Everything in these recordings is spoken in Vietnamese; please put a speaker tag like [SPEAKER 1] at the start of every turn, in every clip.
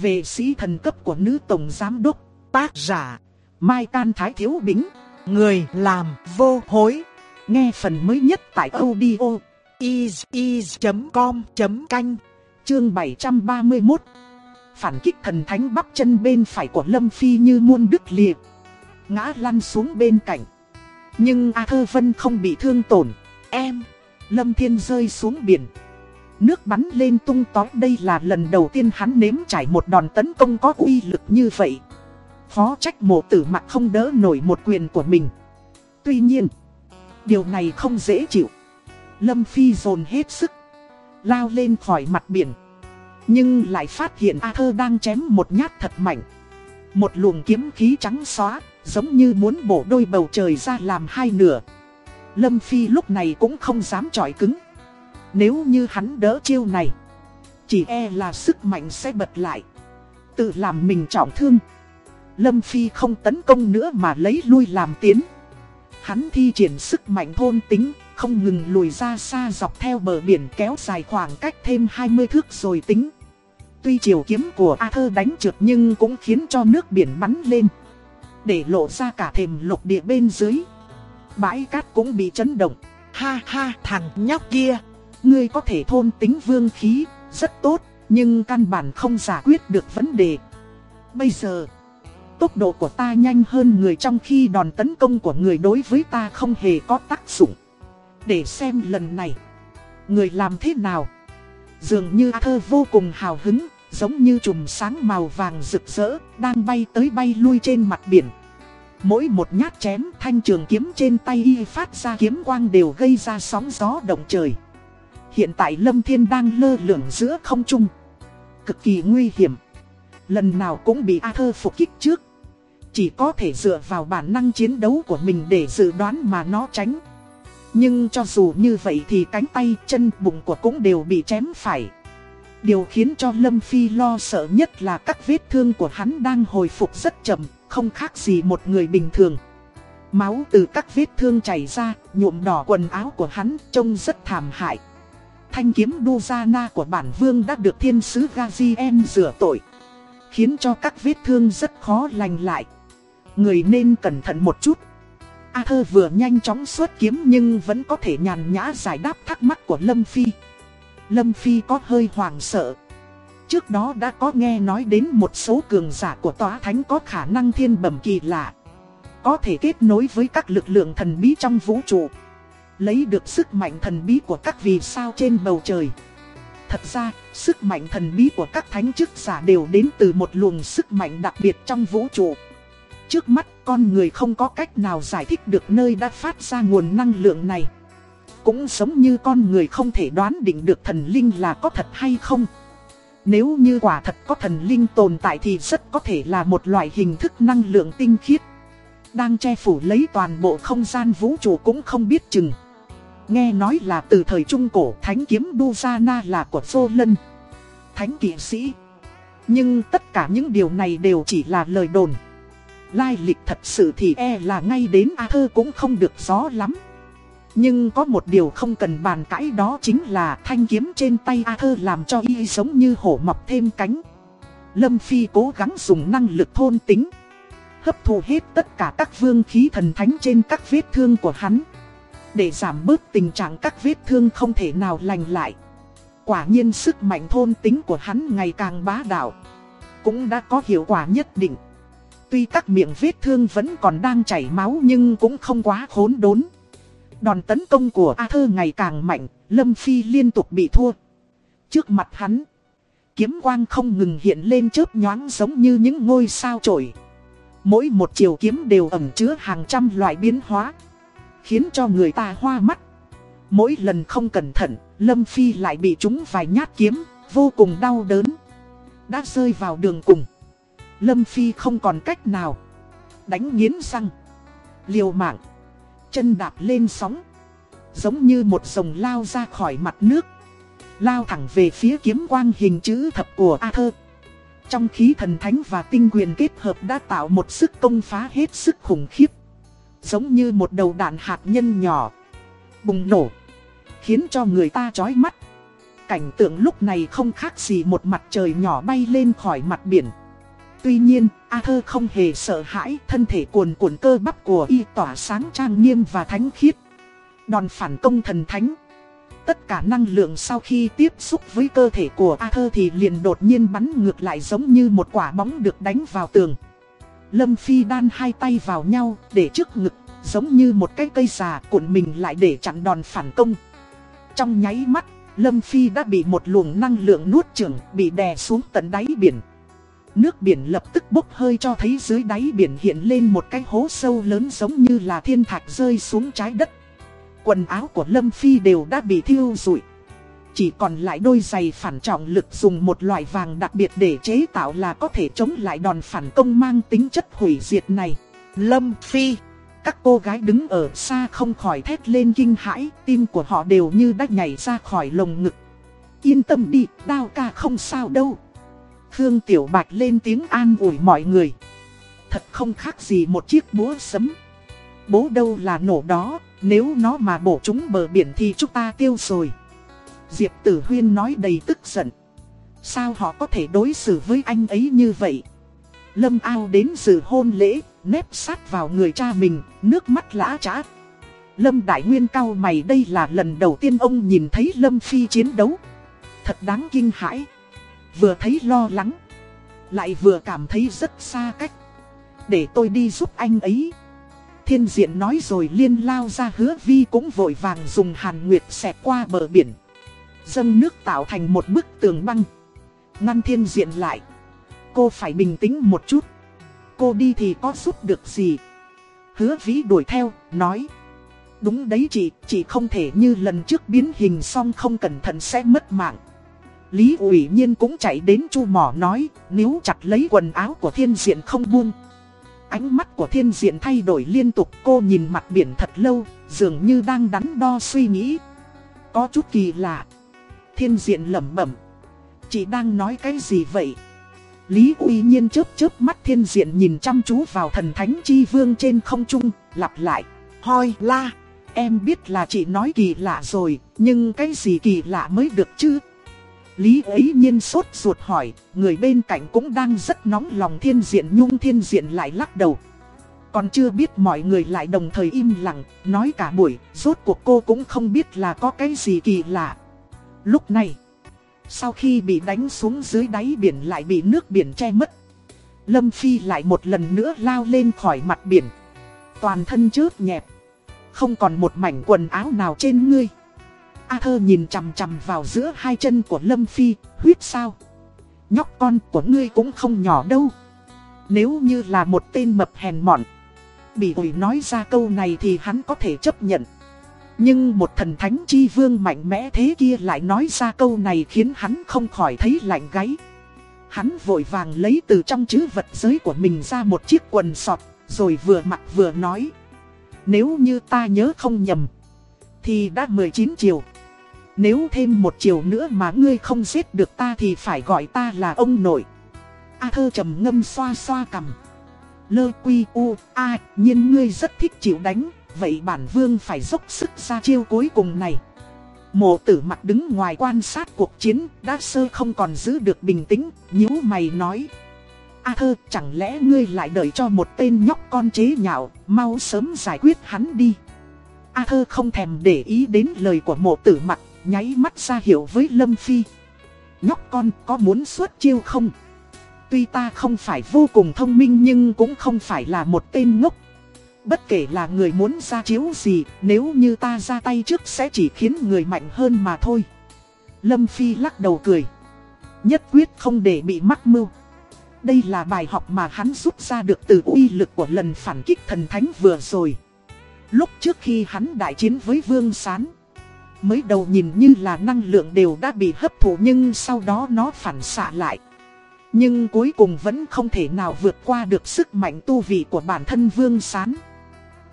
[SPEAKER 1] Về sĩ thần cấp của nữ tổng giám đốc, tác giả, Mai Can Thái Thiếu Bính, người làm vô hối. Nghe phần mới nhất tại audio is.com.canh, chương 731. Phản kích thần thánh bắp chân bên phải của Lâm Phi như muôn đứt liệt, ngã lăn xuống bên cạnh. Nhưng A Thơ Vân không bị thương tổn, em, Lâm Thiên rơi xuống biển. Nước bắn lên tung tói đây là lần đầu tiên hắn nếm trải một đòn tấn công có uy lực như vậy. Phó trách mộ tử mặt không đỡ nổi một quyền của mình. Tuy nhiên, điều này không dễ chịu. Lâm Phi dồn hết sức, lao lên khỏi mặt biển. Nhưng lại phát hiện A Thơ đang chém một nhát thật mạnh. Một luồng kiếm khí trắng xóa, giống như muốn bổ đôi bầu trời ra làm hai nửa. Lâm Phi lúc này cũng không dám trọi cứng. Nếu như hắn đỡ chiêu này, chỉ e là sức mạnh sẽ bật lại. Tự làm mình trọng thương. Lâm Phi không tấn công nữa mà lấy lui làm tiến. Hắn thi triển sức mạnh thôn tính, không ngừng lùi ra xa dọc theo bờ biển kéo dài khoảng cách thêm 20 thước rồi tính. Tuy chiều kiếm của a thơ đánh trượt nhưng cũng khiến cho nước biển bắn lên. Để lộ ra cả thềm lục địa bên dưới. Bãi cát cũng bị chấn động. Ha ha thằng nhóc kia. Ngươi có thể thôn tính vương khí, rất tốt, nhưng căn bản không giải quyết được vấn đề. Bây giờ, tốc độ của ta nhanh hơn người trong khi đòn tấn công của người đối với ta không hề có tác dụng. Để xem lần này, người làm thế nào? Dường như thơ vô cùng hào hứng, giống như chùm sáng màu vàng rực rỡ, đang bay tới bay lui trên mặt biển. Mỗi một nhát chém thanh trường kiếm trên tay y phát ra kiếm quang đều gây ra sóng gió động trời. Hiện tại Lâm Thiên đang lơ lửng giữa không trung. Cực kỳ nguy hiểm. Lần nào cũng bị A Thơ phục kích trước. Chỉ có thể dựa vào bản năng chiến đấu của mình để dự đoán mà nó tránh. Nhưng cho dù như vậy thì cánh tay, chân, bụng của cũng đều bị chém phải. Điều khiến cho Lâm Phi lo sợ nhất là các vết thương của hắn đang hồi phục rất chậm, không khác gì một người bình thường. Máu từ các vết thương chảy ra, nhuộm đỏ quần áo của hắn, trông rất thảm hại. Thanh kiếm Duzana của bản vương đã được thiên sứ Gazien rửa tội. Khiến cho các vết thương rất khó lành lại. Người nên cẩn thận một chút. A thơ vừa nhanh chóng xuất kiếm nhưng vẫn có thể nhàn nhã giải đáp thắc mắc của Lâm Phi. Lâm Phi có hơi hoảng sợ. Trước đó đã có nghe nói đến một số cường giả của tòa thánh có khả năng thiên bẩm kỳ lạ. Có thể kết nối với các lực lượng thần bí trong vũ trụ. Lấy được sức mạnh thần bí của các vì sao trên bầu trời. Thật ra, sức mạnh thần bí của các thánh chức giả đều đến từ một luồng sức mạnh đặc biệt trong vũ trụ. Trước mắt, con người không có cách nào giải thích được nơi đã phát ra nguồn năng lượng này. Cũng giống như con người không thể đoán định được thần linh là có thật hay không. Nếu như quả thật có thần linh tồn tại thì rất có thể là một loại hình thức năng lượng tinh khiết. Đang che phủ lấy toàn bộ không gian vũ trụ cũng không biết chừng. Nghe nói là từ thời Trung Cổ, Thánh kiếm Duzana là của Phô Lân. Thánh kỵ sĩ. Nhưng tất cả những điều này đều chỉ là lời đồn. Lai lịch thật sự thì e là ngay đến A Thơ cũng không được rõ lắm. Nhưng có một điều không cần bàn cãi đó chính là thanh kiếm trên tay A Thơ làm cho y giống như hổ mọc thêm cánh. Lâm Phi cố gắng dùng năng lực thôn tính. Hấp thụ hết tất cả các vương khí thần thánh trên các vết thương của hắn. Để giảm bớt tình trạng các vết thương không thể nào lành lại. Quả nhiên sức mạnh thôn tính của hắn ngày càng bá đạo. Cũng đã có hiệu quả nhất định. Tuy các miệng vết thương vẫn còn đang chảy máu nhưng cũng không quá khốn đốn. Đòn tấn công của A Thơ ngày càng mạnh, Lâm Phi liên tục bị thua. Trước mặt hắn, kiếm quang không ngừng hiện lên chớp nhoáng giống như những ngôi sao trổi. Mỗi một chiều kiếm đều ẩn chứa hàng trăm loại biến hóa, khiến cho người ta hoa mắt. Mỗi lần không cẩn thận, Lâm Phi lại bị trúng vài nhát kiếm, vô cùng đau đớn. Đã rơi vào đường cùng. Lâm Phi không còn cách nào. Đánh nghiến răng. Liều mạng. Chân đạp lên sóng. Giống như một dòng lao ra khỏi mặt nước. Lao thẳng về phía kiếm quang hình chữ thập của A Thơ. Trong khí thần thánh và tinh quyền kết hợp đã tạo một sức công phá hết sức khủng khiếp. Giống như một đầu đạn hạt nhân nhỏ. Bùng nổ. Khiến cho người ta chói mắt. Cảnh tượng lúc này không khác gì một mặt trời nhỏ bay lên khỏi mặt biển. Tuy nhiên, Arthur không hề sợ hãi, thân thể cuồn cuộn cơ bắp của y tỏa sáng trang nghiêm và thánh khiết. Đòn phản công thần thánh. Tất cả năng lượng sau khi tiếp xúc với cơ thể của Arthur thì liền đột nhiên bắn ngược lại giống như một quả bóng được đánh vào tường. Lâm Phi đan hai tay vào nhau để trước ngực, giống như một cái cây già cuộn mình lại để chặn đòn phản công. Trong nháy mắt, Lâm Phi đã bị một luồng năng lượng nuốt chửng bị đè xuống tận đáy biển. Nước biển lập tức bốc hơi cho thấy dưới đáy biển hiện lên một cái hố sâu lớn giống như là thiên thạch rơi xuống trái đất. Quần áo của Lâm Phi đều đã bị thiêu rụi. Chỉ còn lại đôi giày phản trọng lực dùng một loại vàng đặc biệt để chế tạo là có thể chống lại đòn phản công mang tính chất hủy diệt này. Lâm Phi Các cô gái đứng ở xa không khỏi thét lên kinh hãi, tim của họ đều như đã nhảy ra khỏi lồng ngực. Yên tâm đi, đao ca không sao đâu. Khương Tiểu Bạch lên tiếng an ủi mọi người. Thật không khác gì một chiếc búa sấm. Bố đâu là nổ đó, nếu nó mà bổ chúng bờ biển thì chúng ta tiêu rồi. Diệp Tử Huyên nói đầy tức giận. Sao họ có thể đối xử với anh ấy như vậy? Lâm ao đến dự hôn lễ, nép sát vào người cha mình, nước mắt lã trá. Lâm Đại Nguyên cao mày đây là lần đầu tiên ông nhìn thấy Lâm Phi chiến đấu. Thật đáng kinh hãi. Vừa thấy lo lắng, lại vừa cảm thấy rất xa cách. Để tôi đi giúp anh ấy. Thiên diện nói rồi liên lao ra hứa vi cũng vội vàng dùng hàn nguyệt xẹt qua bờ biển. Dâng nước tạo thành một bức tường băng. Ngăn thiên diện lại. Cô phải bình tĩnh một chút. Cô đi thì có giúp được gì. Hứa vĩ đuổi theo, nói. Đúng đấy chị, chị không thể như lần trước biến hình xong không cẩn thận sẽ mất mạng. Lý ủy nhiên cũng chạy đến chu mỏ nói, nếu chặt lấy quần áo của thiên diện không buông. Ánh mắt của thiên diện thay đổi liên tục cô nhìn mặt biển thật lâu, dường như đang đắn đo suy nghĩ. Có chút kỳ lạ. Thiên diện lẩm bẩm. Chị đang nói cái gì vậy? Lý uy nhiên chớp chớp mắt thiên diện nhìn chăm chú vào thần thánh chi vương trên không trung, lặp lại. Hoi la, em biết là chị nói kỳ lạ rồi, nhưng cái gì kỳ lạ mới được chứ? Lý ấy nhiên sốt ruột hỏi, người bên cạnh cũng đang rất nóng lòng thiên diện nhung thiên diện lại lắc đầu. Còn chưa biết mọi người lại đồng thời im lặng, nói cả buổi, rốt cuộc cô cũng không biết là có cái gì kỳ lạ. Lúc này, sau khi bị đánh xuống dưới đáy biển lại bị nước biển che mất, Lâm Phi lại một lần nữa lao lên khỏi mặt biển. Toàn thân chớp nhẹp, không còn một mảnh quần áo nào trên ngươi. A thơ nhìn chằm chằm vào giữa hai chân của Lâm Phi, huyết sao. Nhóc con của ngươi cũng không nhỏ đâu. Nếu như là một tên mập hèn mọn, bị ủi nói ra câu này thì hắn có thể chấp nhận. Nhưng một thần thánh chi vương mạnh mẽ thế kia lại nói ra câu này khiến hắn không khỏi thấy lạnh gáy. Hắn vội vàng lấy từ trong chữ vật giới của mình ra một chiếc quần sọt, rồi vừa mặc vừa nói. Nếu như ta nhớ không nhầm, thì đã 19 chiều. Nếu thêm một chiều nữa mà ngươi không giết được ta thì phải gọi ta là ông nội. A thơ trầm ngâm xoa xoa cầm. Lơ quy u, a, nhiên ngươi rất thích chịu đánh, vậy bản vương phải dốc sức ra chiêu cuối cùng này. Mộ tử mặt đứng ngoài quan sát cuộc chiến, đã sơ không còn giữ được bình tĩnh, nhíu mày nói. A thơ, chẳng lẽ ngươi lại đợi cho một tên nhóc con chế nhạo, mau sớm giải quyết hắn đi. A thơ không thèm để ý đến lời của mộ tử mặt, nháy mắt ra hiệu với Lâm Phi. Nhóc con có muốn xuất chiêu không? Tuy ta không phải vô cùng thông minh nhưng cũng không phải là một tên ngốc. Bất kể là người muốn ra chiếu gì, nếu như ta ra tay trước sẽ chỉ khiến người mạnh hơn mà thôi. Lâm Phi lắc đầu cười. Nhất quyết không để bị mắc mưu. Đây là bài học mà hắn rút ra được từ uy lực của lần phản kích thần thánh vừa rồi. Lúc trước khi hắn đại chiến với Vương Sán. Mới đầu nhìn như là năng lượng đều đã bị hấp thụ nhưng sau đó nó phản xạ lại. Nhưng cuối cùng vẫn không thể nào vượt qua được sức mạnh tu vị của bản thân Vương Sán.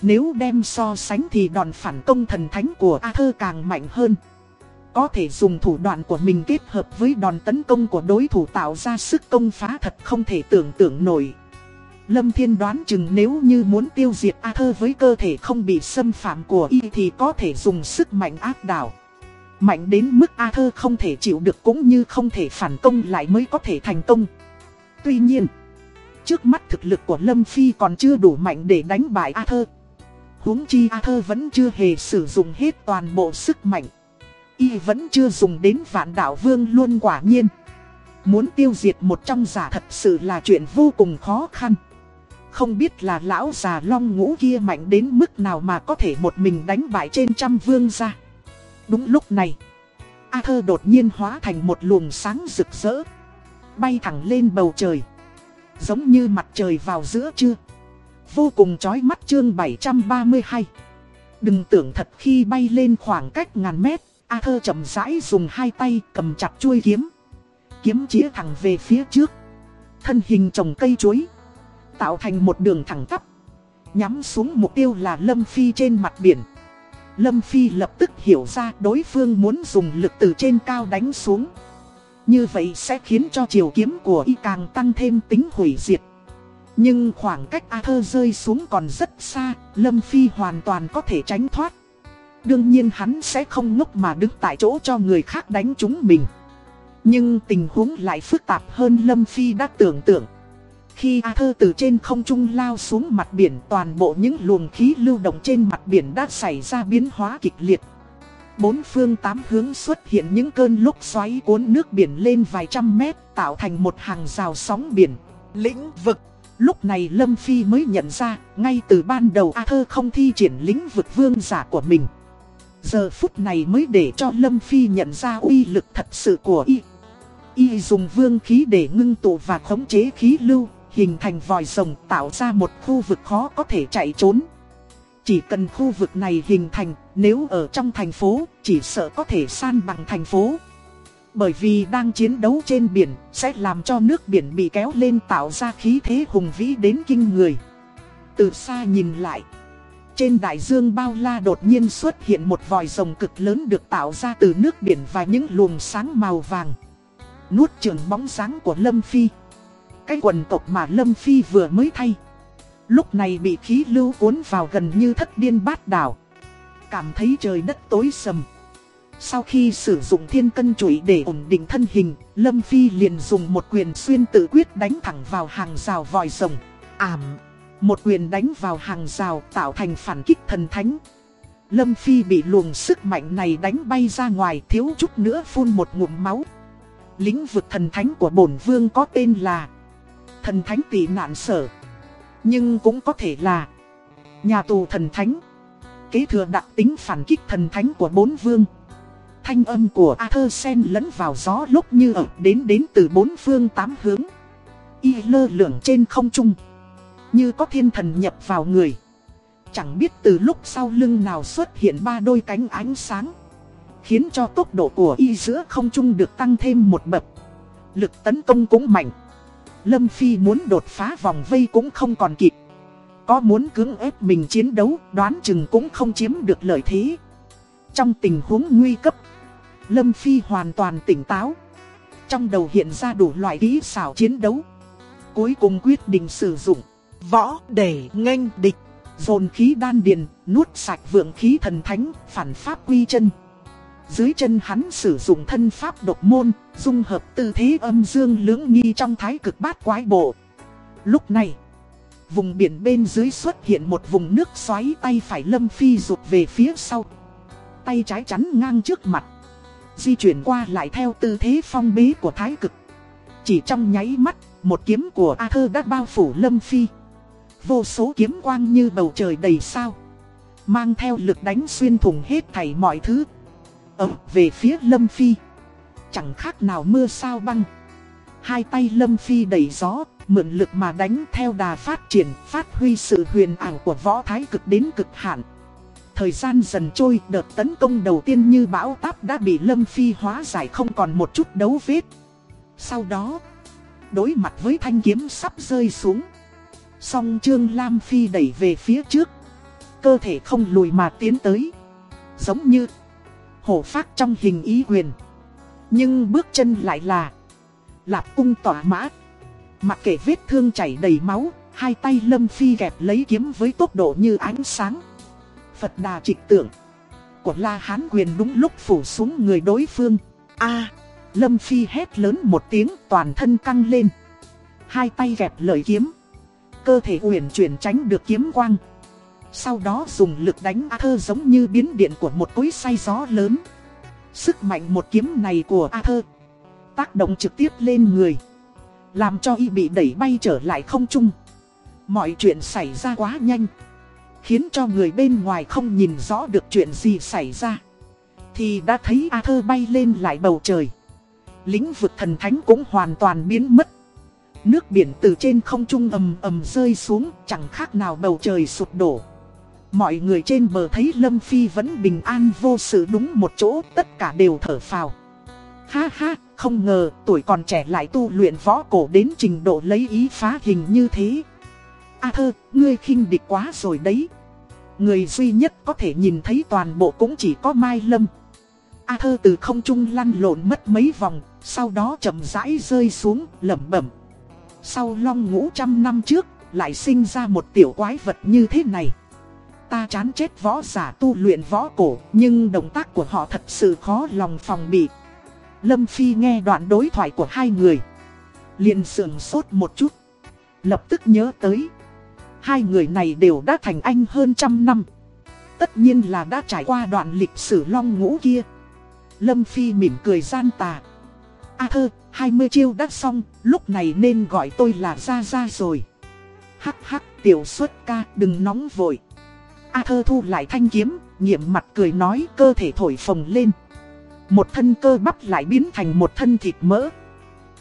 [SPEAKER 1] Nếu đem so sánh thì đòn phản công thần thánh của A Thơ càng mạnh hơn. Có thể dùng thủ đoạn của mình kết hợp với đòn tấn công của đối thủ tạo ra sức công phá thật không thể tưởng tượng nổi. Lâm Thiên đoán chừng nếu như muốn tiêu diệt A Thơ với cơ thể không bị xâm phạm của y thì có thể dùng sức mạnh áp đảo. Mạnh đến mức A thơ không thể chịu được cũng như không thể phản công lại mới có thể thành công. Tuy nhiên, trước mắt thực lực của Lâm Phi còn chưa đủ mạnh để đánh bại A thơ huống chi A thơ vẫn chưa hề sử dụng hết toàn bộ sức mạnh. Y vẫn chưa dùng đến vạn đạo vương luôn quả nhiên. Muốn tiêu diệt một trong giả thật sự là chuyện vô cùng khó khăn. Không biết là lão già long ngũ kia mạnh đến mức nào mà có thể một mình đánh bại trên trăm vương ra. Đúng lúc này, A thơ đột nhiên hóa thành một luồng sáng rực rỡ. Bay thẳng lên bầu trời. Giống như mặt trời vào giữa trưa. Vô cùng chói mắt chương 732. Đừng tưởng thật khi bay lên khoảng cách ngàn mét, A thơ chậm rãi dùng hai tay cầm chặt chuôi kiếm. Kiếm chĩa thẳng về phía trước. Thân hình trồng cây chuối. Tạo thành một đường thẳng tắp. Nhắm xuống mục tiêu là Lâm Phi trên mặt biển. Lâm Phi lập tức hiểu ra đối phương muốn dùng lực từ trên cao đánh xuống. Như vậy sẽ khiến cho chiều kiếm của y càng tăng thêm tính hủy diệt. Nhưng khoảng cách A thơ rơi xuống còn rất xa, Lâm Phi hoàn toàn có thể tránh thoát. Đương nhiên hắn sẽ không ngốc mà đứng tại chỗ cho người khác đánh chúng mình. Nhưng tình huống lại phức tạp hơn Lâm Phi đã tưởng tượng. Khi A Thơ từ trên không trung lao xuống mặt biển toàn bộ những luồng khí lưu động trên mặt biển đã xảy ra biến hóa kịch liệt. Bốn phương tám hướng xuất hiện những cơn lúc xoáy cuốn nước biển lên vài trăm mét tạo thành một hàng rào sóng biển. Lĩnh vực Lúc này Lâm Phi mới nhận ra, ngay từ ban đầu A Thơ không thi triển lĩnh vực vương giả của mình. Giờ phút này mới để cho Lâm Phi nhận ra uy lực thật sự của y. Y dùng vương khí để ngưng tụ và khống chế khí lưu, hình thành vòi rồng tạo ra một khu vực khó có thể chạy trốn. Chỉ cần khu vực này hình thành, nếu ở trong thành phố, chỉ sợ có thể san bằng thành phố. Bởi vì đang chiến đấu trên biển, sẽ làm cho nước biển bị kéo lên tạo ra khí thế hùng vĩ đến kinh người. Từ xa nhìn lại, trên đại dương bao la đột nhiên xuất hiện một vòi rồng cực lớn được tạo ra từ nước biển và những luồng sáng màu vàng. Nuốt trường bóng sáng của Lâm Phi. Cái quần tộc mà Lâm Phi vừa mới thay. Lúc này bị khí lưu cuốn vào gần như thất điên bát đảo. Cảm thấy trời đất tối sầm. Sau khi sử dụng thiên cân chuỗi để ổn định thân hình, Lâm Phi liền dùng một quyền xuyên tự quyết đánh thẳng vào hàng rào vòi rồng. Ảm! Một quyền đánh vào hàng rào tạo thành phản kích thần thánh. Lâm Phi bị luồng sức mạnh này đánh bay ra ngoài thiếu chút nữa phun một ngụm máu. Lĩnh vực thần thánh của bổn vương có tên là Thần thánh tỷ nạn sở. Nhưng cũng có thể là Nhà tù thần thánh. Kế thừa đặc tính phản kích thần thánh của bốn vương. Thanh âm của Arthur Sen lẫn vào gió lúc như ở đến đến từ bốn phương tám hướng. Y lơ lửng trên không trung. Như có thiên thần nhập vào người. Chẳng biết từ lúc sau lưng nào xuất hiện ba đôi cánh ánh sáng. Khiến cho tốc độ của y giữa không trung được tăng thêm một bậc. Lực tấn công cũng mạnh. Lâm Phi muốn đột phá vòng vây cũng không còn kịp. Có muốn cưỡng ép mình chiến đấu đoán chừng cũng không chiếm được lợi thế. Trong tình huống nguy cấp, Lâm Phi hoàn toàn tỉnh táo. Trong đầu hiện ra đủ loại kỹ xảo chiến đấu. Cuối cùng quyết định sử dụng võ để nghênh địch. Dồn khí đan điền, nuốt sạch vượng khí thần thánh, phản pháp quy chân. Dưới chân hắn sử dụng thân pháp độc môn, dung hợp tư thế âm dương lưỡng nghi trong thái cực bát quái bộ. Lúc này, vùng biển bên dưới xuất hiện một vùng nước xoáy tay phải lâm phi rụt về phía sau. Tay trái chắn ngang trước mặt. Di chuyển qua lại theo tư thế phong bế của thái cực. Chỉ trong nháy mắt, một kiếm của A Thơ đã bao phủ lâm phi. Vô số kiếm quang như bầu trời đầy sao. Mang theo lực đánh xuyên thủng hết thảy mọi thứ ập về phía Lâm Phi. Chẳng khác nào mưa sao băng. Hai tay Lâm Phi đầy gió, mượn lực mà đánh theo đà phát triển, phát huy sự huyền ảo của võ thái cực đến cực hạn. Thời gian dần trôi, đợt tấn công đầu tiên như bão táp đã bị Lâm Phi hóa giải không còn một chút đấu vết. Sau đó, đối mặt với thanh kiếm sắp rơi xuống. Song Trương Lam Phi đẩy về phía trước. Cơ thể không lùi mà tiến tới. Giống như hổ phát trong hình ý quyền. Nhưng bước chân lại là Lạp cung tỏa mã Mặc kệ vết thương chảy đầy máu Hai tay lâm phi gẹp lấy kiếm với tốc độ như ánh sáng Phật đà trịch tượng của La Hán quyền đúng lúc phủ xuống người đối phương. A, Lâm Phi hét lớn một tiếng toàn thân căng lên. Hai tay gẹp lợi kiếm. Cơ thể uyển chuyển tránh được kiếm quang. Sau đó dùng lực đánh A Thơ giống như biến điện của một cối say gió lớn. Sức mạnh một kiếm này của A Thơ tác động trực tiếp lên người. Làm cho y bị đẩy bay trở lại không trung. Mọi chuyện xảy ra quá nhanh. Khiến cho người bên ngoài không nhìn rõ được chuyện gì xảy ra. Thì đã thấy A Thơ bay lên lại bầu trời. Lĩnh vực thần thánh cũng hoàn toàn biến mất. Nước biển từ trên không trung ầm ầm rơi xuống, chẳng khác nào bầu trời sụp đổ. Mọi người trên bờ thấy Lâm Phi vẫn bình an vô sự đúng một chỗ, tất cả đều thở phào. Ha ha, không ngờ tuổi còn trẻ lại tu luyện võ cổ đến trình độ lấy ý phá hình như thế. A thơ, ngươi khinh địch quá rồi đấy. Người duy nhất có thể nhìn thấy toàn bộ cũng chỉ có Mai Lâm. A thơ từ không trung lăn lộn mất mấy vòng, sau đó chậm rãi rơi xuống, lẩm bẩm. Sau long ngũ trăm năm trước, lại sinh ra một tiểu quái vật như thế này. Ta chán chết võ giả tu luyện võ cổ, nhưng động tác của họ thật sự khó lòng phòng bị. Lâm Phi nghe đoạn đối thoại của hai người. liền sườn sốt một chút. Lập tức nhớ tới. Hai người này đều đã thành anh hơn trăm năm. Tất nhiên là đã trải qua đoạn lịch sử long ngũ kia. Lâm Phi mỉm cười gian tà. A thơ, 20 chiêu đã xong, lúc này nên gọi tôi là Gia Gia rồi. Hắc hắc, tiểu xuất ca, đừng nóng vội. A thơ thu lại thanh kiếm, nghiệm mặt cười nói cơ thể thổi phồng lên. Một thân cơ bắp lại biến thành một thân thịt mỡ.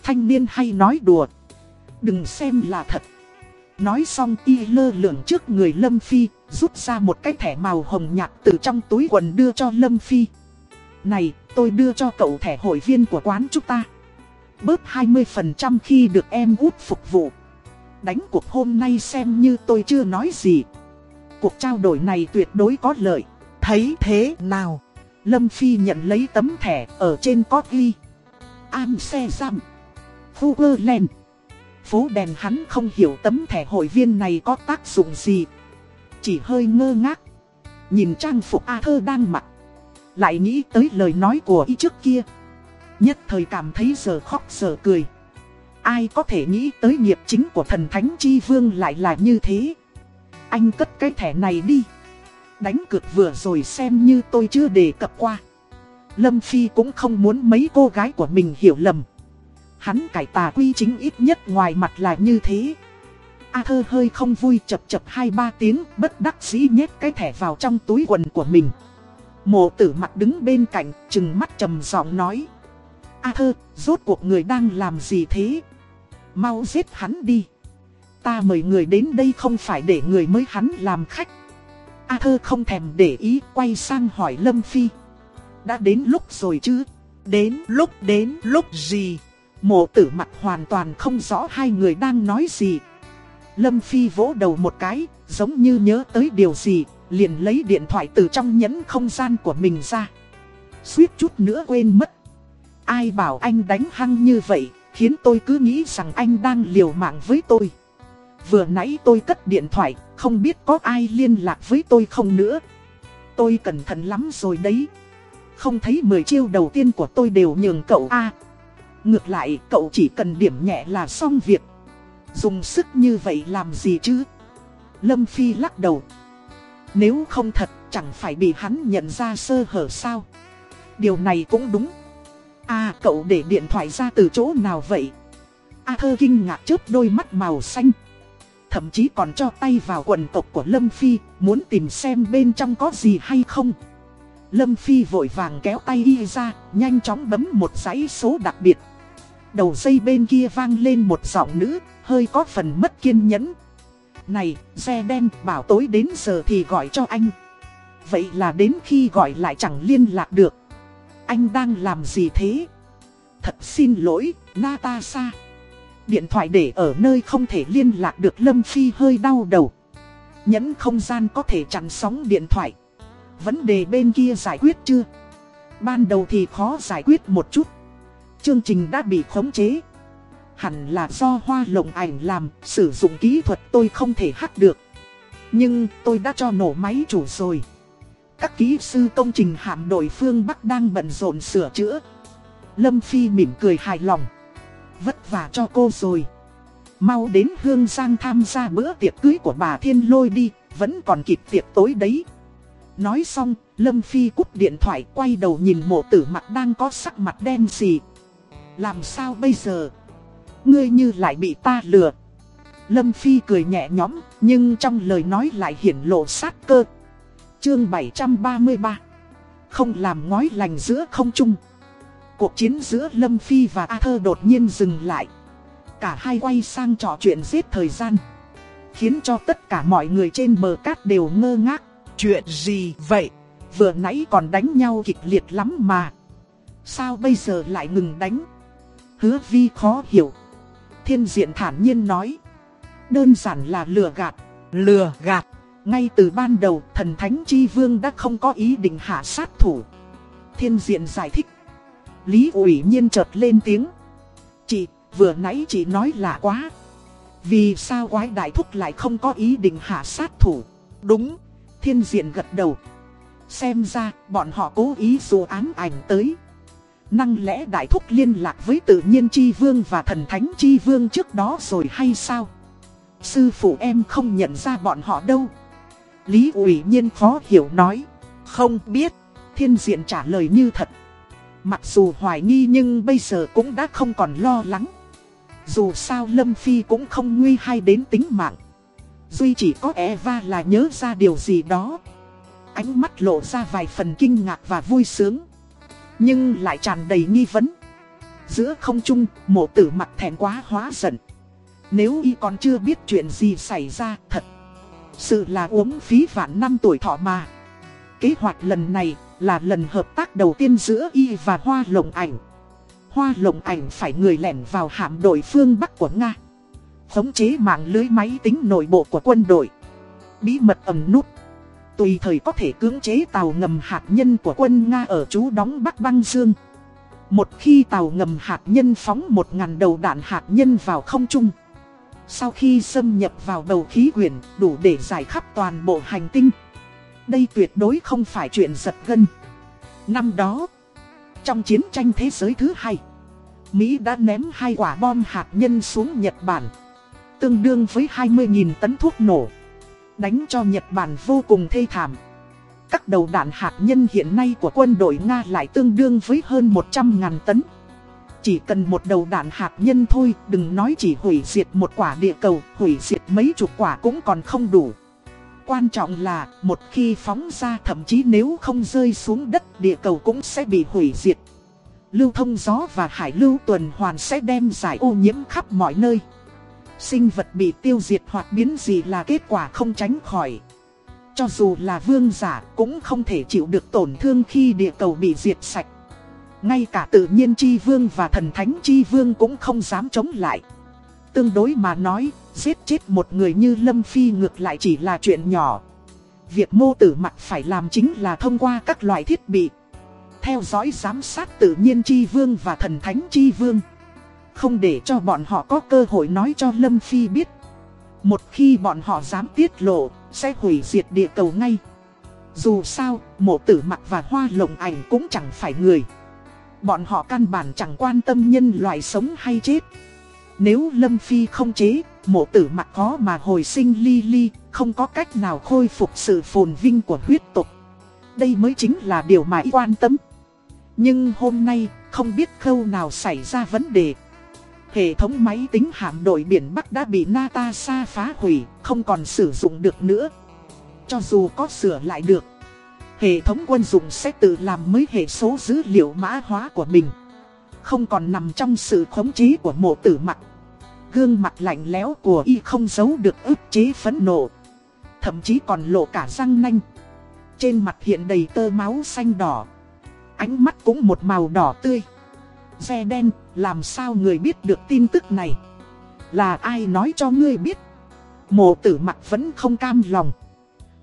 [SPEAKER 1] Thanh niên hay nói đùa. Đừng xem là thật. Nói xong y lơ lửng trước người Lâm Phi, rút ra một cái thẻ màu hồng nhạt từ trong túi quần đưa cho Lâm Phi. Này, tôi đưa cho cậu thẻ hội viên của quán chúng ta. Bớt 20% khi được em út phục vụ. Đánh cuộc hôm nay xem như tôi chưa nói gì. Cuộc trao đổi này tuyệt đối có lợi. Thấy thế nào? Lâm Phi nhận lấy tấm thẻ ở trên có ghi. Am xe giam. Fugerland. Phố đèn hắn không hiểu tấm thẻ hội viên này có tác dụng gì. Chỉ hơi ngơ ngác. Nhìn trang phục A thơ đang mặc. Lại nghĩ tới lời nói của y trước kia. Nhất thời cảm thấy giờ khóc giờ cười. Ai có thể nghĩ tới nghiệp chính của thần thánh chi vương lại là như thế. Anh cất cái thẻ này đi. Đánh cược vừa rồi xem như tôi chưa đề cập qua. Lâm Phi cũng không muốn mấy cô gái của mình hiểu lầm. Hắn cải tà quy chính ít nhất ngoài mặt là như thế. A thơ hơi không vui chập chập hai ba tiếng bất đắc dĩ nhét cái thẻ vào trong túi quần của mình. Mộ tử mặt đứng bên cạnh, chừng mắt trầm giọng nói. A thơ, rốt cuộc người đang làm gì thế? Mau giết hắn đi. Ta mời người đến đây không phải để người mới hắn làm khách. A thơ không thèm để ý quay sang hỏi Lâm Phi. Đã đến lúc rồi chứ? Đến lúc đến lúc gì? Mộ tử mặt hoàn toàn không rõ hai người đang nói gì. Lâm Phi vỗ đầu một cái, giống như nhớ tới điều gì, liền lấy điện thoại từ trong nhẫn không gian của mình ra. Suýt chút nữa quên mất. Ai bảo anh đánh hăng như vậy, khiến tôi cứ nghĩ rằng anh đang liều mạng với tôi. Vừa nãy tôi cất điện thoại, không biết có ai liên lạc với tôi không nữa. Tôi cẩn thận lắm rồi đấy. Không thấy 10 chiêu đầu tiên của tôi đều nhường cậu A ngược lại, cậu chỉ cần điểm nhẹ là xong việc. Dùng sức như vậy làm gì chứ? Lâm Phi lắc đầu. Nếu không thật, chẳng phải bị hắn nhận ra sơ hở sao? Điều này cũng đúng. À, cậu để điện thoại ra từ chỗ nào vậy? A thơ kinh ngạc chớp đôi mắt màu xanh. Thậm chí còn cho tay vào quần tộc của Lâm Phi, muốn tìm xem bên trong có gì hay không. Lâm Phi vội vàng kéo tay y ra, nhanh chóng bấm một dãy số đặc biệt. Đầu dây bên kia vang lên một giọng nữ, hơi có phần mất kiên nhẫn. Này, xe đen, bảo tối đến giờ thì gọi cho anh. Vậy là đến khi gọi lại chẳng liên lạc được. Anh đang làm gì thế? Thật xin lỗi, Natasha. Điện thoại để ở nơi không thể liên lạc được Lâm Phi hơi đau đầu. Nhẫn không gian có thể chặn sóng điện thoại. Vấn đề bên kia giải quyết chưa? Ban đầu thì khó giải quyết một chút. Chương trình đã bị khống chế. Hẳn là do hoa lộng ảnh làm, sử dụng kỹ thuật tôi không thể hack được. Nhưng tôi đã cho nổ máy chủ rồi. Các kỹ sư công trình hạm đội phương Bắc đang bận rộn sửa chữa. Lâm Phi mỉm cười hài lòng. Vất vả cho cô rồi. Mau đến Hương Giang tham gia bữa tiệc cưới của bà Thiên Lôi đi, vẫn còn kịp tiệc tối đấy. Nói xong, Lâm Phi cúp điện thoại quay đầu nhìn mộ tử mặt đang có sắc mặt đen xì. Làm sao bây giờ? Ngươi như lại bị ta lừa. Lâm Phi cười nhẹ nhõm, nhưng trong lời nói lại hiển lộ sát cơ. Chương 733 Không làm ngói lành giữa không trung. Cuộc chiến giữa Lâm Phi và A Thơ đột nhiên dừng lại. Cả hai quay sang trò chuyện giết thời gian. Khiến cho tất cả mọi người trên bờ cát đều ngơ ngác. Chuyện gì vậy? Vừa nãy còn đánh nhau kịch liệt lắm mà. Sao bây giờ lại ngừng đánh? Hứa vi khó hiểu. Thiên diện thản nhiên nói. Đơn giản là lừa gạt. Lừa gạt. Ngay từ ban đầu thần thánh chi vương đã không có ý định hạ sát thủ. Thiên diện giải thích. Lý ủy nhiên chợt lên tiếng. Chị, vừa nãy chị nói lạ quá. Vì sao quái đại thúc lại không có ý định hạ sát thủ? Đúng, thiên diện gật đầu. Xem ra, bọn họ cố ý dù ám ảnh tới. Năng lẽ đại thúc liên lạc với tự nhiên chi vương và thần thánh chi vương trước đó rồi hay sao? Sư phụ em không nhận ra bọn họ đâu. Lý ủy nhiên khó hiểu nói. Không biết, thiên diện trả lời như thật. Mặc dù hoài nghi nhưng bây giờ cũng đã không còn lo lắng. Dù sao Lâm Phi cũng không nguy hay đến tính mạng. Duy chỉ có Eva là nhớ ra điều gì đó. Ánh mắt lộ ra vài phần kinh ngạc và vui sướng. Nhưng lại tràn đầy nghi vấn. Giữa không trung, mộ tử mặt thẹn quá hóa giận. Nếu y còn chưa biết chuyện gì xảy ra thật. Sự là uống phí vạn năm tuổi thọ mà. Kế hoạch lần này là lần hợp tác đầu tiên giữa y và Hoa lồng Ảnh. Hoa lồng Ảnh phải người lẻn vào hạm đội phương Bắc của Nga. Khống chế mạng lưới máy tính nội bộ của quân đội. Bí mật ẩn nút. Tùy thời có thể cưỡng chế tàu ngầm hạt nhân của quân Nga ở trú đóng Bắc Băng Dương. Một khi tàu ngầm hạt nhân phóng 1.000 đầu đạn hạt nhân vào không trung. Sau khi xâm nhập vào bầu khí quyển đủ để giải khắp toàn bộ hành tinh. Đây tuyệt đối không phải chuyện giật gân. Năm đó, trong chiến tranh thế giới thứ hai, Mỹ đã ném hai quả bom hạt nhân xuống Nhật Bản, tương đương với 20.000 tấn thuốc nổ, đánh cho Nhật Bản vô cùng thê thảm. Các đầu đạn hạt nhân hiện nay của quân đội Nga lại tương đương với hơn 100.000 tấn. Chỉ cần một đầu đạn hạt nhân thôi, đừng nói chỉ hủy diệt một quả địa cầu, hủy diệt mấy chục quả cũng còn không đủ. Quan trọng là, một khi phóng ra thậm chí nếu không rơi xuống đất địa cầu cũng sẽ bị hủy diệt. Lưu thông gió và hải lưu tuần hoàn sẽ đem giải ô nhiễm khắp mọi nơi. Sinh vật bị tiêu diệt hoặc biến gì là kết quả không tránh khỏi. Cho dù là vương giả cũng không thể chịu được tổn thương khi địa cầu bị diệt sạch. Ngay cả tự nhiên chi vương và thần thánh chi vương cũng không dám chống lại. Tương đối mà nói, giết chết một người như Lâm Phi ngược lại chỉ là chuyện nhỏ. Việc mô tử mặt phải làm chính là thông qua các loại thiết bị. Theo dõi giám sát tự nhiên chi vương và thần thánh chi vương. Không để cho bọn họ có cơ hội nói cho Lâm Phi biết. Một khi bọn họ dám tiết lộ, sẽ hủy diệt địa cầu ngay. Dù sao, mộ tử mặt và hoa lồng ảnh cũng chẳng phải người. Bọn họ căn bản chẳng quan tâm nhân loại sống hay chết. Nếu Lâm Phi không chế, mộ tử mặt khó mà hồi sinh ly ly, không có cách nào khôi phục sự phồn vinh của huyết tục. Đây mới chính là điều mà ý quan tâm. Nhưng hôm nay, không biết khâu nào xảy ra vấn đề. Hệ thống máy tính hạm đội biển Bắc đã bị Natasha phá hủy, không còn sử dụng được nữa. Cho dù có sửa lại được, hệ thống quân dụng sẽ tự làm mới hệ số dữ liệu mã hóa của mình. Không còn nằm trong sự khống chế của mộ tử mặt. Gương mặt lạnh lẽo của y không giấu được ức chế phẫn nộ. Thậm chí còn lộ cả răng nanh. Trên mặt hiện đầy tơ máu xanh đỏ. Ánh mắt cũng một màu đỏ tươi. Xe đen, làm sao người biết được tin tức này? Là ai nói cho ngươi biết? Mộ tử mặt vẫn không cam lòng.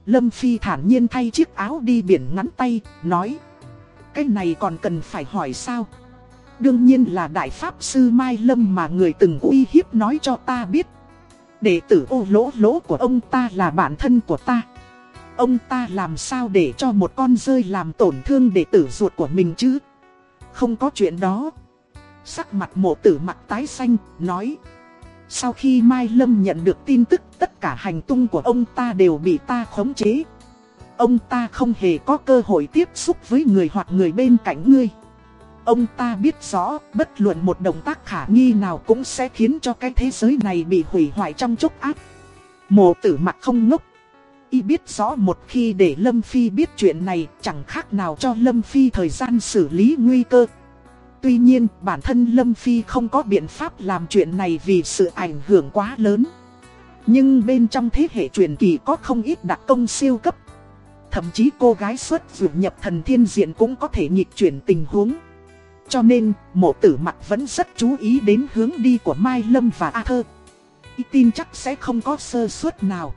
[SPEAKER 1] Lâm Phi thản nhiên thay chiếc áo đi biển ngắn tay, nói. Cái này còn cần phải hỏi sao? Đương nhiên là Đại Pháp Sư Mai Lâm mà người từng uy hiếp nói cho ta biết. Đệ tử ô lỗ lỗ của ông ta là bản thân của ta. Ông ta làm sao để cho một con rơi làm tổn thương đệ tử ruột của mình chứ? Không có chuyện đó. Sắc mặt mộ tử mặt tái xanh, nói. Sau khi Mai Lâm nhận được tin tức tất cả hành tung của ông ta đều bị ta khống chế. Ông ta không hề có cơ hội tiếp xúc với người hoặc người bên cạnh ngươi. Ông ta biết rõ, bất luận một động tác khả nghi nào cũng sẽ khiến cho cái thế giới này bị hủy hoại trong chốc áp. Mộ tử mặt không ngốc. Y biết rõ một khi để Lâm Phi biết chuyện này chẳng khác nào cho Lâm Phi thời gian xử lý nguy cơ. Tuy nhiên, bản thân Lâm Phi không có biện pháp làm chuyện này vì sự ảnh hưởng quá lớn. Nhưng bên trong thế hệ truyền kỳ có không ít đặc công siêu cấp. Thậm chí cô gái xuất vượt nhập thần thiên diện cũng có thể nhịp chuyển tình huống. Cho nên, mộ tử mặt vẫn rất chú ý đến hướng đi của Mai Lâm và A Thơ. Ý tin chắc sẽ không có sơ suất nào.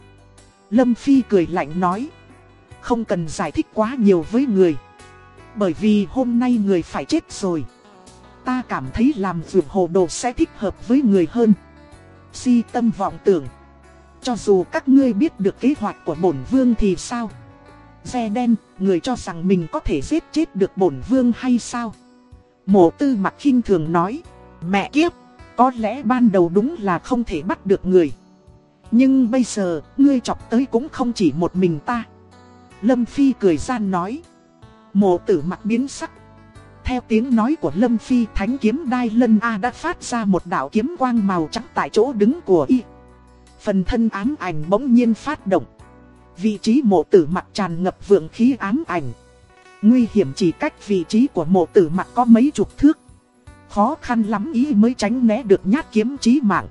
[SPEAKER 1] Lâm Phi cười lạnh nói. Không cần giải thích quá nhiều với người. Bởi vì hôm nay người phải chết rồi. Ta cảm thấy làm vượt hồ đồ sẽ thích hợp với người hơn. Si tâm vọng tưởng. Cho dù các ngươi biết được kế hoạch của bổn vương thì sao? Xe đen, người cho rằng mình có thể giết chết được bổn vương hay sao? Mộ tư mặt khinh thường nói. Mẹ kiếp, có lẽ ban đầu đúng là không thể bắt được người. Nhưng bây giờ, ngươi chọc tới cũng không chỉ một mình ta. Lâm Phi cười gian nói. Mộ tử mặt biến sắc. Theo tiếng nói của Lâm Phi, thánh kiếm đai lân A đã phát ra một đạo kiếm quang màu trắng tại chỗ đứng của y. Phần thân ám ảnh bỗng nhiên phát động. Vị trí mộ tử mặt tràn ngập vượng khí ám ảnh. Nguy hiểm chỉ cách vị trí của mộ tử mặt có mấy chục thước. Khó khăn lắm ý mới tránh né được nhát kiếm chí mạng.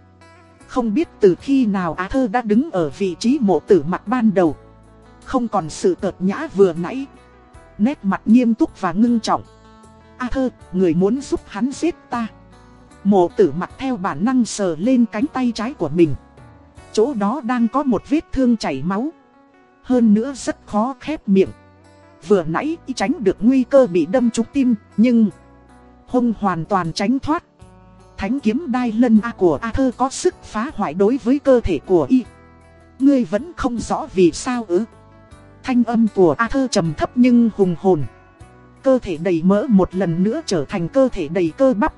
[SPEAKER 1] Không biết từ khi nào Á Thơ đã đứng ở vị trí mộ tử mặt ban đầu. Không còn sự tợt nhã vừa nãy. Nét mặt nghiêm túc và ngưng trọng. A thơ, người muốn giúp hắn giết ta. Mộ tử mặt theo bản năng sờ lên cánh tay trái của mình. Chỗ đó đang có một vết thương chảy máu. Hơn nữa rất khó khép miệng. Vừa nãy y tránh được nguy cơ bị đâm trúng tim, nhưng... Hông hoàn toàn tránh thoát. Thánh kiếm đai lân A của A thơ có sức phá hoại đối với cơ thể của y. Ngươi vẫn không rõ vì sao ư. Thanh âm của A thơ trầm thấp nhưng hùng hồn cơ thể đầy mỡ một lần nữa trở thành cơ thể đầy cơ bắp.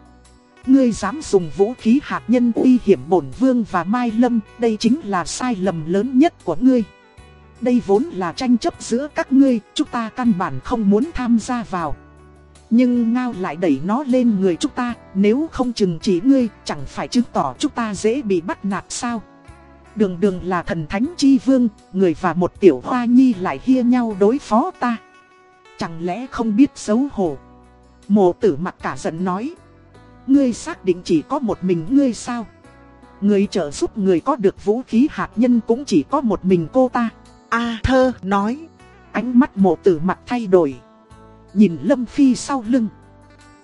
[SPEAKER 1] Ngươi dám dùng vũ khí hạt nhân uy hiểm bổn vương và Mai Lâm, đây chính là sai lầm lớn nhất của ngươi. Đây vốn là tranh chấp giữa các ngươi, chúng ta căn bản không muốn tham gia vào. Nhưng Ngao lại đẩy nó lên người chúng ta, nếu không chừng chỉ ngươi, chẳng phải chứng tỏ chúng ta dễ bị bắt nạt sao. Đường đường là thần thánh chi vương, người và một tiểu hoa nhi lại hia nhau đối phó ta. Chẳng lẽ không biết xấu hổ? Mộ tử mặt cả giận nói. Ngươi xác định chỉ có một mình ngươi sao? Người trợ giúp người có được vũ khí hạt nhân cũng chỉ có một mình cô ta. A thơ nói. Ánh mắt mộ tử mặt thay đổi. Nhìn Lâm Phi sau lưng.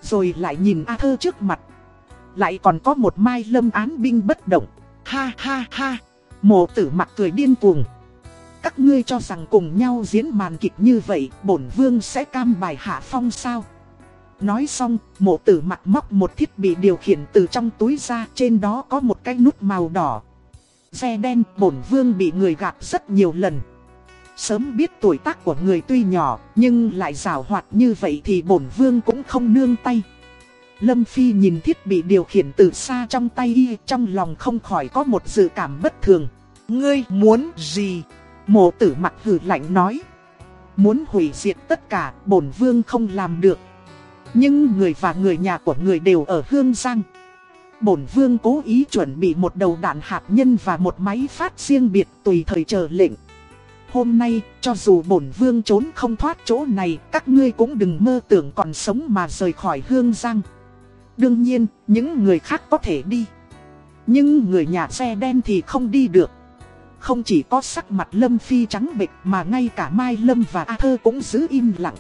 [SPEAKER 1] Rồi lại nhìn A thơ trước mặt. Lại còn có một mai lâm án binh bất động. Ha ha ha. Mộ tử mặt cười điên cuồng các ngươi cho rằng cùng nhau diễn màn kịch như vậy, bổn vương sẽ cam bài hạ phong sao? Nói xong, mộ tử mặt móc một thiết bị điều khiển từ trong túi ra, trên đó có một cái nút màu đỏ. Xe đen, bổn vương bị người gạt rất nhiều lần. Sớm biết tuổi tác của người tuy nhỏ, nhưng lại rào hoạt như vậy thì bổn vương cũng không nương tay. Lâm Phi nhìn thiết bị điều khiển từ xa trong tay y, trong lòng không khỏi có một dự cảm bất thường. Ngươi muốn gì? Mộ tử mặt hử lạnh nói. Muốn hủy diệt tất cả, bổn vương không làm được. Nhưng người và người nhà của người đều ở Hương Giang. Bổn vương cố ý chuẩn bị một đầu đạn hạt nhân và một máy phát riêng biệt tùy thời chờ lệnh. Hôm nay, cho dù bổn vương trốn không thoát chỗ này, các ngươi cũng đừng mơ tưởng còn sống mà rời khỏi Hương Giang. Đương nhiên, những người khác có thể đi. Nhưng người nhà xe đen thì không đi được. Không chỉ có sắc mặt Lâm Phi trắng bệch mà ngay cả Mai Lâm và A Thơ cũng giữ im lặng.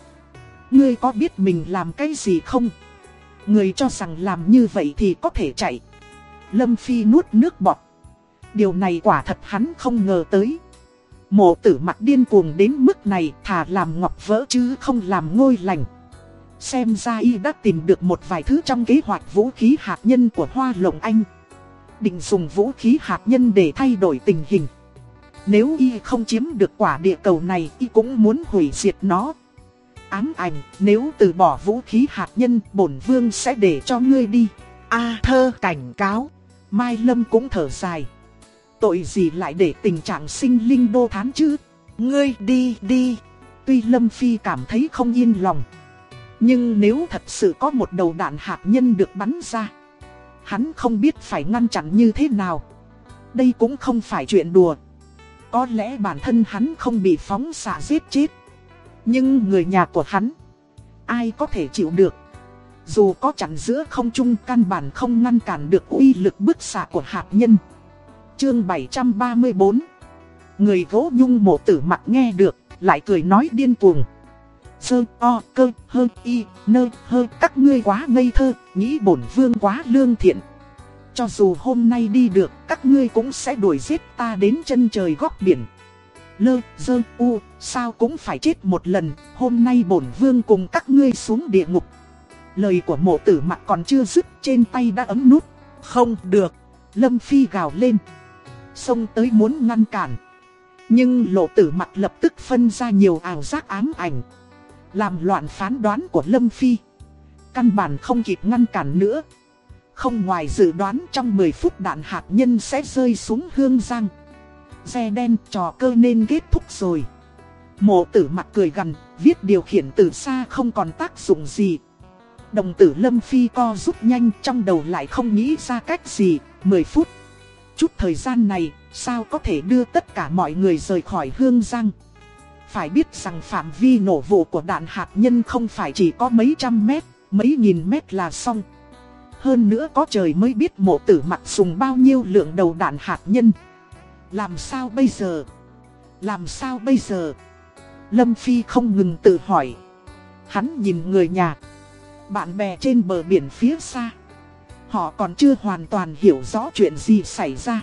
[SPEAKER 1] Ngươi có biết mình làm cái gì không? Người cho rằng làm như vậy thì có thể chạy. Lâm Phi nuốt nước bọt. Điều này quả thật hắn không ngờ tới. Mộ tử mặt điên cuồng đến mức này thà làm ngọc vỡ chứ không làm ngôi lành. Xem ra y đã tìm được một vài thứ trong kế hoạch vũ khí hạt nhân của Hoa Lộng Anh. Định dùng vũ khí hạt nhân để thay đổi tình hình. Nếu y không chiếm được quả địa cầu này, y cũng muốn hủy diệt nó. Ám ảnh, nếu từ bỏ vũ khí hạt nhân, bổn vương sẽ để cho ngươi đi. A thơ cảnh cáo. Mai Lâm cũng thở dài. Tội gì lại để tình trạng sinh linh đô thán chứ? Ngươi đi đi. Tuy Lâm Phi cảm thấy không yên lòng. Nhưng nếu thật sự có một đầu đạn hạt nhân được bắn ra, Hắn không biết phải ngăn chặn như thế nào. Đây cũng không phải chuyện đùa có lẽ bản thân hắn không bị phóng xạ giết chết. Nhưng người nhà của hắn, Ai có thể chịu được? Dù có chặn giữa không trung căn bản không ngăn cản được uy lực bức xạ của hạt nhân. Chương 734 Người gỗ nhung mộ tử mặt nghe được, Lại cười nói điên cuồng. Sơ, o, cơ, hơ, y, nơ, hơ, các ngươi quá ngây thơ, Nghĩ bổn vương quá lương thiện. Cho dù hôm nay đi được, Các ngươi cũng sẽ đuổi giết ta đến chân trời góc biển. Lơ, dơ, u, Sao cũng phải chết một lần, Hôm nay bổn vương cùng các ngươi xuống địa ngục. Lời của mộ tử mặt còn chưa dứt, Trên tay đã ấm nút. Không được. Lâm Phi gào lên. Xông tới muốn ngăn cản. Nhưng lộ tử mặt lập tức phân ra nhiều ảo giác ám ảnh. Làm loạn phán đoán của Lâm Phi. Căn bản không kịp ngăn cản nữa. Không ngoài dự đoán trong 10 phút đạn hạt nhân sẽ rơi xuống hương giang Xe đen trò cơ nên kết thúc rồi Mộ tử mặt cười gần, viết điều khiển từ xa không còn tác dụng gì Đồng tử Lâm Phi co rút nhanh trong đầu lại không nghĩ ra cách gì 10 phút Chút thời gian này, sao có thể đưa tất cả mọi người rời khỏi hương giang? Phải biết rằng phạm vi nổ vụ của đạn hạt nhân không phải chỉ có mấy trăm mét, mấy nghìn mét là xong. Hơn nữa có trời mới biết mộ tử mặt dùng bao nhiêu lượng đầu đạn hạt nhân. Làm sao bây giờ? Làm sao bây giờ? Lâm Phi không ngừng tự hỏi. Hắn nhìn người nhà. Bạn bè trên bờ biển phía xa. Họ còn chưa hoàn toàn hiểu rõ chuyện gì xảy ra.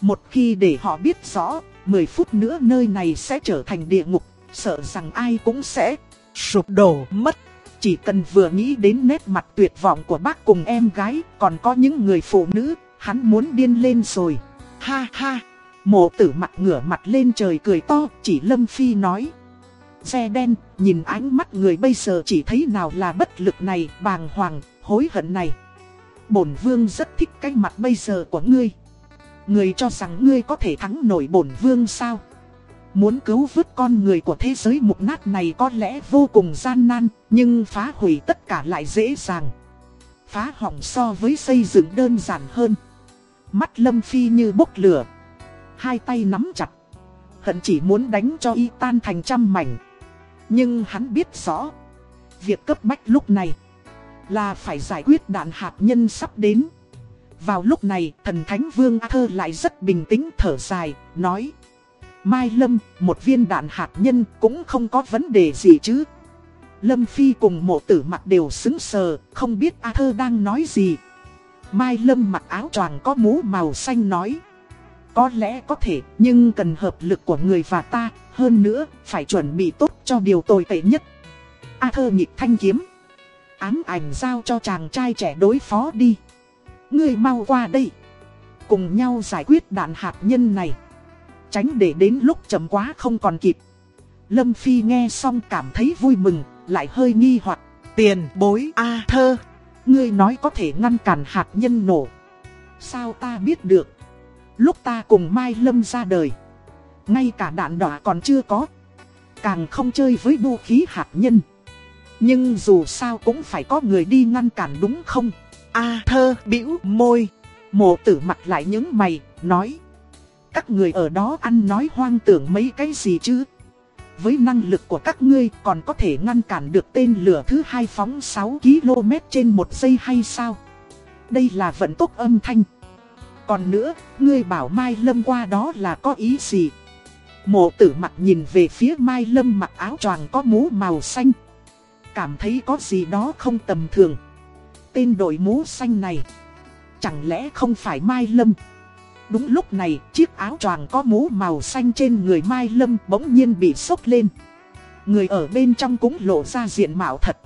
[SPEAKER 1] Một khi để họ biết rõ, 10 phút nữa nơi này sẽ trở thành địa ngục, sợ rằng ai cũng sẽ sụp đổ mất. Chỉ cần vừa nghĩ đến nét mặt tuyệt vọng của bác cùng em gái, còn có những người phụ nữ, hắn muốn điên lên rồi. Ha ha, mộ tử mặt ngửa mặt lên trời cười to, chỉ Lâm Phi nói. Xe đen, nhìn ánh mắt người bây giờ chỉ thấy nào là bất lực này, bàng hoàng, hối hận này. Bổn vương rất thích cái mặt bây giờ của ngươi. Ngươi cho rằng ngươi có thể thắng nổi bổn vương sao? Muốn cứu vớt con người của thế giới mục nát này có lẽ vô cùng gian nan, nhưng phá hủy tất cả lại dễ dàng. Phá hỏng so với xây dựng đơn giản hơn. Mắt Lâm Phi như bốc lửa. Hai tay nắm chặt. Hận chỉ muốn đánh cho y tan thành trăm mảnh. Nhưng hắn biết rõ. Việc cấp bách lúc này là phải giải quyết đạn hạt nhân sắp đến. Vào lúc này, thần thánh vương A Thơ lại rất bình tĩnh thở dài, nói. Mai Lâm, một viên đạn hạt nhân cũng không có vấn đề gì chứ. Lâm Phi cùng mộ tử mặt đều xứng sờ, không biết A Thơ đang nói gì. Mai Lâm mặc áo choàng có mũ màu xanh nói. Có lẽ có thể, nhưng cần hợp lực của người và ta, hơn nữa, phải chuẩn bị tốt cho điều tồi tệ nhất. A Thơ nhịp thanh kiếm. Ám ảnh giao cho chàng trai trẻ đối phó đi Ngươi mau qua đây Cùng nhau giải quyết đạn hạt nhân này Tránh để đến lúc chậm quá không còn kịp Lâm Phi nghe xong cảm thấy vui mừng Lại hơi nghi hoặc Tiền bối A thơ Ngươi nói có thể ngăn cản hạt nhân nổ Sao ta biết được Lúc ta cùng Mai Lâm ra đời Ngay cả đạn đỏ còn chưa có Càng không chơi với vũ khí hạt nhân nhưng dù sao cũng phải có người đi ngăn cản đúng không? A thơ bĩu môi. Mộ tử mặt lại những mày, nói. Các người ở đó ăn nói hoang tưởng mấy cái gì chứ? Với năng lực của các ngươi còn có thể ngăn cản được tên lửa thứ hai phóng 6 km trên một giây hay sao? Đây là vận tốc âm thanh. Còn nữa, ngươi bảo Mai Lâm qua đó là có ý gì? Mộ tử mặt nhìn về phía Mai Lâm mặc áo choàng có mũ màu xanh cảm thấy có gì đó không tầm thường. Tên đội mũ xanh này, chẳng lẽ không phải Mai Lâm? Đúng lúc này, chiếc áo choàng có mũ màu xanh trên người Mai Lâm bỗng nhiên bị sốc lên. Người ở bên trong cũng lộ ra diện mạo thật.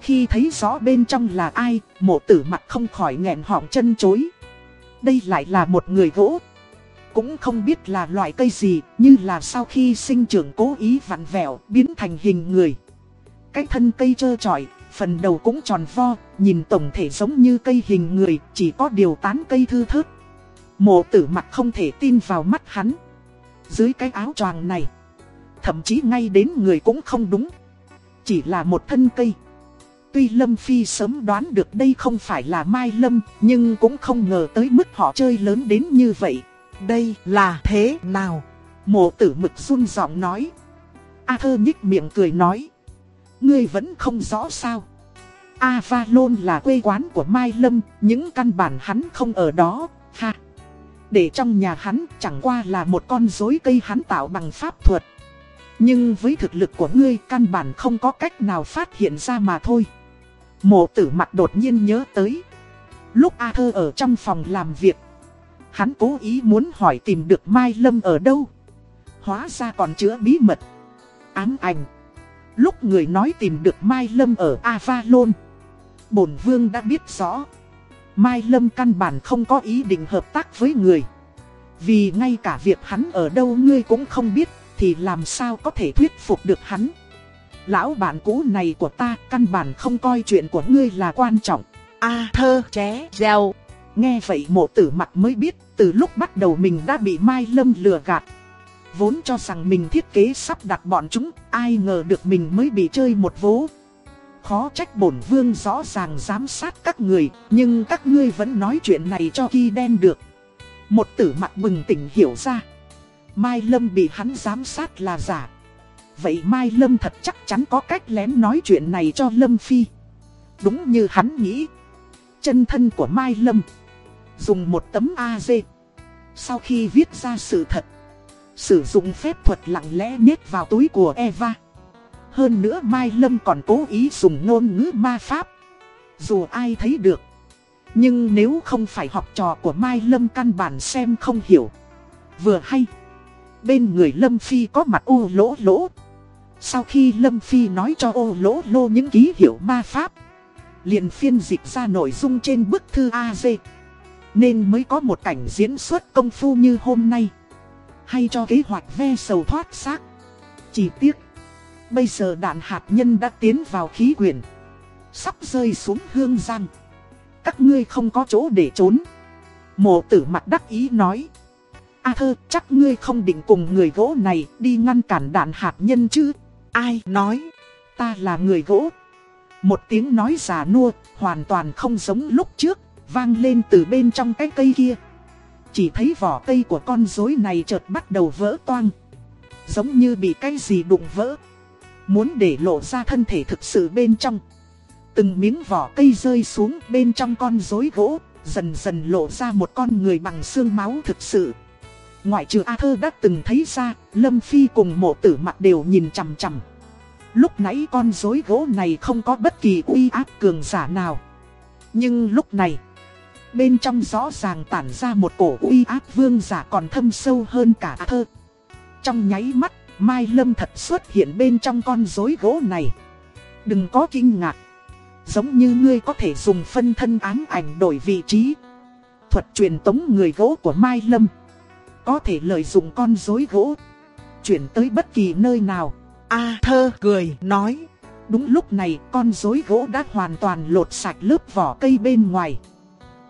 [SPEAKER 1] Khi thấy rõ bên trong là ai, mộ tử mặt không khỏi nghẹn họng chân chối. Đây lại là một người gỗ. Cũng không biết là loại cây gì, như là sau khi sinh trưởng cố ý vặn vẹo, biến thành hình người. Cái thân cây trơ trọi, phần đầu cũng tròn vo, nhìn tổng thể giống như cây hình người, chỉ có điều tán cây thư thớt. Mộ tử mặt không thể tin vào mắt hắn. Dưới cái áo choàng này, thậm chí ngay đến người cũng không đúng. Chỉ là một thân cây. Tuy Lâm Phi sớm đoán được đây không phải là Mai Lâm, nhưng cũng không ngờ tới mức họ chơi lớn đến như vậy.
[SPEAKER 2] Đây là thế nào?
[SPEAKER 1] Mộ tử mực run giọng nói. A thơ nhích miệng cười nói. Ngươi vẫn không rõ sao. Avalon là quê quán của Mai Lâm, những căn bản hắn không ở đó, ha. Để trong nhà hắn chẳng qua là một con rối cây hắn tạo bằng pháp thuật. Nhưng với thực lực của ngươi căn bản không có cách nào phát hiện ra mà thôi. Mộ tử mặt đột nhiên nhớ tới. Lúc A Thơ ở trong phòng làm việc. Hắn cố ý muốn hỏi tìm được Mai Lâm ở đâu. Hóa ra còn chữa bí mật. Ám ảnh. Lúc người nói tìm được Mai Lâm ở Avalon. Bổn Vương đã biết rõ. Mai Lâm căn bản không có ý định hợp tác với người. Vì ngay cả việc hắn ở đâu ngươi cũng không biết thì làm sao có thể thuyết phục được hắn. Lão bạn cũ này của ta căn bản không coi chuyện của ngươi là quan trọng.
[SPEAKER 2] A thơ ché gieo.
[SPEAKER 1] Nghe vậy mộ tử mặt mới biết từ lúc bắt đầu mình đã bị Mai Lâm lừa gạt. Vốn cho rằng mình thiết kế sắp đặt bọn chúng, ai ngờ được mình mới bị chơi một vố. Khó trách bổn vương rõ ràng giám sát các người, nhưng các ngươi vẫn nói chuyện này cho khi đen được. Một tử mặt bừng tỉnh hiểu ra. Mai Lâm bị hắn giám sát là giả. Vậy Mai Lâm thật chắc chắn có cách lén nói chuyện này cho Lâm Phi. Đúng như hắn nghĩ. Chân thân của Mai Lâm. Dùng một tấm AZ. Sau khi viết ra sự thật. Sử dụng phép thuật lặng lẽ nhét vào túi của Eva. Hơn nữa Mai Lâm còn cố ý dùng ngôn ngữ ma pháp. Dù ai thấy được. Nhưng nếu không phải học trò của Mai Lâm căn bản xem không hiểu. Vừa hay. Bên người Lâm Phi có mặt ô lỗ lỗ. Sau khi Lâm Phi nói cho ô lỗ lô những ký hiệu ma pháp. liền phiên dịch ra nội dung trên bức thư AZ. Nên mới có một cảnh diễn xuất công phu như hôm nay. Hay cho kế hoạch ve sầu thoát xác. Chỉ tiếc. Bây giờ đạn hạt nhân đã tiến vào khí quyển. Sắp rơi xuống hương giang. Các ngươi không có chỗ để trốn. Mộ tử mặt đắc ý nói. A thơ, chắc ngươi không định cùng người gỗ này đi ngăn cản đạn hạt nhân chứ. Ai nói. Ta là người gỗ. Một tiếng nói giả nua, hoàn toàn không giống lúc trước. Vang lên từ bên trong cái cây kia. Chỉ thấy vỏ cây của con rối này chợt bắt đầu vỡ toang. Giống như bị cái gì đụng vỡ. Muốn để lộ ra thân thể thực sự bên trong. Từng miếng vỏ cây rơi xuống bên trong con rối gỗ. Dần dần lộ ra một con người bằng xương máu thực sự. Ngoại trừ A Thơ đã từng thấy ra, Lâm Phi cùng mộ tử mặt đều nhìn chằm chằm. Lúc nãy con rối gỗ này không có bất kỳ uy áp cường giả nào. Nhưng lúc này, bên trong rõ ràng tản ra một cổ uy áp vương giả còn thâm sâu hơn cả A Thơ. Trong nháy mắt, Mai Lâm thật xuất hiện bên trong con rối gỗ này. Đừng có kinh ngạc. Giống như ngươi có thể dùng phân thân ám ảnh đổi vị trí. Thuật truyền tống người gỗ của Mai Lâm có thể lợi dụng con rối gỗ, chuyển tới bất kỳ nơi nào.
[SPEAKER 2] A thơ cười nói,
[SPEAKER 1] đúng lúc này con rối gỗ đã hoàn toàn lột sạch lớp vỏ cây bên ngoài.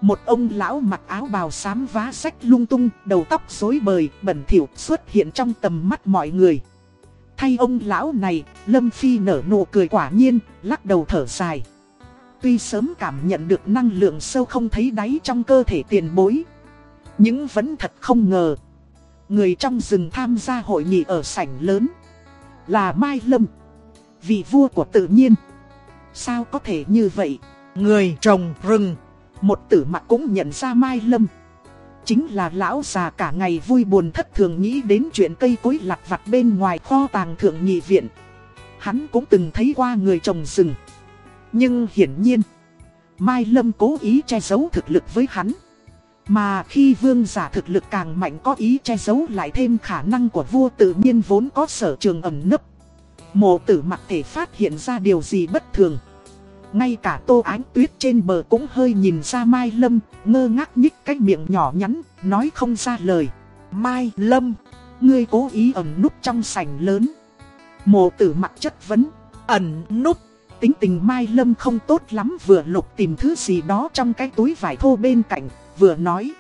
[SPEAKER 1] Một ông lão mặc áo bào xám vá sách lung tung, đầu tóc rối bời, bẩn thỉu xuất hiện trong tầm mắt mọi người. Thay ông lão này, Lâm Phi nở nụ cười quả nhiên, lắc đầu thở dài. Tuy sớm cảm nhận được năng lượng sâu không thấy đáy trong cơ thể tiền bối. Nhưng vẫn thật không ngờ. Người trong rừng tham gia hội nghị ở sảnh lớn Là Mai Lâm Vị vua của tự nhiên Sao có thể như vậy
[SPEAKER 2] Người trồng rừng
[SPEAKER 1] một tử mặt cũng nhận ra Mai Lâm Chính là lão già cả ngày vui buồn thất thường nghĩ đến chuyện cây cối lặt vặt bên ngoài kho tàng thượng nghị viện Hắn cũng từng thấy qua người trồng rừng Nhưng hiển nhiên, Mai Lâm cố ý che giấu thực lực với hắn mà khi vương giả thực lực càng mạnh có ý che giấu lại thêm khả năng của vua tự nhiên vốn có sở trường ẩn nấp. Mộ tử mặt thể phát hiện ra điều gì bất thường. Ngay cả tô ánh tuyết trên bờ cũng hơi nhìn ra Mai Lâm, ngơ ngác nhích cái miệng nhỏ nhắn, nói không ra lời.
[SPEAKER 2] Mai Lâm,
[SPEAKER 1] Ngươi cố ý ẩn núp trong sảnh lớn. Mộ tử mặt chất vấn.
[SPEAKER 2] ẩn núp,
[SPEAKER 1] Tính tình Mai Lâm không tốt lắm vừa lục tìm thứ gì đó trong cái túi vải thô bên cạnh, vừa nói.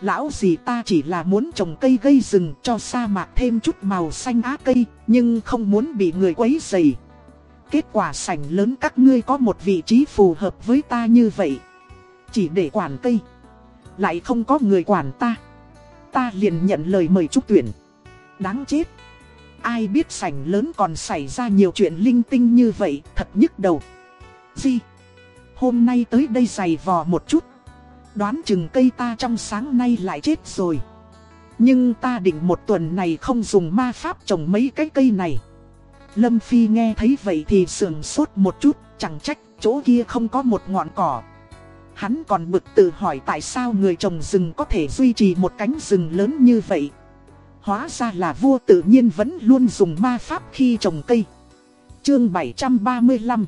[SPEAKER 1] Lão gì ta chỉ là muốn trồng cây gây rừng cho sa mạc thêm chút màu xanh á cây, nhưng không muốn bị người quấy dày. Kết quả sảnh lớn các ngươi có một vị trí phù hợp với ta như vậy. Chỉ để quản cây, lại không có người quản ta. Ta liền nhận lời mời trúc tuyển. Đáng chết. Ai biết sảnh lớn còn xảy ra nhiều chuyện linh tinh như vậy, thật nhức đầu. Gì? Hôm nay tới đây giày vò một chút. Đoán chừng cây ta trong sáng nay lại chết rồi. Nhưng ta định một tuần này không dùng ma pháp trồng mấy cái cây này. Lâm Phi nghe thấy vậy thì sườn sốt một chút, chẳng trách chỗ kia không có một ngọn cỏ. Hắn còn bực tự hỏi tại sao người trồng rừng có thể duy trì một cánh rừng lớn như vậy. Hóa ra là vua tự nhiên vẫn luôn dùng ma pháp khi trồng cây. Chương 735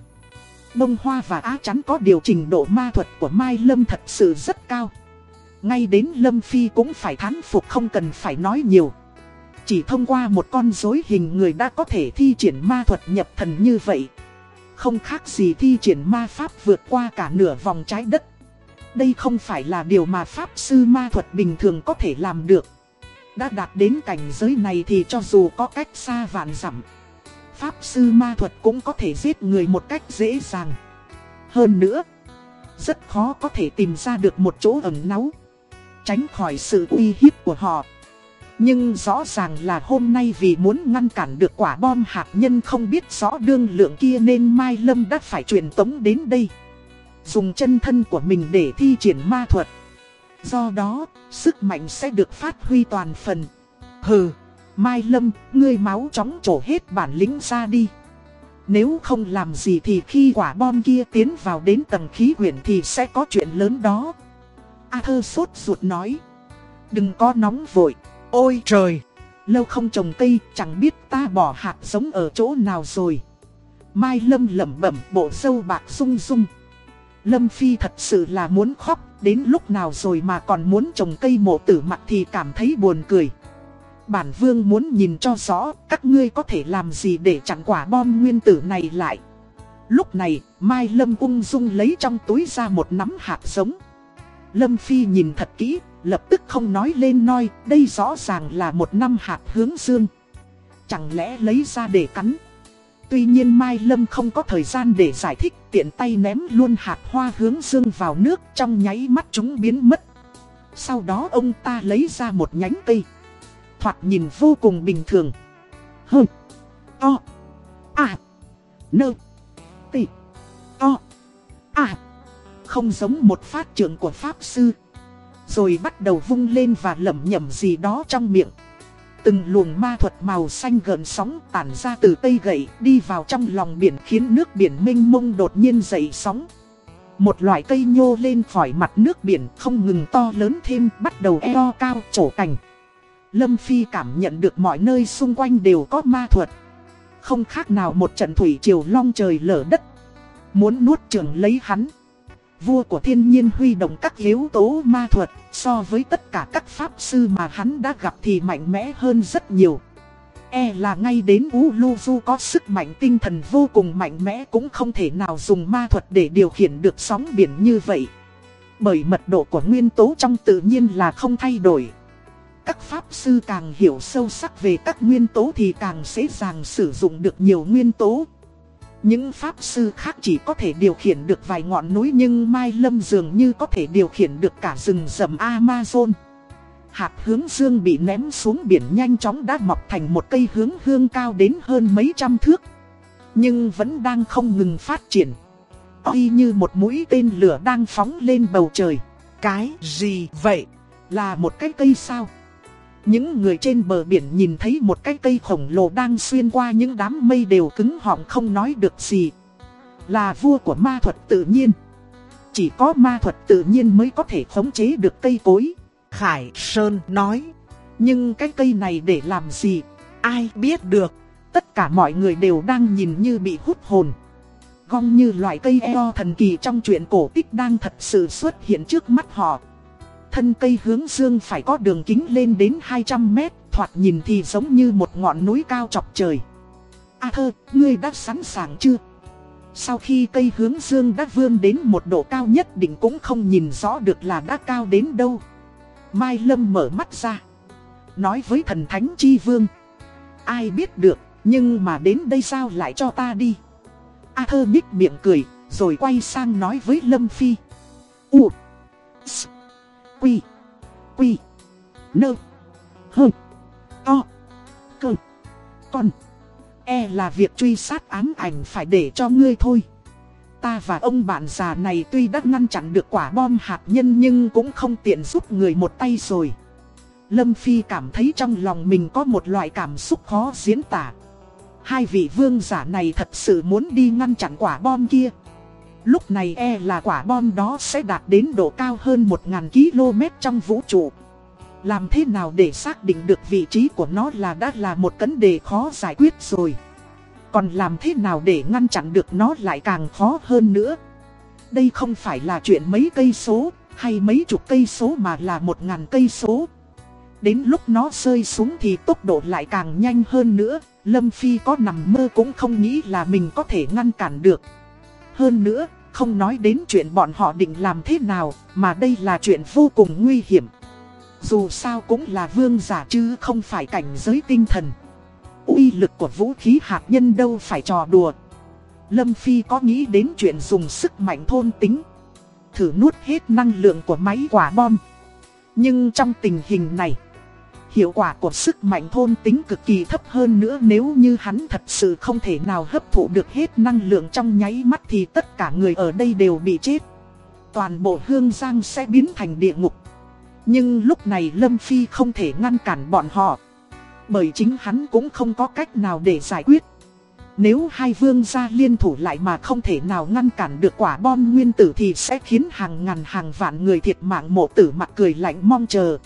[SPEAKER 1] Bông hoa và á chắn có điều trình độ ma thuật của Mai Lâm thật sự rất cao. Ngay đến Lâm Phi cũng phải thán phục không cần phải nói nhiều. Chỉ thông qua một con rối hình người đã có thể thi triển ma thuật nhập thần như vậy. Không khác gì thi triển ma pháp vượt qua cả nửa vòng trái đất. Đây không phải là điều mà pháp sư ma thuật bình thường có thể làm được. Đã đạt đến cảnh giới này thì cho dù có cách xa vạn dặm, Pháp sư ma thuật cũng có thể giết người một cách dễ dàng Hơn nữa, Rất khó có thể tìm ra được một chỗ ẩn náu, Tránh khỏi sự uy hiếp của họ nhưng rõ ràng là hôm nay vì muốn ngăn cản được quả bom hạt nhân không biết rõ đương lượng kia nên Mai Lâm đã phải truyền tống đến đây Dùng chân thân của mình để thi triển ma thuật Do đó, sức mạnh sẽ được phát huy toàn phần. Hừ, Mai Lâm, ngươi máu chóng trổ hết bản lĩnh ra đi. Nếu không làm gì thì khi quả bom kia tiến vào đến tầng khí quyển thì sẽ có chuyện lớn đó. A thơ sốt ruột nói. Đừng có nóng vội
[SPEAKER 2] ôi trời,
[SPEAKER 1] Lâu không trồng cây, chẳng biết ta bỏ hạt giống ở chỗ nào rồi. Mai Lâm lẩm bẩm bộ sâu bạc rung rung. Lâm Phi thật sự là muốn khóc, đến lúc nào rồi mà còn muốn trồng cây mộ tử mặt thì cảm thấy buồn cười. Bản vương muốn nhìn cho rõ các ngươi có thể làm gì để chặn quả bom nguyên tử này lại. Lúc này, Mai Lâm ung dung lấy trong túi ra một nắm hạt giống. Lâm Phi nhìn thật kỹ, lập tức không nói lên noi đây rõ ràng là một năm hạt hướng dương. Chẳng lẽ lấy ra để cắn? Tuy nhiên Mai Lâm không có thời gian để giải thích tiện tay ném luôn hạt hoa hướng dương vào nước trong nháy mắt chúng biến mất. Sau đó ông ta lấy ra một nhánh cây. Thoạt nhìn vô cùng bình thường. Hừ, To. À. Nơ. Tị. To. À. Không giống một phát trưởng của Pháp Sư. Rồi bắt đầu vung lên và lẩm nhẩm gì đó trong miệng. Từng luồng ma thuật màu xanh gần sóng tản ra từ cây gậy đi vào trong lòng biển khiến nước biển mênh mông đột nhiên dậy sóng. Một loại cây nhô lên khỏi mặt nước biển không ngừng to lớn thêm bắt đầu eo cao trổ cành. Lâm Phi cảm nhận được mọi nơi xung quanh đều có ma thuật. Không khác nào một trận thủy triều long trời lở đất. Muốn nuốt trường lấy hắn vua của thiên nhiên huy động các yếu tố ma thuật, so với tất cả các pháp sư mà hắn đã gặp thì mạnh mẽ hơn rất nhiều. E là ngay đến Uluzu có sức mạnh tinh thần vô cùng mạnh mẽ cũng không thể nào dùng ma thuật để điều khiển được sóng biển như vậy. Bởi mật độ của nguyên tố trong tự nhiên là không thay đổi. Các pháp sư càng hiểu sâu sắc về các nguyên tố thì càng dễ dàng sử dụng được nhiều nguyên tố. Những pháp sư khác chỉ có thể điều khiển được vài ngọn núi nhưng Mai Lâm dường như có thể điều khiển được cả rừng rầm Amazon. Hạt hướng dương bị ném xuống biển nhanh chóng đã mọc thành một cây hướng hương cao đến hơn mấy trăm thước. Nhưng vẫn đang không ngừng phát triển. Y như một mũi tên lửa đang phóng lên bầu trời.
[SPEAKER 2] cái gì vậy?
[SPEAKER 1] Là một cái cây sao? Những người trên bờ biển nhìn thấy một cái cây khổng lồ đang xuyên qua những đám mây đều cứng họng không nói được gì. Là vua của ma thuật tự nhiên. Chỉ có ma thuật tự nhiên mới có thể khống chế được cây cối.
[SPEAKER 2] Khải Sơn nói,
[SPEAKER 1] Nhưng cái cây này để làm gì?
[SPEAKER 2] ai biết được,
[SPEAKER 1] Tất cả mọi người đều đang nhìn như bị hút hồn. Gong như loại cây eo thần kỳ trong truyện cổ tích đang thật sự xuất hiện trước mắt họ. Thân cây hướng dương phải có đường kính lên đến 200 mét, thoạt nhìn thì giống như một ngọn núi cao chọc trời. A thơ, ngươi đã sẵn sàng chưa? Sau khi cây hướng dương đã vươn đến một độ cao nhất định cũng không nhìn rõ được là đã cao đến đâu. Mai Lâm mở mắt ra. Nói với thần thánh chi vương. Ai biết được, nhưng mà đến đây sao lại cho ta đi. A thơ nhích miệng cười, rồi quay sang nói với Lâm Phi. U. S. Quy. Quy. Nơ. Hơ. To. Cơ. Con. E là việc truy sát ám ảnh phải để cho ngươi thôi. Ta và ông bạn già này tuy đã ngăn chặn được quả bom hạt nhân nhưng cũng không tiện giúp người một tay rồi. Lâm Phi cảm thấy trong lòng mình có một loại cảm xúc khó diễn tả. Hai vị vương giả này thật sự muốn đi ngăn chặn quả bom kia. Lúc này e là quả bom đó sẽ đạt đến độ cao hơn 1.000 km trong vũ trụ. Làm thế nào để xác định được vị trí của nó là đã là một vấn đề khó giải quyết rồi. Còn làm thế nào để ngăn chặn được nó lại càng khó hơn nữa. Đây không phải là chuyện mấy cây số, hay mấy chục cây số mà là một ngàn cây số. Đến lúc nó rơi xuống thì tốc độ lại càng nhanh hơn nữa. Lâm Phi có nằm mơ cũng không nghĩ là mình có thể ngăn cản được. Hơn nữa, không nói đến chuyện bọn họ định làm thế nào, mà đây là chuyện vô cùng nguy hiểm. Dù sao cũng là vương giả chứ không phải cảnh giới tinh thần. uy lực của vũ khí hạt nhân đâu phải trò đùa. Lâm Phi có nghĩ đến chuyện dùng sức mạnh thôn tính. Thử nuốt hết năng lượng của máy quả bom. Nhưng trong tình hình này, hiệu quả của sức mạnh thôn tính cực kỳ thấp hơn nữa nếu như hắn thật sự không thể nào hấp thụ được hết năng lượng trong nháy mắt thì tất cả người ở đây đều bị chết. Toàn bộ hương giang sẽ biến thành địa ngục. Nhưng lúc này Lâm Phi không thể ngăn cản bọn họ. Bởi chính hắn cũng không có cách nào để giải quyết. Nếu hai vương gia liên thủ lại mà không thể nào ngăn cản được quả bom nguyên tử thì sẽ khiến hàng ngàn hàng vạn người thiệt mạng mộ tử mặt cười lạnh mong chờ.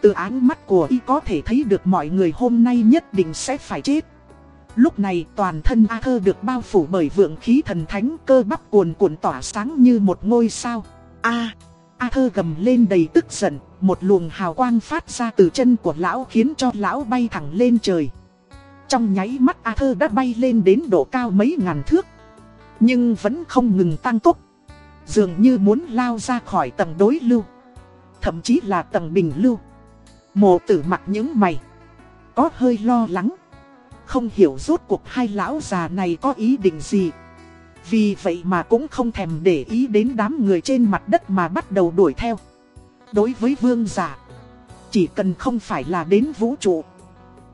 [SPEAKER 1] Từ ánh mắt của y có thể thấy được mọi người hôm nay nhất định sẽ phải chết. Lúc này toàn thân A Thơ được bao phủ bởi vượng khí thần thánh cơ bắp cuồn cuộn tỏa sáng như một ngôi sao. A, A Thơ gầm lên đầy tức giận, một luồng hào quang phát ra từ chân của lão khiến cho lão bay thẳng lên trời. Trong nháy mắt A Thơ đã bay lên đến độ cao mấy ngàn thước. Nhưng vẫn không ngừng tăng tốc. Dường như muốn lao ra khỏi tầng đối lưu. Thậm chí là tầng bình lưu. Mộ tử mặt những mày. Có hơi lo lắng. Không hiểu rốt cuộc hai lão già này có ý định gì. Vì vậy mà cũng không thèm để ý đến đám người trên mặt đất mà bắt đầu đuổi theo. Đối với vương giả, chỉ cần không phải là đến vũ trụ.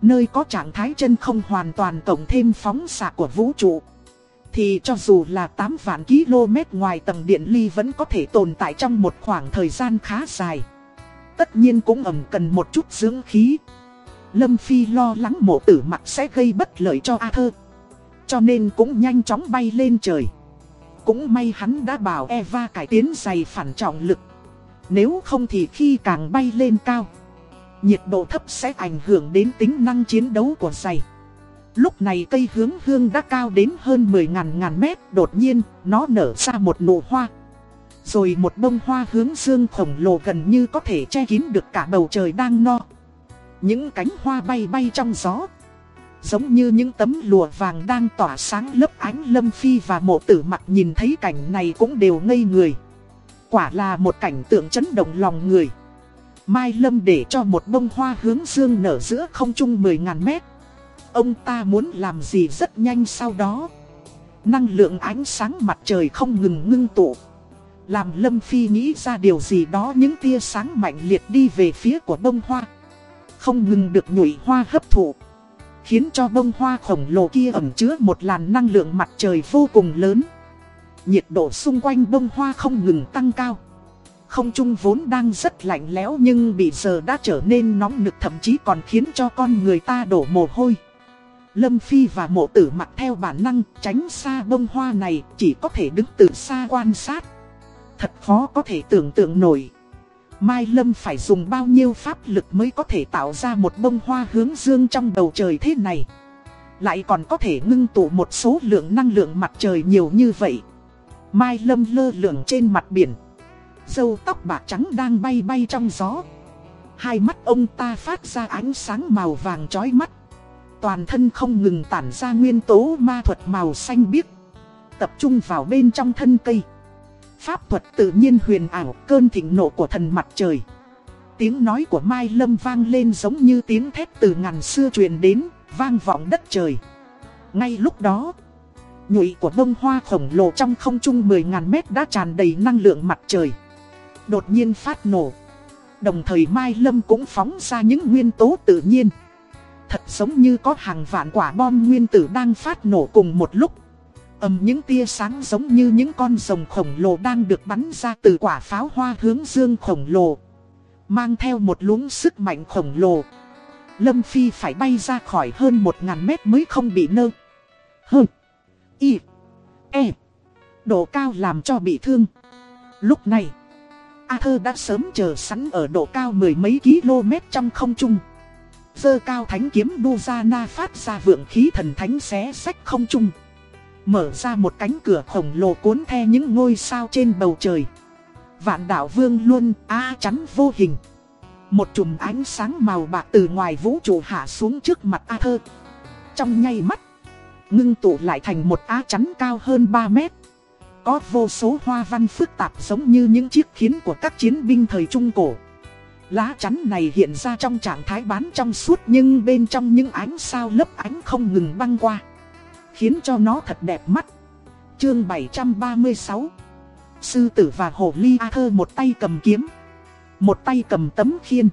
[SPEAKER 1] Nơi có trạng thái chân không hoàn toàn cộng thêm phóng xạ của vũ trụ. Thì cho dù là 8 vạn km ngoài tầng điện ly vẫn có thể tồn tại trong một khoảng thời gian khá dài. Tất nhiên cũng ẩm cần một chút dưỡng khí. Lâm Phi lo lắng mộ tử mặt sẽ gây bất lợi cho A Thơ. Cho nên cũng nhanh chóng bay lên trời. Cũng may hắn đã bảo Eva cải tiến giày phản trọng lực. Nếu không thì khi càng bay lên cao, nhiệt độ thấp sẽ ảnh hưởng đến tính năng chiến đấu của giày. Lúc này cây hướng hương đã cao đến hơn 10.000 ngàn mét, đột nhiên nó nở ra một nụ hoa. Rồi một bông hoa hướng dương khổng lồ gần như có thể che kín được cả bầu trời đang no. Những cánh hoa bay bay trong gió. Giống như những tấm lụa vàng đang tỏa sáng lấp ánh lâm phi và mộ tử mặt nhìn thấy cảnh này cũng đều ngây người. Quả là một cảnh tượng chấn động lòng người. Mai Lâm để cho một bông hoa hướng dương nở giữa không trung 10.000 mét. Ông ta muốn làm gì rất nhanh sau đó. Năng lượng ánh sáng mặt trời không ngừng ngưng tụ. Làm Lâm Phi nghĩ ra điều gì đó những tia sáng mạnh liệt đi về phía của bông hoa. Không ngừng được nhụy hoa hấp thụ. Khiến cho bông hoa khổng lồ kia ẩm chứa một làn năng lượng mặt trời vô cùng lớn. Nhiệt độ xung quanh bông hoa không ngừng tăng cao. Không trung vốn đang rất lạnh lẽo nhưng bị giờ đã trở nên nóng nực, thậm chí còn khiến cho con người ta đổ mồ hôi. Lâm Phi và mộ tử mặc theo bản năng tránh xa bông hoa này, chỉ có thể đứng từ xa quan sát. Thật khó có thể tưởng tượng nổi. Mai Lâm phải dùng bao nhiêu pháp lực mới có thể tạo ra một bông hoa hướng dương trong bầu trời thế này. Lại còn có thể ngưng tụ một số lượng năng lượng mặt trời nhiều như vậy. Mai Lâm lơ lửng trên mặt biển. Dâu tóc bạc trắng đang bay bay trong gió Hai mắt ông ta phát ra ánh sáng màu vàng chói mắt Toàn thân không ngừng tản ra nguyên tố ma thuật màu xanh biếc Tập trung vào bên trong thân cây Pháp thuật tự nhiên huyền ảo cơn thịnh nộ của thần mặt trời Tiếng nói của Mai Lâm vang lên giống như tiếng thét từ ngàn xưa truyền đến, vang vọng đất trời. Ngay lúc đó, nhụy của bông hoa khổng lồ trong không trung 10.000 mét đã tràn đầy năng lượng mặt trời. Đột nhiên phát nổ. Đồng thời Mai Lâm cũng phóng ra những nguyên tố tự nhiên. Thật giống như có hàng vạn quả bom nguyên tử đang phát nổ cùng một lúc ầm những tia sáng giống như những con rồng khổng lồ đang được bắn ra từ quả pháo hoa hướng dương khổng lồ. Mang theo một luống sức mạnh khổng lồ. Lâm Phi phải bay ra khỏi hơn 1.000 mét mới không bị nơ. Hơ, Y E Độ cao làm cho bị thương. Lúc này Arthur đã sớm chờ sẵn ở độ cao mười mấy km trong không trung. Dơ cao thánh kiếm đu ra na phát ra vượng khí thần thánh xé sách không trung. Mở ra một cánh cửa khổng lồ cuốn theo những ngôi sao trên bầu trời. Vạn đảo vương luôn á chắn vô hình. Một chùm ánh sáng màu bạc từ ngoài vũ trụ hạ xuống trước mặt A thơ. Trong nháy mắt, Ngưng tụ lại thành một á chắn cao hơn 3 mét. Có vô số hoa văn phức tạp giống như những chiếc khiến của các chiến binh thời Trung Cổ. Lá chắn này hiện ra trong trạng thái bán trong suốt nhưng bên trong những ánh sao lấp ánh không ngừng băng qua. Khiến cho nó thật đẹp mắt. Chương 736 Sư tử và hồ ly A thơ một tay cầm kiếm, Một tay cầm tấm khiên.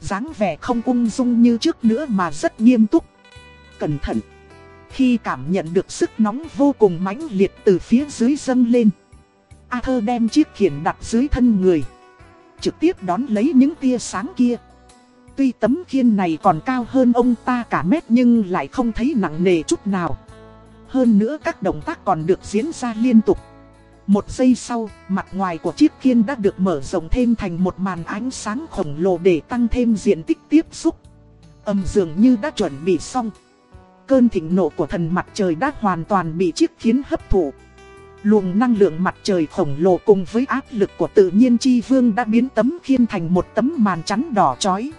[SPEAKER 1] dáng vẻ không ung dung như trước nữa mà rất nghiêm túc. Cẩn thận. Khi cảm nhận được sức nóng vô cùng mãnh liệt từ phía dưới dâng lên, A thơ đem chiếc khiển đặt dưới thân người, Trực tiếp đón lấy những tia sáng kia. Tuy tấm khiên này còn cao hơn ông ta cả mét nhưng lại không thấy nặng nề chút nào. Hơn nữa các động tác còn được diễn ra liên tục một giây sau, mặt ngoài của chiếc khiên đã được mở rộng thêm thành một màn ánh sáng khổng lồ để tăng thêm diện tích tiếp xúc. Âm dường như đã chuẩn bị xong. Cơn thịnh nộ của thần mặt trời đã hoàn toàn bị chiếc khiên hấp thụ. Luồng năng lượng mặt trời khổng lồ cùng với áp lực của tự nhiên chi vương đã biến tấm khiên thành một tấm màn chắn đỏ chói.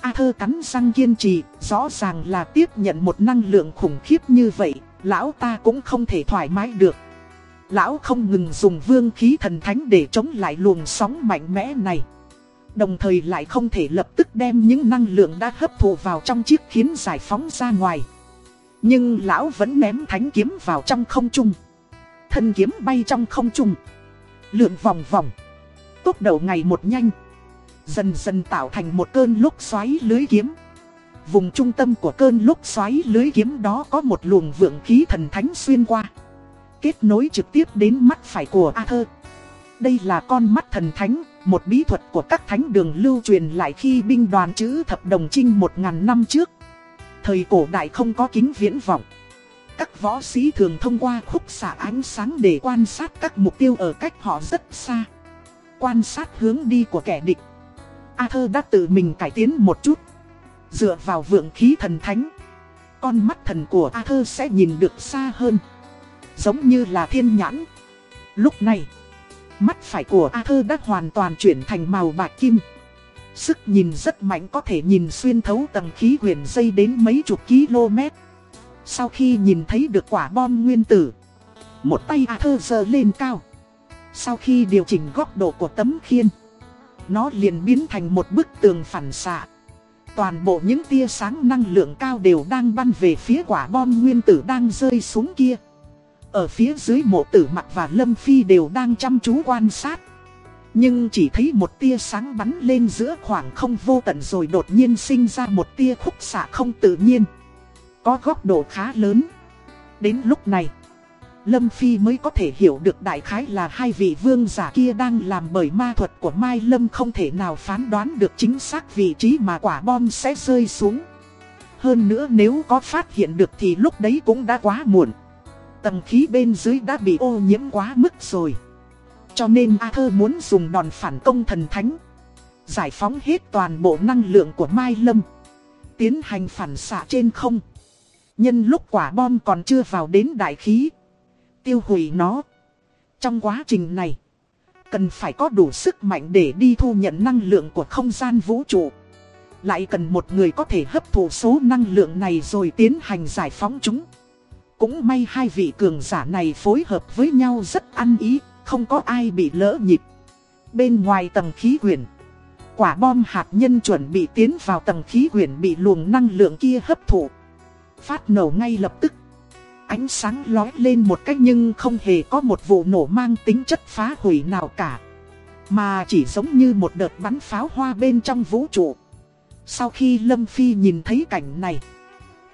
[SPEAKER 1] A thơ cắn răng kiên trì, rõ ràng là tiếp nhận một năng lượng khủng khiếp như vậy, lão ta cũng không thể thoải mái được. Lão không ngừng dùng vương khí thần thánh để chống lại luồng sóng mạnh mẽ này. Đồng thời lại không thể lập tức đem những năng lượng đã hấp thụ vào trong chiếc khiến giải phóng ra ngoài. Nhưng lão vẫn ném thánh kiếm vào trong không trung. Thân kiếm bay trong không trung. Lượn vòng vòng. Tốc độ ngày một nhanh. Dần dần tạo thành một cơn lúc xoáy lưới kiếm. Vùng trung tâm của cơn lúc xoáy lưới kiếm đó có một luồng vượng khí thần thánh xuyên qua kết nối trực tiếp đến mắt phải của Arthur. Đây là con mắt thần thánh, một bí thuật của các thánh đường lưu truyền lại khi binh đoàn chữ thập đồng trinh một ngàn năm trước. Thời cổ đại không có kính viễn vọng. Các võ sĩ thường thông qua khúc xạ ánh sáng để quan sát các mục tiêu ở cách họ rất xa. Quan sát hướng đi của kẻ địch. Arthur đã tự mình cải tiến một chút. Dựa vào vượng khí thần thánh. Con mắt thần của Arthur sẽ nhìn được xa hơn. Giống như là thiên nhãn Lúc này, Mắt phải của Arthur đã hoàn toàn chuyển thành màu bạc kim Sức nhìn rất mạnh có thể nhìn xuyên thấu tầng khí huyền dây đến mấy chục km Sau khi nhìn thấy được quả bom nguyên tử, Một tay Arthur giơ lên cao Sau khi điều chỉnh góc độ của tấm khiên, Nó liền biến thành một bức tường phản xạ Toàn bộ những tia sáng năng lượng cao đều đang bắn về phía quả bom nguyên tử đang rơi xuống kia ở phía dưới mộ tử mặt và Lâm Phi đều đang chăm chú quan sát. Nhưng chỉ thấy một tia sáng bắn lên giữa khoảng không vô tận rồi đột nhiên sinh ra một tia khúc xạ không tự nhiên. Có góc độ khá lớn. Đến lúc này, Lâm Phi mới có thể hiểu được đại khái là hai vị vương giả kia đang làm bởi ma thuật của Mai Lâm không thể nào phán đoán được chính xác vị trí mà quả bom sẽ rơi xuống. Hơn nữa nếu có phát hiện được thì lúc đấy cũng đã quá muộn. Tầng khí bên dưới đã bị ô nhiễm quá mức rồi. Cho nên A Thơ muốn dùng đòn phản công thần thánh. Giải phóng hết toàn bộ năng lượng của Mai Lâm. Tiến hành phản xạ trên không. Nhân lúc quả bom còn chưa vào đến đại khí. Tiêu hủy nó. Trong quá trình này. Cần phải có đủ sức mạnh để đi thu nhận năng lượng của không gian vũ trụ Lại cần một người có thể hấp thụ số năng lượng này rồi tiến hành giải phóng chúng Cũng may hai vị cường giả này phối hợp với nhau rất ăn ý, Không có ai bị lỡ nhịp Bên ngoài tầng khí quyển, Quả bom hạt nhân chuẩn bị tiến vào tầng khí quyển bị luồng năng lượng kia hấp thụ Phát nổ ngay lập tức Ánh sáng lói lên một cách nhưng không hề có một vụ nổ mang tính chất phá hủy nào cả Mà chỉ giống như một đợt bắn pháo hoa bên trong vũ trụ Sau khi Lâm Phi nhìn thấy cảnh này,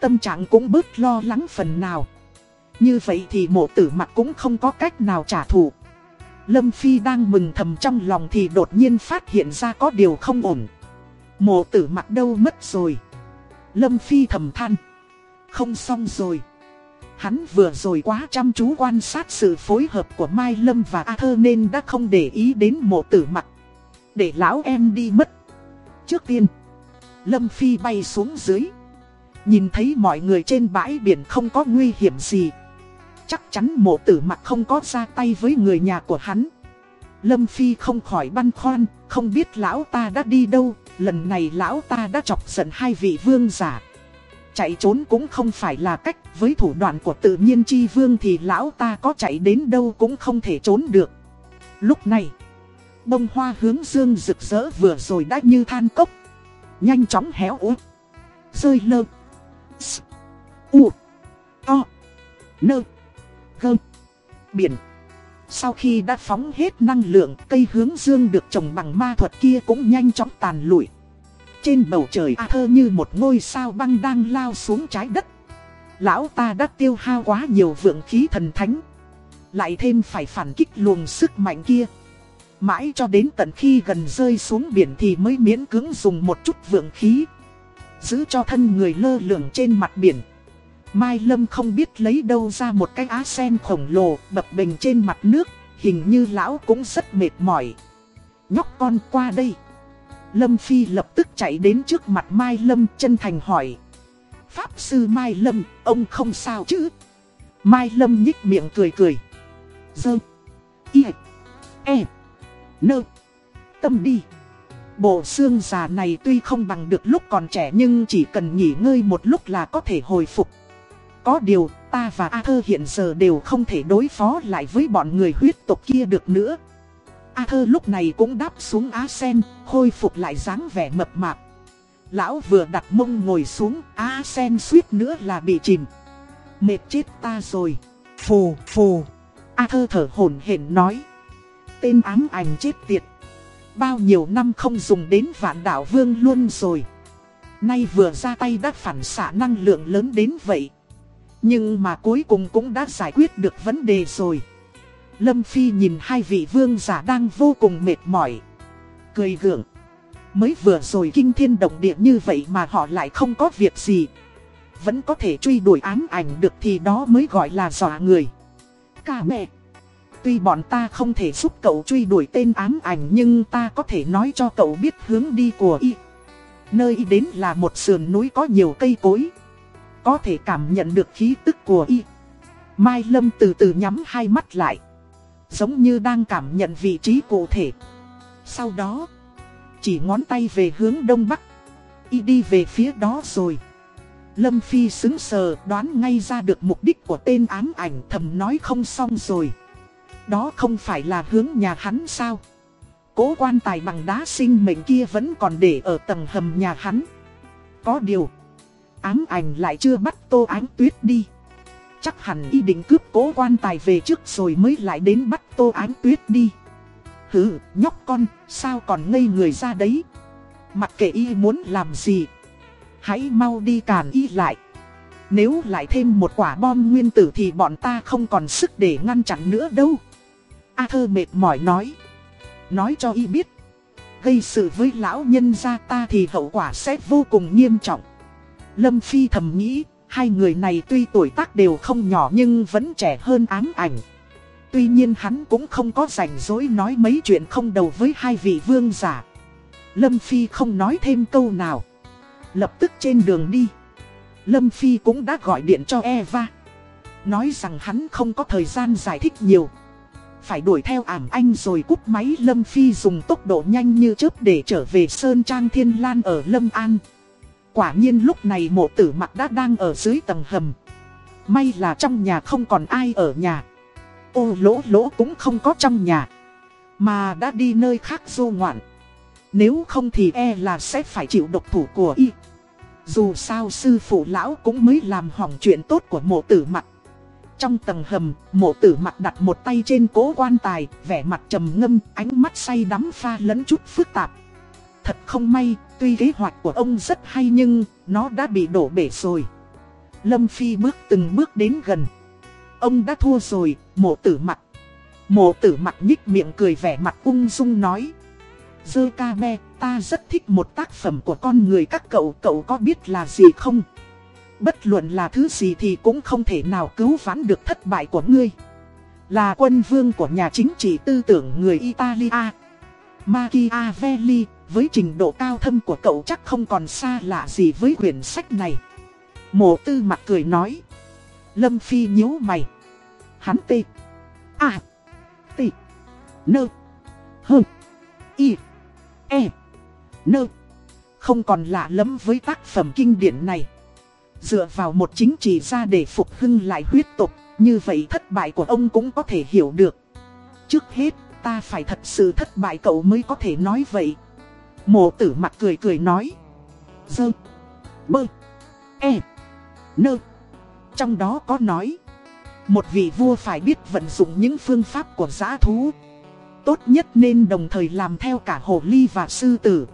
[SPEAKER 1] Tâm trạng cũng bớt lo lắng phần nào Như vậy thì mộ tử mặt cũng không có cách nào trả thù Lâm Phi đang mừng thầm trong lòng thì đột nhiên phát hiện ra có điều không ổn. Mộ tử mặt đâu mất rồi. Lâm Phi thầm than. Không xong rồi. Hắn vừa rồi quá chăm chú quan sát sự phối hợp của Mai Lâm và A Thơ nên đã không để ý đến mộ tử mặt. Để lão em đi mất. Trước tiên, Lâm Phi bay xuống dưới. Nhìn thấy mọi người trên bãi biển không có nguy hiểm gì. Chắc chắn mộ tử mặt không có ra tay với người nhà của hắn Lâm Phi không khỏi băn khoăn Không biết lão ta đã đi đâu Lần này lão ta đã chọc giận hai vị vương giả Chạy trốn cũng không phải là cách. Với thủ đoạn của tự nhiên chi vương Thì lão ta có chạy đến đâu cũng không thể trốn được. Lúc này Bông hoa hướng dương rực rỡ vừa rồi đã như than cốc. Nhanh chóng héo út. Rơi lơ. S. U. To. Nơ. Gơ, biển. Sau khi đã phóng hết năng lượng, cây hướng dương được trồng bằng ma thuật kia cũng nhanh chóng tàn lụi. Trên bầu trời A thơ như một ngôi sao băng đang lao xuống trái đất. Lão ta đã tiêu hao quá nhiều vượng khí thần thánh. Lại thêm phải phản kích luồng sức mạnh kia. Mãi cho đến tận khi gần rơi xuống biển thì mới miễn cưỡng dùng một chút vượng khí. Giữ cho thân người lơ lửng trên mặt biển. Mai Lâm không biết lấy đâu ra một cái á sen khổng lồ bập bình trên mặt nước, hình như lão cũng rất mệt mỏi. Nhóc con qua đây. Lâm Phi lập tức chạy đến trước mặt Mai Lâm chân thành hỏi. Pháp sư Mai Lâm, ông không sao chứ? Mai Lâm nhích miệng cười cười. Dơ. Y. E. Nơ. Tâm đi. Bộ xương già này tuy không bằng được lúc còn trẻ nhưng chỉ cần nghỉ ngơi một lúc là có thể hồi phục. Có điều, ta và A Thơ hiện giờ đều không thể đối phó lại với bọn người huyết tộc kia được nữa. A Thơ lúc này cũng đáp xuống á sen, khôi phục lại dáng vẻ mập mạp. Lão vừa đặt mông ngồi xuống, á sen suýt nữa là bị chìm. Mệt chết ta rồi. Phù, phù. A Thơ thở hổn hển nói. Tên ám ảnh chết tiệt. Bao nhiêu năm không dùng đến vạn đảo vương luôn rồi. Nay vừa ra tay đã phản xạ năng lượng lớn đến vậy. Nhưng mà cuối cùng cũng đã giải quyết được vấn đề rồi. Lâm Phi nhìn hai vị vương giả đang vô cùng mệt mỏi. Cười gượng. Mới vừa rồi kinh thiên động địa như vậy mà họ lại không có việc gì. Vẫn có thể truy đuổi ám ảnh được thì đó mới gọi là dọa người. Cả mẹ. Tuy bọn ta không thể giúp cậu truy đuổi tên ám ảnh nhưng ta có thể nói cho cậu biết hướng đi của y. Nơi y đến là một sườn núi có nhiều cây cối có thể cảm nhận được khí tức của y. Mai Lâm từ từ nhắm hai mắt lại. Giống như đang cảm nhận vị trí cụ thể. Sau đó, chỉ ngón tay về hướng đông bắc. Y đi về phía đó rồi. Lâm Phi xứng sờ đoán ngay ra được mục đích của tên ám ảnh thầm nói không xong rồi. Đó không phải là hướng nhà hắn sao? Cố quan tài bằng đá sinh mệnh kia vẫn còn để ở tầng hầm nhà hắn. Có điều ám ảnh lại chưa bắt Tô Ánh Tuyết đi. Chắc hẳn y định cướp cố quan tài về trước rồi mới lại đến bắt Tô Ánh Tuyết đi. Hừ, nhóc con, sao còn ngây người ra đấy? Mặc kệ y muốn làm gì? Hãy mau đi càn y lại. Nếu lại thêm một quả bom nguyên tử thì bọn ta không còn sức để ngăn chặn nữa đâu. A thơ mệt mỏi nói. Nói cho y biết. Gây sự với lão nhân gia ta thì hậu quả sẽ vô cùng nghiêm trọng. Lâm Phi thầm nghĩ, hai người này tuy tuổi tác đều không nhỏ nhưng vẫn trẻ hơn ám ảnh. Tuy nhiên hắn cũng không có rảnh rỗi nói mấy chuyện không đầu với hai vị vương giả. Lâm Phi không nói thêm câu nào. Lập tức trên đường đi. Lâm Phi cũng đã gọi điện cho Eva. Nói rằng hắn không có thời gian giải thích nhiều. Phải đuổi theo ảm anh rồi cúp máy Lâm Phi dùng tốc độ nhanh như chớp để trở về Sơn Trang Thiên Lan ở Lâm An. Quả nhiên lúc này mộ tử mặt đã đang ở dưới tầng hầm. May là trong nhà không còn ai ở nhà. Ô lỗ lỗ cũng không có trong nhà. Mà đã đi nơi khác du ngoạn. Nếu không thì e là sẽ phải chịu độc thủ của y. Dù sao sư phụ lão cũng mới làm hỏng chuyện tốt của mộ tử mặt. Trong tầng hầm, mộ tử mặt đặt một tay trên cố quan tài, vẻ mặt trầm ngâm, ánh mắt say đắm pha lẫn chút phức tạp. Thật không may, tuy kế hoạch của ông rất hay nhưng nó đã bị đổ bể rồi. Lâm Phi bước từng bước đến gần. Ông đã thua rồi, mộ tử mặt. Mộ tử mặt nhích miệng cười vẻ mặt ung dung nói. Dơ ca me, ta rất thích một tác phẩm của con người các cậu, cậu có biết là gì không? Bất luận là thứ gì thì cũng không thể nào cứu vãn được thất bại của ngươi. Là quân vương của nhà chính trị tư tưởng người Italia. Machiavelli, với trình độ cao thâm của cậu chắc không còn xa lạ gì với quyển sách này. Mộ tư mặt cười nói. Lâm Phi nhíu mày. Hắn tê. À. Tê. Nơ. Hơ. Y. E. Nơ. Không còn lạ lắm với tác phẩm kinh điển này. Dựa vào một chính trị ra để phục hưng lại huyết tục, như vậy thất bại của ông cũng có thể hiểu được. Trước hết, ta phải thật sự thất bại cậu mới có thể nói vậy. Mộ tử mặt cười cười nói. Dơ. Bơ. E. Nơ. Trong đó có nói. Một vị vua phải biết vận dụng những phương pháp của giã thú. Tốt nhất nên đồng thời làm theo cả hồ ly và sư tử.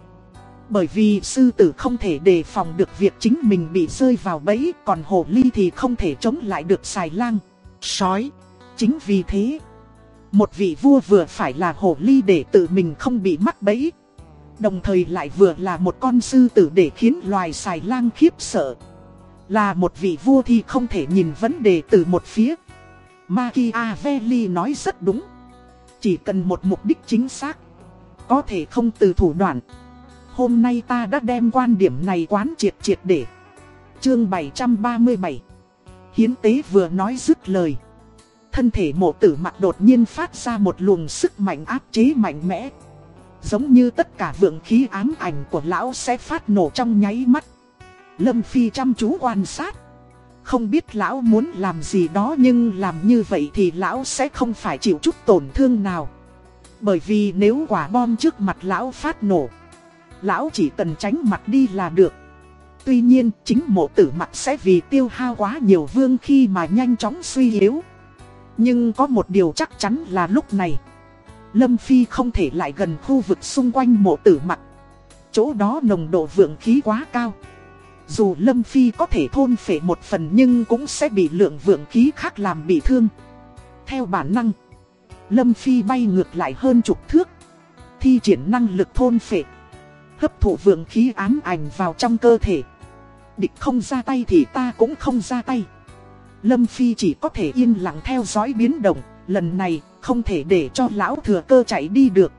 [SPEAKER 1] Bởi vì sư tử không thể đề phòng được việc chính mình bị rơi vào bẫy, còn hồ ly thì không thể chống lại được xài lang, sói. Chính vì thế, một vị vua vừa phải là hồ ly để tự mình không bị mắc bẫy. Đồng thời lại vừa là một con sư tử để khiến loài xài lang khiếp sợ. Là một vị vua thì không thể nhìn vấn đề từ một phía. Machiavelli nói rất đúng. Chỉ cần một mục đích chính xác. Có thể không từ thủ đoạn. Hôm nay ta đã đem quan điểm này quán triệt triệt để. Chương 737 Hiến tế vừa nói dứt lời. Thân thể mộ tử mặt đột nhiên phát ra một luồng sức mạnh áp chế mạnh mẽ. Giống như tất cả vượng khí ám ảnh của lão sẽ phát nổ trong nháy mắt. Lâm Phi chăm chú quan sát. Không biết lão muốn làm gì đó nhưng làm như vậy thì lão sẽ không phải chịu chút tổn thương nào. Bởi vì nếu quả bom trước mặt lão phát nổ lão chỉ cần tránh mặt đi là được. Tuy nhiên, chính mộ tử mặt sẽ vì tiêu hao quá nhiều vương khi mà nhanh chóng suy yếu. Nhưng có một điều chắc chắn là lúc này, Lâm Phi không thể lại gần khu vực xung quanh mộ tử mặt. Chỗ đó nồng độ vượng khí quá cao. Dù Lâm Phi có thể thôn phệ một phần nhưng cũng sẽ bị lượng vượng khí khác làm bị thương. Theo bản năng, Lâm Phi bay ngược lại hơn chục thước. Thi triển năng lực thôn phệ hấp thụ vượng khí ám ảnh vào trong cơ thể. Địch không ra tay thì ta cũng không ra tay. Lâm Phi chỉ có thể yên lặng theo dõi biến động, lần này không thể để cho lão thừa cơ chạy đi được.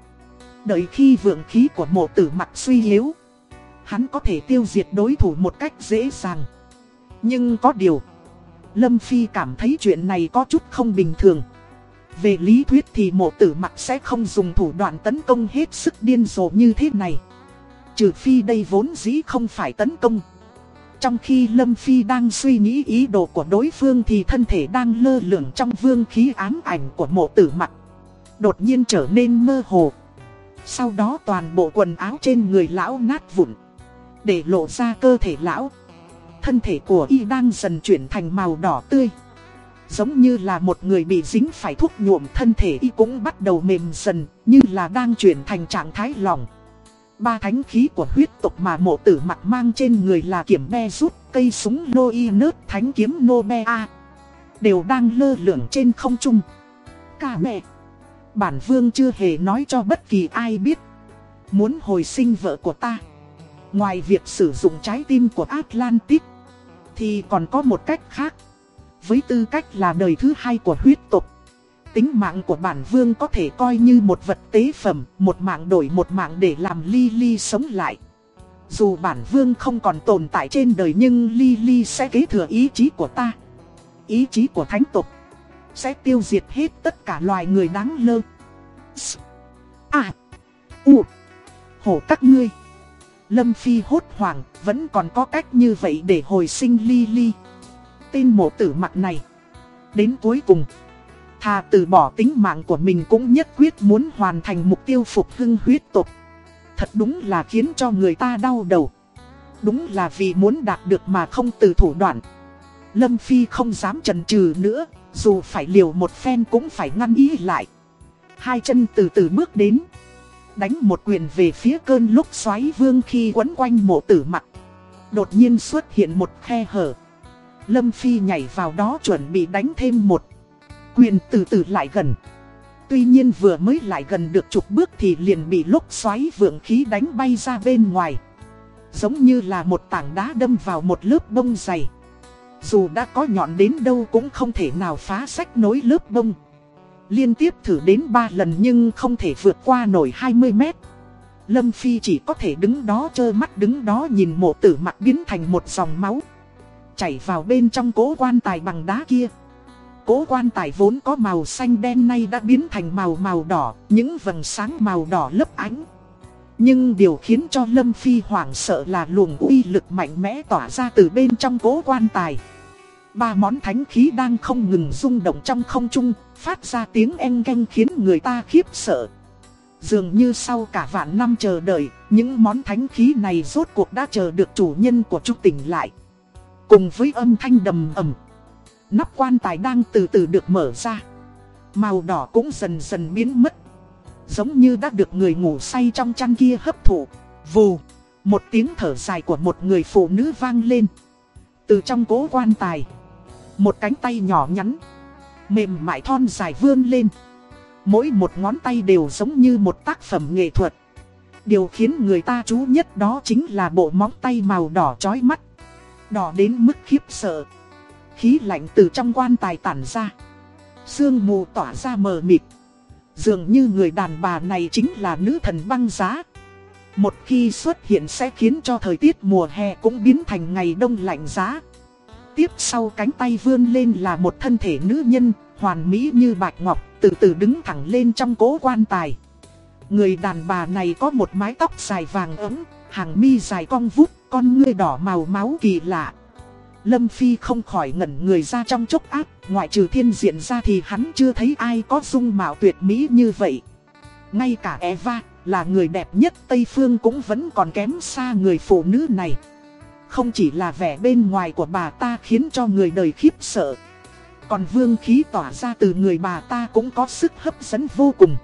[SPEAKER 1] Đợi khi vượng khí của mộ tử mặt suy yếu, hắn có thể tiêu diệt đối thủ một cách dễ dàng. Nhưng có điều, Lâm Phi cảm thấy chuyện này có chút không bình thường. Về lý thuyết thì mộ tử mặt sẽ không dùng thủ đoạn tấn công hết sức điên rồ như thế này. Trừ phi đây vốn dĩ không phải tấn công. Trong khi Lâm Phi đang suy nghĩ ý đồ của đối phương thì thân thể đang lơ lửng trong vương khí ám ảnh của mộ tử mặt. Đột nhiên trở nên mơ hồ. Sau đó toàn bộ quần áo trên người lão nát vụn. Để lộ ra cơ thể lão. Thân thể của y đang dần chuyển thành màu đỏ tươi. Giống như là một người bị dính phải thuốc nhuộm thân thể y cũng bắt đầu mềm dần, như là đang chuyển thành trạng thái lỏng. Ba thánh khí của huyết tộc mà mộ tử mặt mang trên người là kiểm me rút, cây súng lô y nớt thánh kiếm nô me a. Đều đang lơ lửng trên không trung. Cả mẹ. Bản vương chưa hề nói cho bất kỳ ai biết. Muốn hồi sinh vợ của ta. Ngoài việc sử dụng trái tim của Atlantis. Thì còn có một cách khác. Với tư cách là đời thứ hai của huyết tộc tính mạng của bản vương có thể coi như một vật tế phẩm, một mạng đổi một mạng để làm Lily sống lại. Dù bản vương không còn tồn tại trên đời nhưng Lily sẽ kế thừa ý chí của ta. Ý chí của thánh tộc sẽ tiêu diệt hết tất cả loài người đáng lơ. S A U Hổ các ngươi. Lâm Phi hốt hoảng, vẫn còn có cách như vậy để hồi sinh Lily. Tên mộ tử mặt này. Đến cuối cùng, thà từ bỏ tính mạng của mình cũng nhất quyết muốn hoàn thành mục tiêu phục hưng huyết tộc Thật đúng là khiến cho người ta đau đầu. Đúng là vì muốn đạt được mà không từ thủ đoạn. Lâm Phi không dám chần chừ nữa, dù phải liều một phen cũng phải ngăn ý lại. Hai chân từ từ bước đến. Đánh một quyền về phía cơn lúc xoáy vương khi quấn quanh mộ tử mặt. Đột nhiên xuất hiện một khe hở. Lâm Phi nhảy vào đó chuẩn bị đánh thêm một. Quyền từ từ lại gần. Tuy nhiên vừa mới lại gần được chục bước thì liền bị lúc xoáy vượng khí đánh bay ra bên ngoài. Giống như là một tảng đá đâm vào một lớp bông dày. Dù đã có nhọn đến đâu cũng không thể nào phá sách nối lớp bông. Liên tiếp thử đến 3 lần nhưng không thể vượt qua nổi 20 mét. Lâm Phi chỉ có thể đứng đó trơ mắt đứng đó nhìn mộ tử mặt biến thành một dòng máu. Chảy vào bên trong cố quan tài bằng đá kia. Cố quan tài vốn có màu xanh đen nay đã biến thành màu màu đỏ, những vầng sáng màu đỏ lấp ánh. Nhưng điều khiến cho Lâm Phi hoảng sợ là luồng uy lực mạnh mẽ tỏa ra từ bên trong cố quan tài. Ba món thánh khí đang không ngừng rung động trong không trung, phát ra tiếng en canh khiến người ta khiếp sợ. Dường như sau cả vạn năm chờ đợi, những món thánh khí này rốt cuộc đã chờ được chủ nhân của chúng tỉnh lại. Cùng với âm thanh đầm ẩm, nắp quan tài đang từ từ được mở ra. Màu đỏ cũng dần dần biến mất. Giống như đã được người ngủ say trong chăn kia hấp thụ. Vù, một tiếng thở dài của một người phụ nữ vang lên. Từ trong cố quan tài, một cánh tay nhỏ nhắn, mềm mại thon dài vươn lên. Mỗi một ngón tay đều giống như một tác phẩm nghệ thuật. Điều khiến người ta chú nhất đó chính là bộ móng tay màu đỏ chói mắt. Đỏ đến mức khiếp sợ. Khí lạnh từ trong quan tài tản ra. Sương mù tỏa ra mờ mịt. Dường như người đàn bà này chính là nữ thần băng giá. Một khi xuất hiện sẽ khiến cho thời tiết mùa hè cũng biến thành ngày đông lạnh giá. Tiếp sau cánh tay vươn lên là một thân thể nữ nhân, hoàn mỹ như bạch ngọc, từ từ đứng thẳng lên trong cố quan tài. Người đàn bà này có một mái tóc dài vàng ấm, hàng mi dài cong vút, con ngươi đỏ màu máu kỳ lạ. Lâm Phi không khỏi ngẩn người ra trong chốc áp, ngoại trừ thiên diện ra thì hắn chưa thấy ai có dung mạo tuyệt mỹ như vậy. Ngay cả Eva, là người đẹp nhất Tây Phương cũng vẫn còn kém xa người phụ nữ này. Không chỉ là vẻ bên ngoài của bà ta khiến cho người đời khiếp sợ. Còn vương khí tỏa ra từ người bà ta cũng có sức hấp dẫn vô cùng.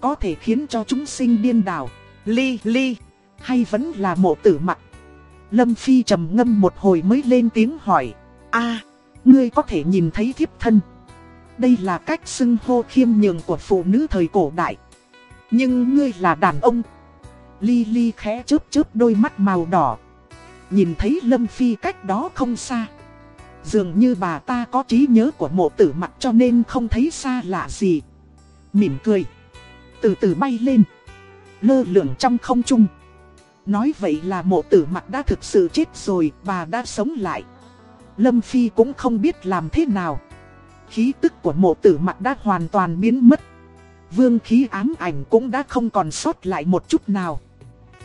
[SPEAKER 1] Có thể khiến cho chúng sinh điên đảo. Ly, ly, hay vẫn là mộ tử mặt. Lâm Phi trầm ngâm một hồi mới lên tiếng hỏi. a, ngươi có thể nhìn thấy thiếp thân. Đây là cách xưng hô khiêm nhường của phụ nữ thời cổ đại. Nhưng ngươi là đàn ông. Ly Ly khẽ chớp chớp đôi mắt màu đỏ. Nhìn thấy Lâm Phi cách đó không xa. Dường như bà ta có trí nhớ của mộ tử mặt cho nên không thấy xa lạ gì. Mỉm cười. Từ từ bay lên. Lơ lửng trong không trung. Nói vậy là mộ tử mặt đã thực sự chết rồi, bà đã sống lại. Lâm Phi cũng không biết làm thế nào. Khí tức của mộ tử mặt đã hoàn toàn biến mất. Vương khí ám ảnh cũng đã không còn sót lại một chút nào.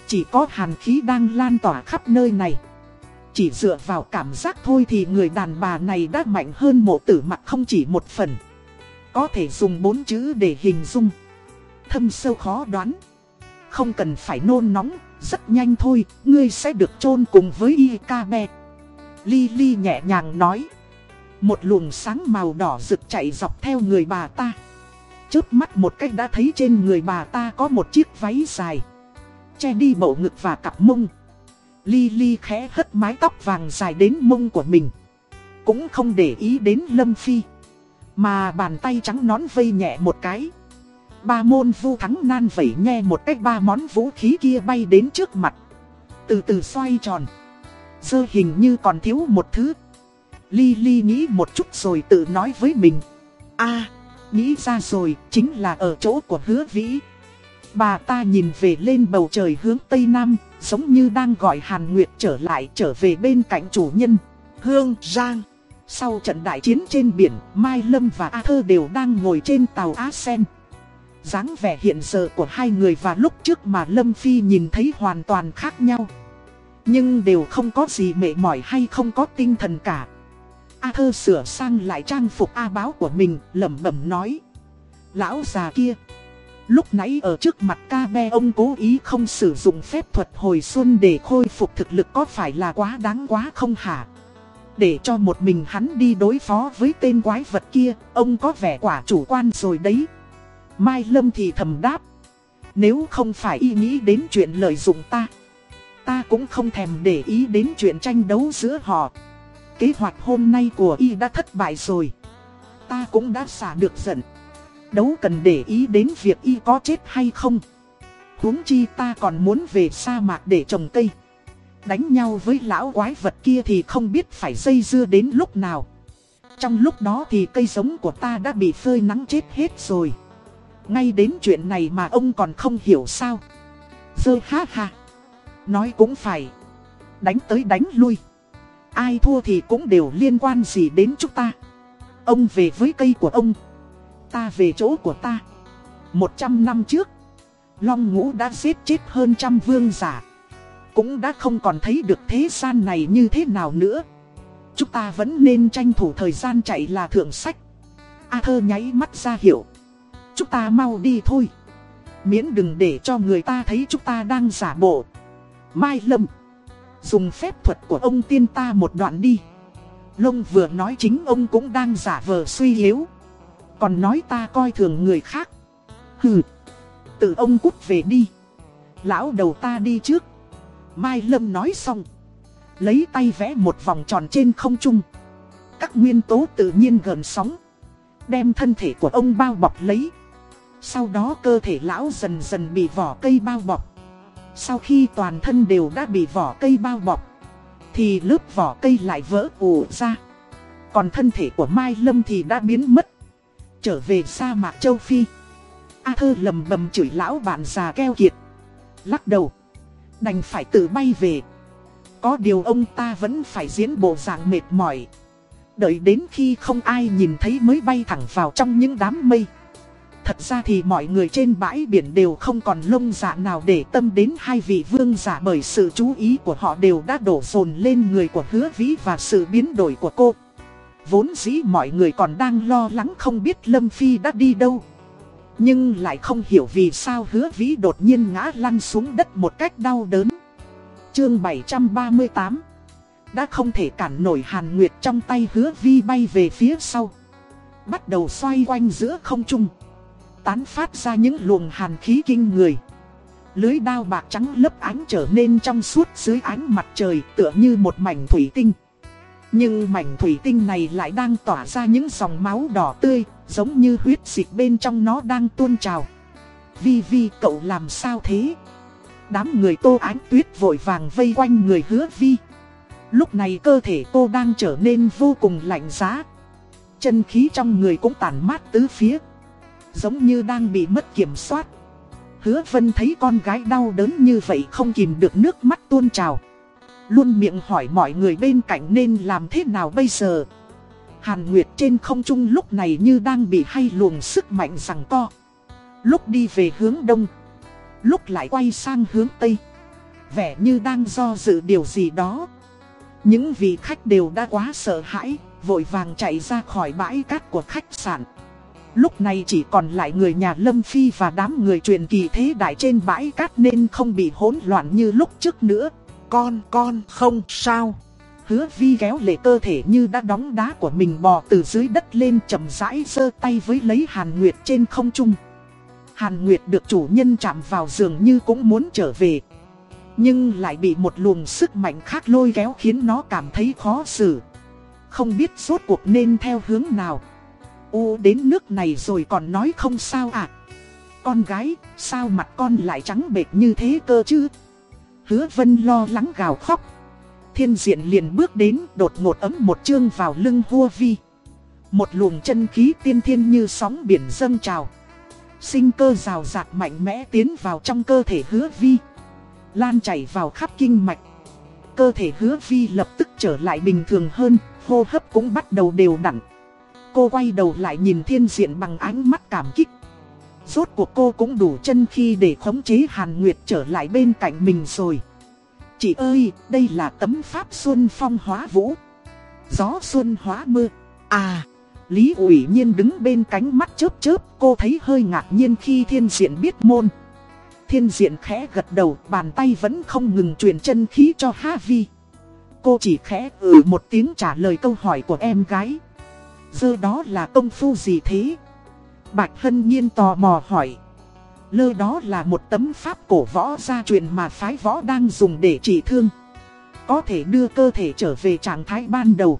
[SPEAKER 1] Chỉ có hàn khí đang lan tỏa khắp nơi này. Chỉ dựa vào cảm giác thôi thì người đàn bà này đã mạnh hơn mộ tử mặt không chỉ một phần. Có thể dùng bốn chữ để hình dung. Thâm sâu khó đoán. Không cần phải nôn nóng, rất nhanh thôi, ngươi sẽ được chôn cùng với Ikabe. Lily nhẹ nhàng nói. Một luồng sáng màu đỏ rực chạy dọc theo người bà ta. Chớp mắt một cách đã thấy trên người bà ta có một chiếc váy dài. Che đi bộ ngực và cặp mông. Lily khẽ hất mái tóc vàng dài đến mông của mình. Cũng không để ý đến Lâm Phi. Mà bàn tay trắng nón vây nhẹ một cái. Ba môn vu thắng nan vẩy nghe một cách ba món vũ khí kia bay đến trước mặt. Từ từ xoay tròn. Dơ hình như còn thiếu một thứ. Ly Ly nghĩ một chút rồi tự nói với mình. a nghĩ ra rồi, chính là ở chỗ của hứa vĩ. Bà ta nhìn về lên bầu trời hướng Tây Nam, giống như đang gọi Hàn Nguyệt trở lại trở về bên cạnh chủ nhân. Hương Giang Sau trận đại chiến trên biển, Mai Lâm và A Thơ đều đang ngồi trên tàu Á Sen dáng vẻ hiện giờ của hai người và lúc trước mà Lâm Phi nhìn thấy hoàn toàn khác nhau. Nhưng đều không có gì mệt mỏi hay không có tinh thần cả. A Thơ sửa sang lại trang phục A báo của mình, lẩm bẩm nói. Lão già kia. Lúc nãy ở trước mặt ca be ông cố ý không sử dụng phép thuật hồi xuân để khôi phục thực lực có phải là quá đáng quá không hả? Để cho một mình hắn đi đối phó với tên quái vật kia, ông có vẻ quả chủ quan rồi đấy. Mai Lâm thì thầm đáp. Nếu không phải y nghĩ đến chuyện lợi dụng ta, ta cũng không thèm để ý đến chuyện tranh đấu giữa họ. Kế hoạch hôm nay của y đã thất bại rồi. Ta cũng đã xả được giận. Đấu cần để ý đến việc y có chết hay không. huống chi ta còn muốn về sa mạc để trồng cây. Đánh nhau với lão quái vật kia thì không biết phải dây dưa đến lúc nào. Trong lúc đó thì cây giống của ta đã bị phơi nắng chết hết rồi. Ngay đến chuyện này mà ông còn không hiểu sao. Dơ ha ha. Nói cũng phải. Đánh tới đánh lui. Ai thua thì cũng đều liên quan gì đến chúng ta. Ông về với cây của ông. Ta về chỗ của ta. Một trăm năm trước. Long ngũ đã giết chết hơn trăm vương giả. Cũng đã không còn thấy được thế gian này như thế nào nữa. Chúng ta vẫn nên tranh thủ thời gian chạy là thượng sách. A thơ nháy mắt ra hiệu. Chúng ta mau đi thôi. Miễn đừng để cho người ta thấy chúng ta đang giả bộ. Mai Lâm. Dùng phép thuật của ông tiên ta một đoạn đi. Lông vừa nói chính ông cũng đang giả vờ suy yếu. Còn nói ta coi thường người khác. Hừ. Tự ông cút về đi. Lão đầu ta đi trước. Mai Lâm nói xong. Lấy tay vẽ một vòng tròn trên không trung. Các nguyên tố tự nhiên gần sóng. Đem thân thể của ông bao bọc lấy. Sau đó cơ thể lão dần dần bị vỏ cây bao bọc. Sau khi toàn thân đều đã bị vỏ cây bao bọc. Thì lớp vỏ cây lại vỡ ủ ra. Còn thân thể của Mai Lâm thì đã biến mất. Trở về sa mạc châu Phi. A thơ lầm bầm chửi lão bạn già keo kiệt. Lắc đầu. Đành phải tự bay về Có điều ông ta vẫn phải diễn bộ dạng mệt mỏi Đợi đến khi không ai nhìn thấy mới bay thẳng vào trong những đám mây Thật ra thì mọi người trên bãi biển đều không còn lông dạ nào để tâm đến hai vị vương giả Bởi sự chú ý của họ đều đã đổ dồn lên người của hứa vĩ và sự biến đổi của cô Vốn dĩ mọi người còn đang lo lắng không biết Lâm Phi đã đi đâu nhưng lại không hiểu vì sao hứa vĩ đột nhiên ngã lăn xuống đất một cách đau đớn. Chương 738 Đã không thể cản nổi Hàn Nguyệt trong tay hứa vi bay về phía sau. Bắt đầu xoay quanh giữa không trung. Tán phát ra những luồng hàn khí kinh người. Lưới đao bạc trắng lấp ánh trở nên trong suốt dưới ánh mặt trời tựa như một mảnh thủy tinh. Nhưng mảnh thủy tinh này lại đang tỏa ra những dòng máu đỏ tươi, giống như huyết dịch bên trong nó đang tuôn trào. Vi Vi cậu làm sao thế? Đám người tô ánh tuyết vội vàng vây quanh người hứa Vi. Lúc này cơ thể cô đang trở nên vô cùng lạnh giá. Chân khí trong người cũng tản mát tứ phía. Giống như đang bị mất kiểm soát. Hứa Vân thấy con gái đau đớn như vậy không kìm được nước mắt tuôn trào. Luôn miệng hỏi mọi người bên cạnh nên làm thế nào bây giờ. Hàn Nguyệt trên không trung lúc này như đang bị hay luồng sức mạnh rằng co. Lúc đi về hướng đông, Lúc lại quay sang hướng tây. Vẻ như đang do dự điều gì đó. Những vị khách đều đã quá sợ hãi, Vội vàng chạy ra khỏi bãi cát của khách sạn. Lúc này chỉ còn lại người nhà Lâm Phi và đám người truyền kỳ thế đại trên bãi cát nên không bị hỗn loạn như lúc trước nữa con, con, không sao. Hứa vi kéo lệ cơ thể như đã đóng đá của mình bò từ dưới đất lên chậm rãi giơ tay với lấy Hàn Nguyệt trên không trung. Hàn Nguyệt được chủ nhân chạm vào giường như cũng muốn trở về. Nhưng lại bị một luồng sức mạnh khác lôi kéo khiến nó cảm thấy khó xử. Không biết suốt cuộc nên theo hướng nào. Ô đến nước này rồi còn nói không sao à. Con gái, sao mặt con lại trắng bệch như thế cơ chứ? Hứa vân lo lắng gào khóc. Thiên diện liền bước đến đột ngột ấm một chương vào lưng vua vi. Một luồng chân khí tiên thiên như sóng biển dâng trào. Sinh cơ rào rạc mạnh mẽ tiến vào trong cơ thể hứa vi. Lan chảy vào khắp kinh mạch. Cơ thể hứa vi lập tức trở lại bình thường hơn, hô hấp cũng bắt đầu đều đặn. Cô quay đầu lại nhìn thiên diện bằng ánh mắt cảm kích. Rốt cuộc cô cũng đủ chân khi để khống chế Hàn Nguyệt trở lại bên cạnh mình rồi. Chị ơi, đây là tấm pháp xuân phong hóa vũ. Gió xuân hóa mưa.
[SPEAKER 2] À,
[SPEAKER 1] Lý ủy nhiên đứng bên cánh mắt chớp chớp, cô thấy hơi ngạc nhiên khi thiên diện biết môn. Thiên diện khẽ gật đầu, bàn tay vẫn không ngừng truyền chân khí cho Ha Vi. Cô chỉ khẽ ừ một tiếng trả lời câu hỏi của em gái. Dơ đó là công phu gì thế? Bạch Hân Nhiên tò mò hỏi. Lơ đó là một tấm pháp cổ võ gia truyền mà phái võ đang dùng để trị thương. Có thể đưa cơ thể trở về trạng thái ban đầu.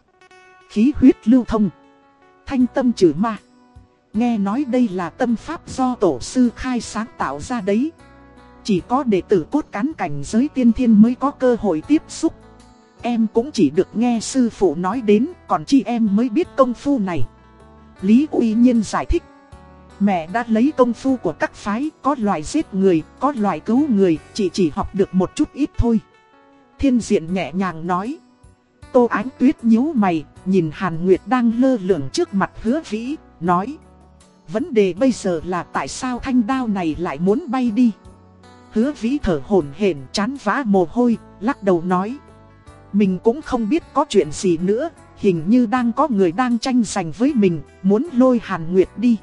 [SPEAKER 1] Khí huyết lưu thông. Thanh tâm trừ ma. Nghe nói đây là tâm pháp do tổ sư khai sáng tạo ra đấy. Chỉ có đệ tử cốt cán cảnh giới tiên thiên mới có cơ hội tiếp xúc. Em cũng chỉ được nghe sư phụ nói đến, còn chi em mới biết công phu này. Lý Uy Nhiên giải thích. Mẹ đã lấy công phu của các phái, có loại giết người, có loại cứu người, chị chỉ học được một chút ít thôi. Thiên diện nhẹ nhàng nói. Tô Ánh Tuyết nhíu mày, nhìn Hàn Nguyệt đang lơ lửng trước mặt hứa vĩ, nói. Vấn đề bây giờ là tại sao thanh đao này lại muốn bay đi? Hứa vĩ thở hổn hển chán vã mồ hôi, lắc đầu nói. Mình cũng không biết có chuyện gì nữa, hình như đang có người đang tranh giành với mình, muốn lôi Hàn Nguyệt đi.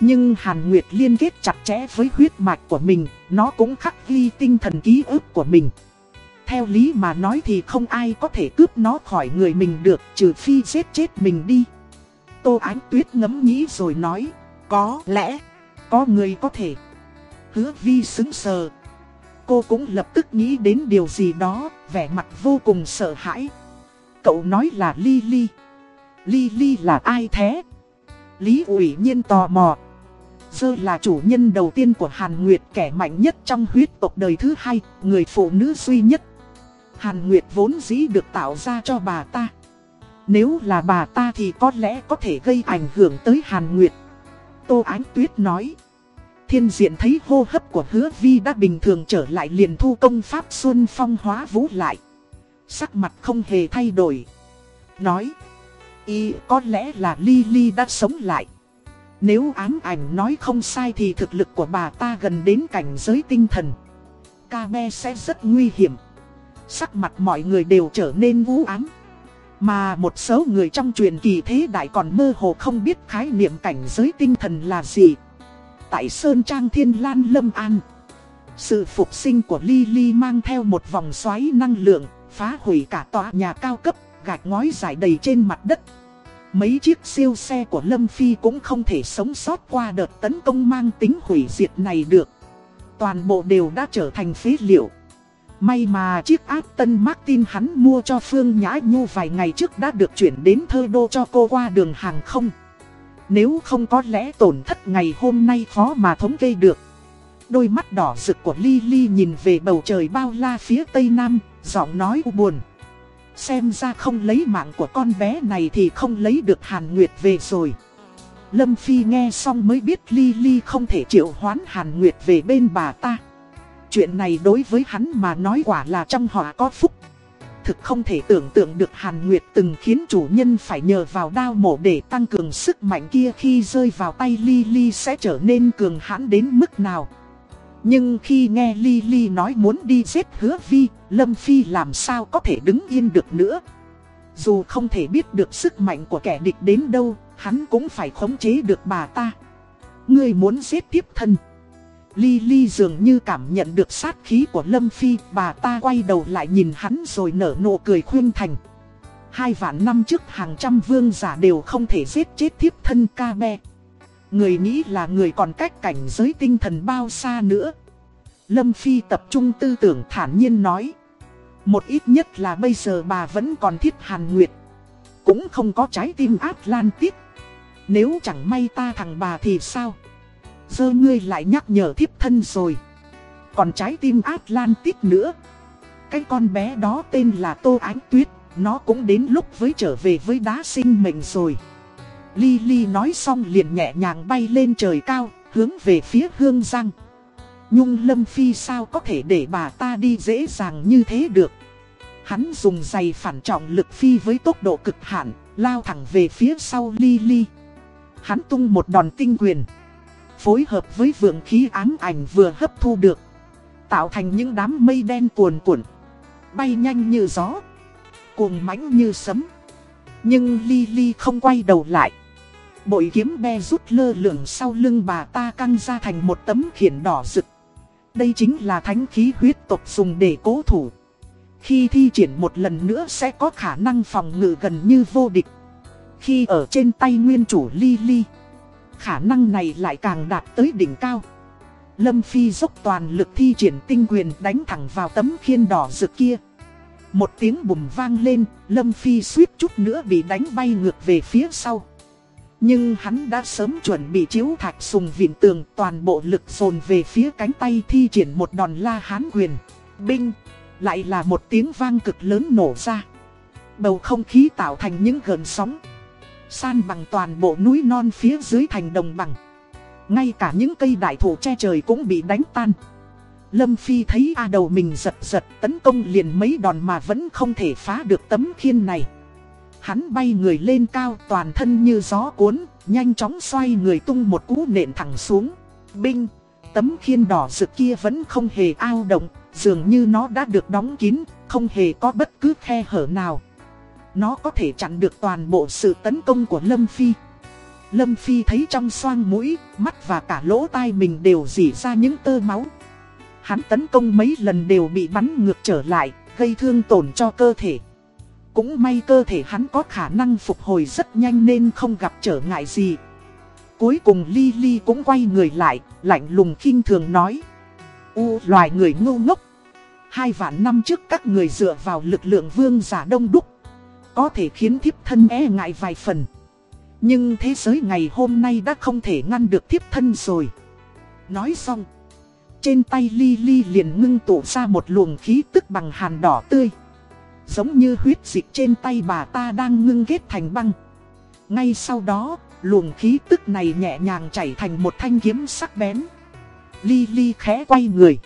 [SPEAKER 1] Nhưng Hàn Nguyệt liên kết chặt chẽ với huyết mạch của mình, nó cũng khắc ghi tinh thần ký ức của mình. Theo lý mà nói thì không ai có thể cướp nó khỏi người mình được, trừ phi giết chết mình đi. Tô Ánh Tuyết ngẫm nghĩ rồi nói,
[SPEAKER 2] có lẽ,
[SPEAKER 1] có người có thể. Hứa vi xứng sờ. Cô cũng lập tức nghĩ đến điều gì đó, vẻ mặt vô cùng sợ hãi. Cậu nói là Lily. Lily là ai thế? Lý ủy nhiên tò mò. Dơ là chủ nhân đầu tiên của Hàn Nguyệt kẻ mạnh nhất trong huyết tộc đời thứ hai, người phụ nữ duy nhất. Hàn Nguyệt vốn dĩ được tạo ra cho bà ta. Nếu là bà ta thì có lẽ có thể gây ảnh hưởng tới Hàn Nguyệt. Tô Ánh Tuyết nói. Thiên diện thấy hô hấp của hứa vi đã bình thường trở lại liền thu công pháp xuân phong hóa vũ lại. Sắc mặt không hề thay đổi. Nói. Y, có lẽ là Lily đã sống lại. Nếu ám ảnh nói không sai thì thực lực của bà ta gần đến cảnh giới tinh thần. Ca sẽ rất nguy hiểm. Sắc mặt mọi người đều trở nên vũ ám. Mà một số người trong truyền kỳ thế đại còn mơ hồ không biết khái niệm cảnh giới tinh thần là gì. Tại Sơn Trang Thiên Lan Lâm An. Sự phục sinh của Lily mang theo một vòng xoáy năng lượng, phá hủy cả tòa nhà cao cấp, gạch ngói dài đầy trên mặt đất. Mấy chiếc siêu xe của Lâm Phi cũng không thể sống sót qua đợt tấn công mang tính hủy diệt này được. Toàn bộ đều đã trở thành phế liệu. May mà chiếc áp tân Martin hắn mua cho Phương Nhã Nhu vài ngày trước đã được chuyển đến thơ đô cho cô qua đường hàng không. Nếu không có lẽ tổn thất ngày hôm nay khó mà thống kê được. Đôi mắt đỏ rực của Lily nhìn về bầu trời bao la phía tây nam, giọng nói u buồn. Xem ra không lấy mạng của con bé này thì không lấy được Hàn Nguyệt về rồi. Lâm Phi nghe xong mới biết Lily không thể triệu hoán Hàn Nguyệt về bên bà ta. Chuyện này đối với hắn mà nói quả là trong họ có phúc. Thực không thể tưởng tượng được Hàn Nguyệt từng khiến chủ nhân phải nhờ vào đao mổ để tăng cường sức mạnh kia khi rơi vào tay Lily sẽ trở nên cường hãn đến mức nào. Nhưng khi nghe Lily nói muốn đi giết hứa vi, Lâm Phi làm sao có thể đứng yên được nữa. Dù không thể biết được sức mạnh của kẻ địch đến đâu, hắn cũng phải khống chế được bà ta. Ngươi muốn giết tiếp thân. Lily dường như cảm nhận được sát khí của Lâm Phi, bà ta quay đầu lại nhìn hắn rồi nở nụ cười khuyên thành. Hai vạn năm trước hàng trăm vương giả đều không thể giết chết thiếp thân ca be. Người nghĩ là người còn cách cảnh giới tinh thần bao xa nữa. Lâm Phi tập trung tư tưởng thản nhiên nói. Một ít nhất là bây giờ bà vẫn còn thiết hàn nguyệt. Cũng không có trái tim Atlantis. Nếu chẳng may ta thằng bà thì sao? Dơ ngươi lại nhắc nhở thiếp thân rồi. Còn trái tim Atlantis nữa. Cái con bé đó tên là Tô Ánh Tuyết. Nó cũng đến lúc với trở về với đá sinh mệnh rồi. Lily nói xong liền nhẹ nhàng bay lên trời cao, hướng về phía hương răng. Nhung Lâm Phi sao có thể để bà ta đi dễ dàng như thế được. Hắn dùng giày phản trọng lực phi với tốc độ cực hạn, lao thẳng về phía sau Lily. Hắn tung một đòn tinh quyền. Phối hợp với vượng khí ám ảnh vừa hấp thu được. Tạo thành những đám mây đen cuồn cuộn. Bay nhanh như gió. Cuồng mãnh như sấm. Nhưng Lily không quay đầu lại. Bội kiếm be rút lơ lửng sau lưng bà ta căng ra thành một tấm khiển đỏ rực. Đây chính là thánh khí huyết tộc dùng để cố thủ. Khi thi triển một lần nữa sẽ có khả năng phòng ngự gần như vô địch. Khi ở trên tay nguyên chủ Lily, khả năng này lại càng đạt tới đỉnh cao. Lâm Phi dốc toàn lực thi triển tinh quyền đánh thẳng vào tấm khiên đỏ rực kia. Một tiếng bùm vang lên, Lâm Phi suýt chút nữa bị đánh bay ngược về phía sau. Nhưng hắn đã sớm chuẩn bị chiếu thạch sùng viện tường toàn bộ lực dồn về phía cánh tay thi triển một đòn la hán quyền. Binh, lại là một tiếng vang cực lớn nổ ra. Bầu không khí tạo thành những gần sóng. San bằng toàn bộ núi non phía dưới thành đồng bằng. Ngay cả những cây đại thụ che trời cũng bị đánh tan. Lâm Phi thấy A đầu mình giật giật tấn công liền mấy đòn mà vẫn không thể phá được tấm khiên này. Hắn bay người lên cao toàn thân như gió cuốn, nhanh chóng xoay người tung một cú nện thẳng xuống. Binh, tấm khiên đỏ rực kia vẫn không hề ao động, dường như nó đã được đóng kín, không hề có bất cứ khe hở nào. Nó có thể chặn được toàn bộ sự tấn công của Lâm Phi. Lâm Phi thấy trong xoang mũi, mắt và cả lỗ tai mình đều dỉ ra những tơ máu. Hắn tấn công mấy lần đều bị bắn ngược trở lại, gây thương tổn cho cơ thể. Cũng may cơ thể hắn có khả năng phục hồi rất nhanh nên không gặp trở ngại gì. Cuối cùng Lily cũng quay người lại, lạnh lùng khinh thường nói. U loài người ngu ngốc. Hai vạn năm trước các người dựa vào lực lượng vương giả đông đúc. Có thể khiến thiếp thân e ngại vài phần. Nhưng thế giới ngày hôm nay đã không thể ngăn được thiếp thân rồi. Nói xong. Trên tay Lily liền ngưng tụ ra một luồng khí tức bằng hàn đỏ tươi. Giống như huyết dịch trên tay bà ta đang ngưng kết thành băng. Ngay sau đó, luồng khí tức này nhẹ nhàng chảy thành một thanh kiếm sắc bén. Ly khẽ quay người.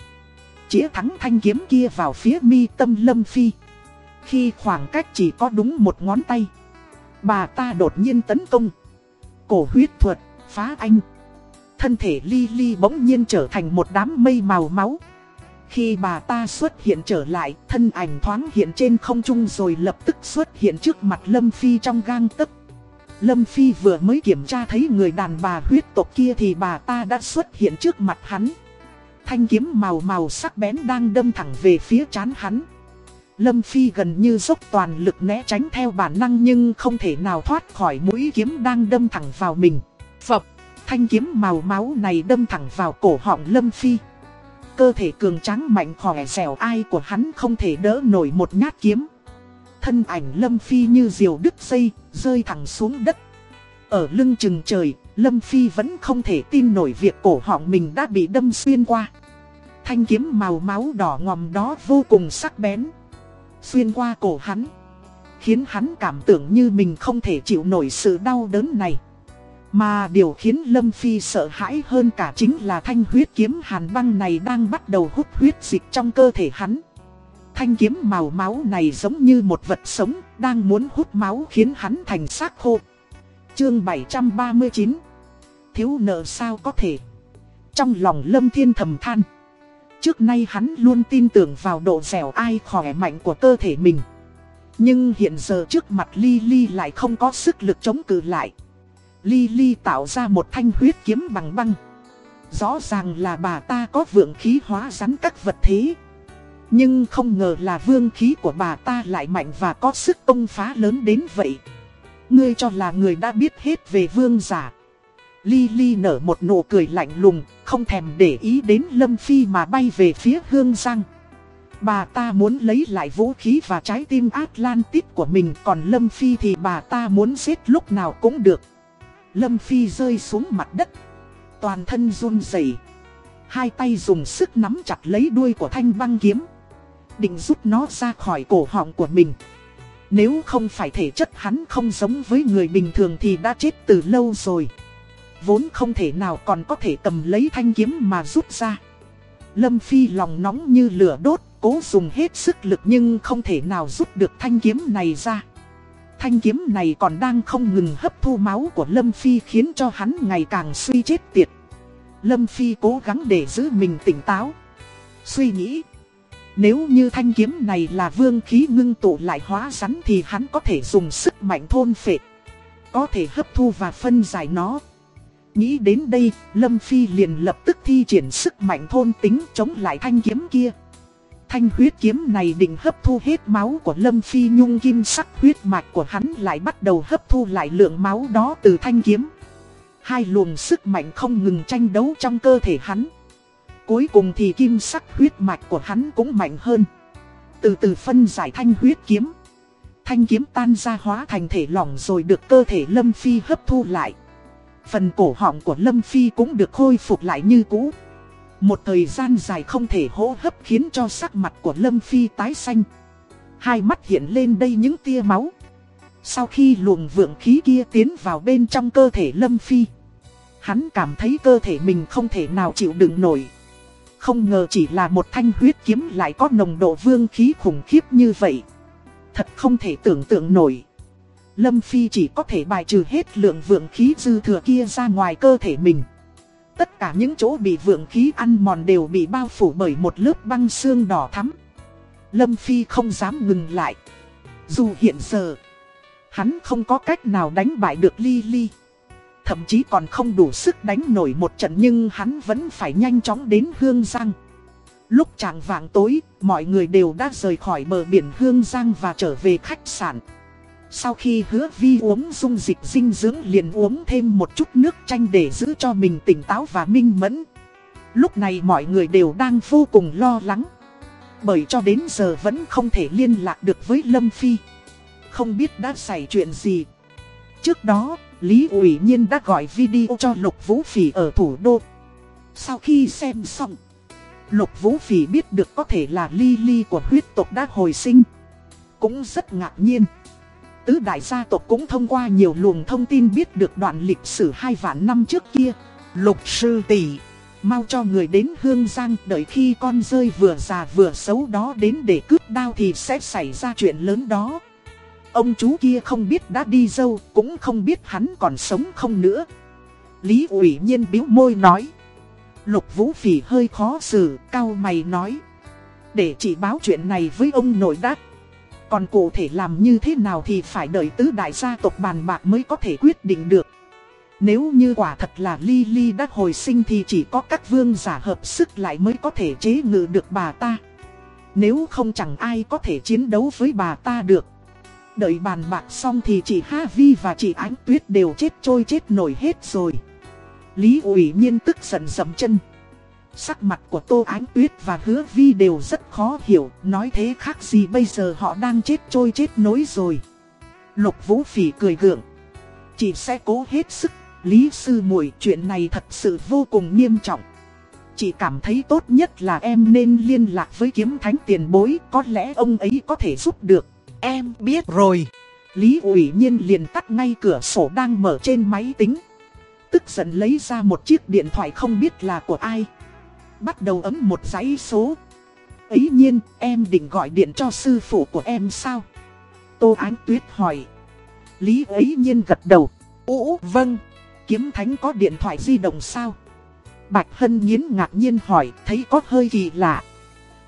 [SPEAKER 1] Chĩa thắng thanh kiếm kia vào phía mi tâm lâm phi. Khi khoảng cách chỉ có đúng một ngón tay. Bà ta đột nhiên tấn công. Cổ huyết thuật, phá anh. Thân thể Ly bỗng nhiên trở thành một đám mây màu máu. Khi bà ta xuất hiện trở lại, thân ảnh thoáng hiện trên không trung rồi lập tức xuất hiện trước mặt Lâm Phi trong gang tấc. Lâm Phi vừa mới kiểm tra thấy người đàn bà huyết tộc kia thì bà ta đã xuất hiện trước mặt hắn. Thanh kiếm màu màu sắc bén đang đâm thẳng về phía chán hắn. Lâm Phi gần như dốc toàn lực né tránh theo bản năng nhưng không thể nào thoát khỏi mũi kiếm đang đâm thẳng vào mình. Phập, thanh kiếm màu máu này đâm thẳng vào cổ họng Lâm Phi. Cơ thể cường tráng mạnh khỏe dẻo ai của hắn không thể đỡ nổi một nhát kiếm. Thân ảnh Lâm Phi như diều đứt dây, rơi thẳng xuống đất. Ở lưng chừng trời, Lâm Phi vẫn không thể tin nổi việc cổ họng mình đã bị đâm xuyên qua. Thanh kiếm màu máu đỏ ngòm đó vô cùng sắc bén. Xuyên qua cổ hắn. Khiến hắn cảm tưởng như mình không thể chịu nổi sự đau đớn này. Mà điều khiến Lâm Phi sợ hãi hơn cả chính là thanh huyết kiếm hàn băng này đang bắt đầu hút huyết dịch trong cơ thể hắn. Thanh kiếm màu máu này giống như một vật sống, đang muốn hút máu khiến hắn thành xác khô. Chương 739 Thiếu nợ sao có thể Trong lòng Lâm Thiên thầm than Trước nay hắn luôn tin tưởng vào độ dẻo ai khỏe mạnh của cơ thể mình. Nhưng hiện giờ trước mặt Lily lại không có sức lực chống cự lại. Lily tạo ra một thanh huyết kiếm bằng băng. Rõ ràng là bà ta có vượng khí hóa rắn các vật thế. Nhưng không ngờ là vương khí của bà ta lại mạnh và có sức công phá lớn đến vậy. Ngươi cho là người đã biết hết về vương giả. Lily nở một nụ cười lạnh lùng, Không thèm để ý đến Lâm Phi mà bay về phía Hương Giang. Bà ta muốn lấy lại vũ khí và trái tim Atlantis của mình, Còn Lâm Phi thì bà ta muốn giết lúc nào cũng được. Lâm Phi rơi xuống mặt đất, Toàn thân run rẩy. Hai tay dùng sức nắm chặt lấy đuôi của thanh băng kiếm, Định rút nó ra khỏi cổ họng của mình. Nếu không phải thể chất hắn không giống với người bình thường thì đã chết từ lâu rồi. Vốn không thể nào còn có thể cầm lấy thanh kiếm mà rút ra Lâm Phi lòng nóng như lửa đốt cố dùng hết sức lực nhưng không thể nào rút được thanh kiếm này ra. Thanh kiếm này còn đang không ngừng hấp thu máu của Lâm Phi khiến cho hắn ngày càng suy chết tiệt. Lâm Phi cố gắng để giữ mình tỉnh táo. Suy nghĩ, nếu như thanh kiếm này là vương khí ngưng tụ lại hóa rắn thì hắn có thể dùng sức mạnh thôn phệ. Có thể hấp thu và phân giải nó. Nghĩ đến đây, Lâm Phi liền lập tức thi triển sức mạnh thôn tính chống lại thanh kiếm kia. Thanh huyết kiếm này định hấp thu hết máu của Lâm Phi nhung kim sắc huyết mạch của hắn lại bắt đầu hấp thu lại lượng máu đó từ thanh kiếm. Hai luồng sức mạnh không ngừng tranh đấu trong cơ thể hắn. Cuối cùng thì kim sắc huyết mạch của hắn cũng mạnh hơn. Từ từ phân giải thanh huyết kiếm. Thanh kiếm tan ra hóa thành thể lỏng rồi được cơ thể Lâm Phi hấp thu lại. Phần cổ họng của Lâm Phi cũng được khôi phục lại như cũ. Một thời gian dài không thể hô hấp khiến cho sắc mặt của Lâm Phi tái xanh. Hai mắt hiện lên đây những tia máu. Sau khi luồng vượng khí kia tiến vào bên trong cơ thể Lâm Phi, hắn cảm thấy cơ thể mình không thể nào chịu đựng nổi. Không ngờ chỉ là một thanh huyết kiếm lại có nồng độ vương khí khủng khiếp như vậy. Thật không thể tưởng tượng nổi. Lâm Phi chỉ có thể bài trừ hết lượng vượng khí dư thừa kia ra ngoài cơ thể mình. Tất cả những chỗ bị vượng khí ăn mòn đều bị bao phủ bởi một lớp băng xương đỏ thắm. Lâm Phi không dám ngừng lại. Dù hiện giờ, hắn không có cách nào đánh bại được Ly Ly. Thậm chí còn không đủ sức đánh nổi một trận nhưng hắn vẫn phải nhanh chóng đến Hương Giang. Lúc chàng vạng tối, mọi người đều đã rời khỏi bờ biển Hương Giang và trở về khách sạn. Sau khi hứa vi uống dung dịch dinh dưỡng liền uống thêm một chút nước chanh để giữ cho mình tỉnh táo và minh mẫn. Lúc này mọi người đều đang vô cùng lo lắng. Bởi cho đến giờ vẫn không thể liên lạc được với Lâm Phi. Không biết đã xảy chuyện gì. Trước đó, Lý ủy nhiên đã gọi video cho Lục Vũ Phỉ ở thủ đô. Sau khi xem xong, Lục Vũ Phỉ biết được có thể là ly ly của huyết tộc đã hồi sinh. Cũng rất ngạc nhiên. Tứ đại gia tộc cũng thông qua nhiều luồng thông tin biết được đoạn lịch sử hai vạn năm trước kia. Lục sư tỷ mau cho người đến Hương Giang đợi khi con rơi vừa già vừa xấu đó đến để cướp đao thì sẽ xảy ra chuyện lớn đó. Ông chú kia không biết đã đi dâu, cũng không biết hắn còn sống không nữa. Lý ủy nhiên biếu môi nói. Lục Vũ Phỉ hơi khó xử, cao mày nói. Để chỉ báo chuyện này với ông nội đắc. Còn cụ thể làm như thế nào thì phải đợi tứ đại gia tộc bàn bạc mới có thể quyết định được. Nếu như quả thật là Ly Ly đã hồi sinh thì chỉ có các vương giả hợp sức lại mới có thể chế ngự được bà ta. Nếu không chẳng ai có thể chiến đấu với bà ta được. Đợi bàn bạc xong thì chị Ha Vi và chị Ánh Tuyết đều chết trôi chết nổi hết rồi. Lý ủy nhiên tức giận dầm chân. Sắc mặt của Tô Ánh Tuyết và Hứa Vi đều rất khó hiểu, nói thế khác gì bây giờ họ đang chết trôi chết nối rồi. Lục Vũ Phỉ cười gượng. Chị sẽ cố hết sức, Lý Sư muội chuyện này thật sự vô cùng nghiêm trọng. Chị cảm thấy tốt nhất là em nên liên lạc với kiếm thánh tiền bối, có lẽ ông ấy có thể giúp được.
[SPEAKER 2] Em biết rồi.
[SPEAKER 1] Lý ủy nhiên liền tắt ngay cửa sổ đang mở trên máy tính. Tức giận lấy ra một chiếc điện thoại không biết là của ai. Bắt đầu ấm một dãy số. Ấy nhiên, em định gọi điện cho sư phụ của em sao? Tô Ánh Tuyết hỏi. Lý ấy nhiên gật đầu. Ú, vâng. Kiếm Thánh có điện thoại di động sao? Bạch Hân Nhiến ngạc nhiên hỏi, thấy có hơi kỳ lạ.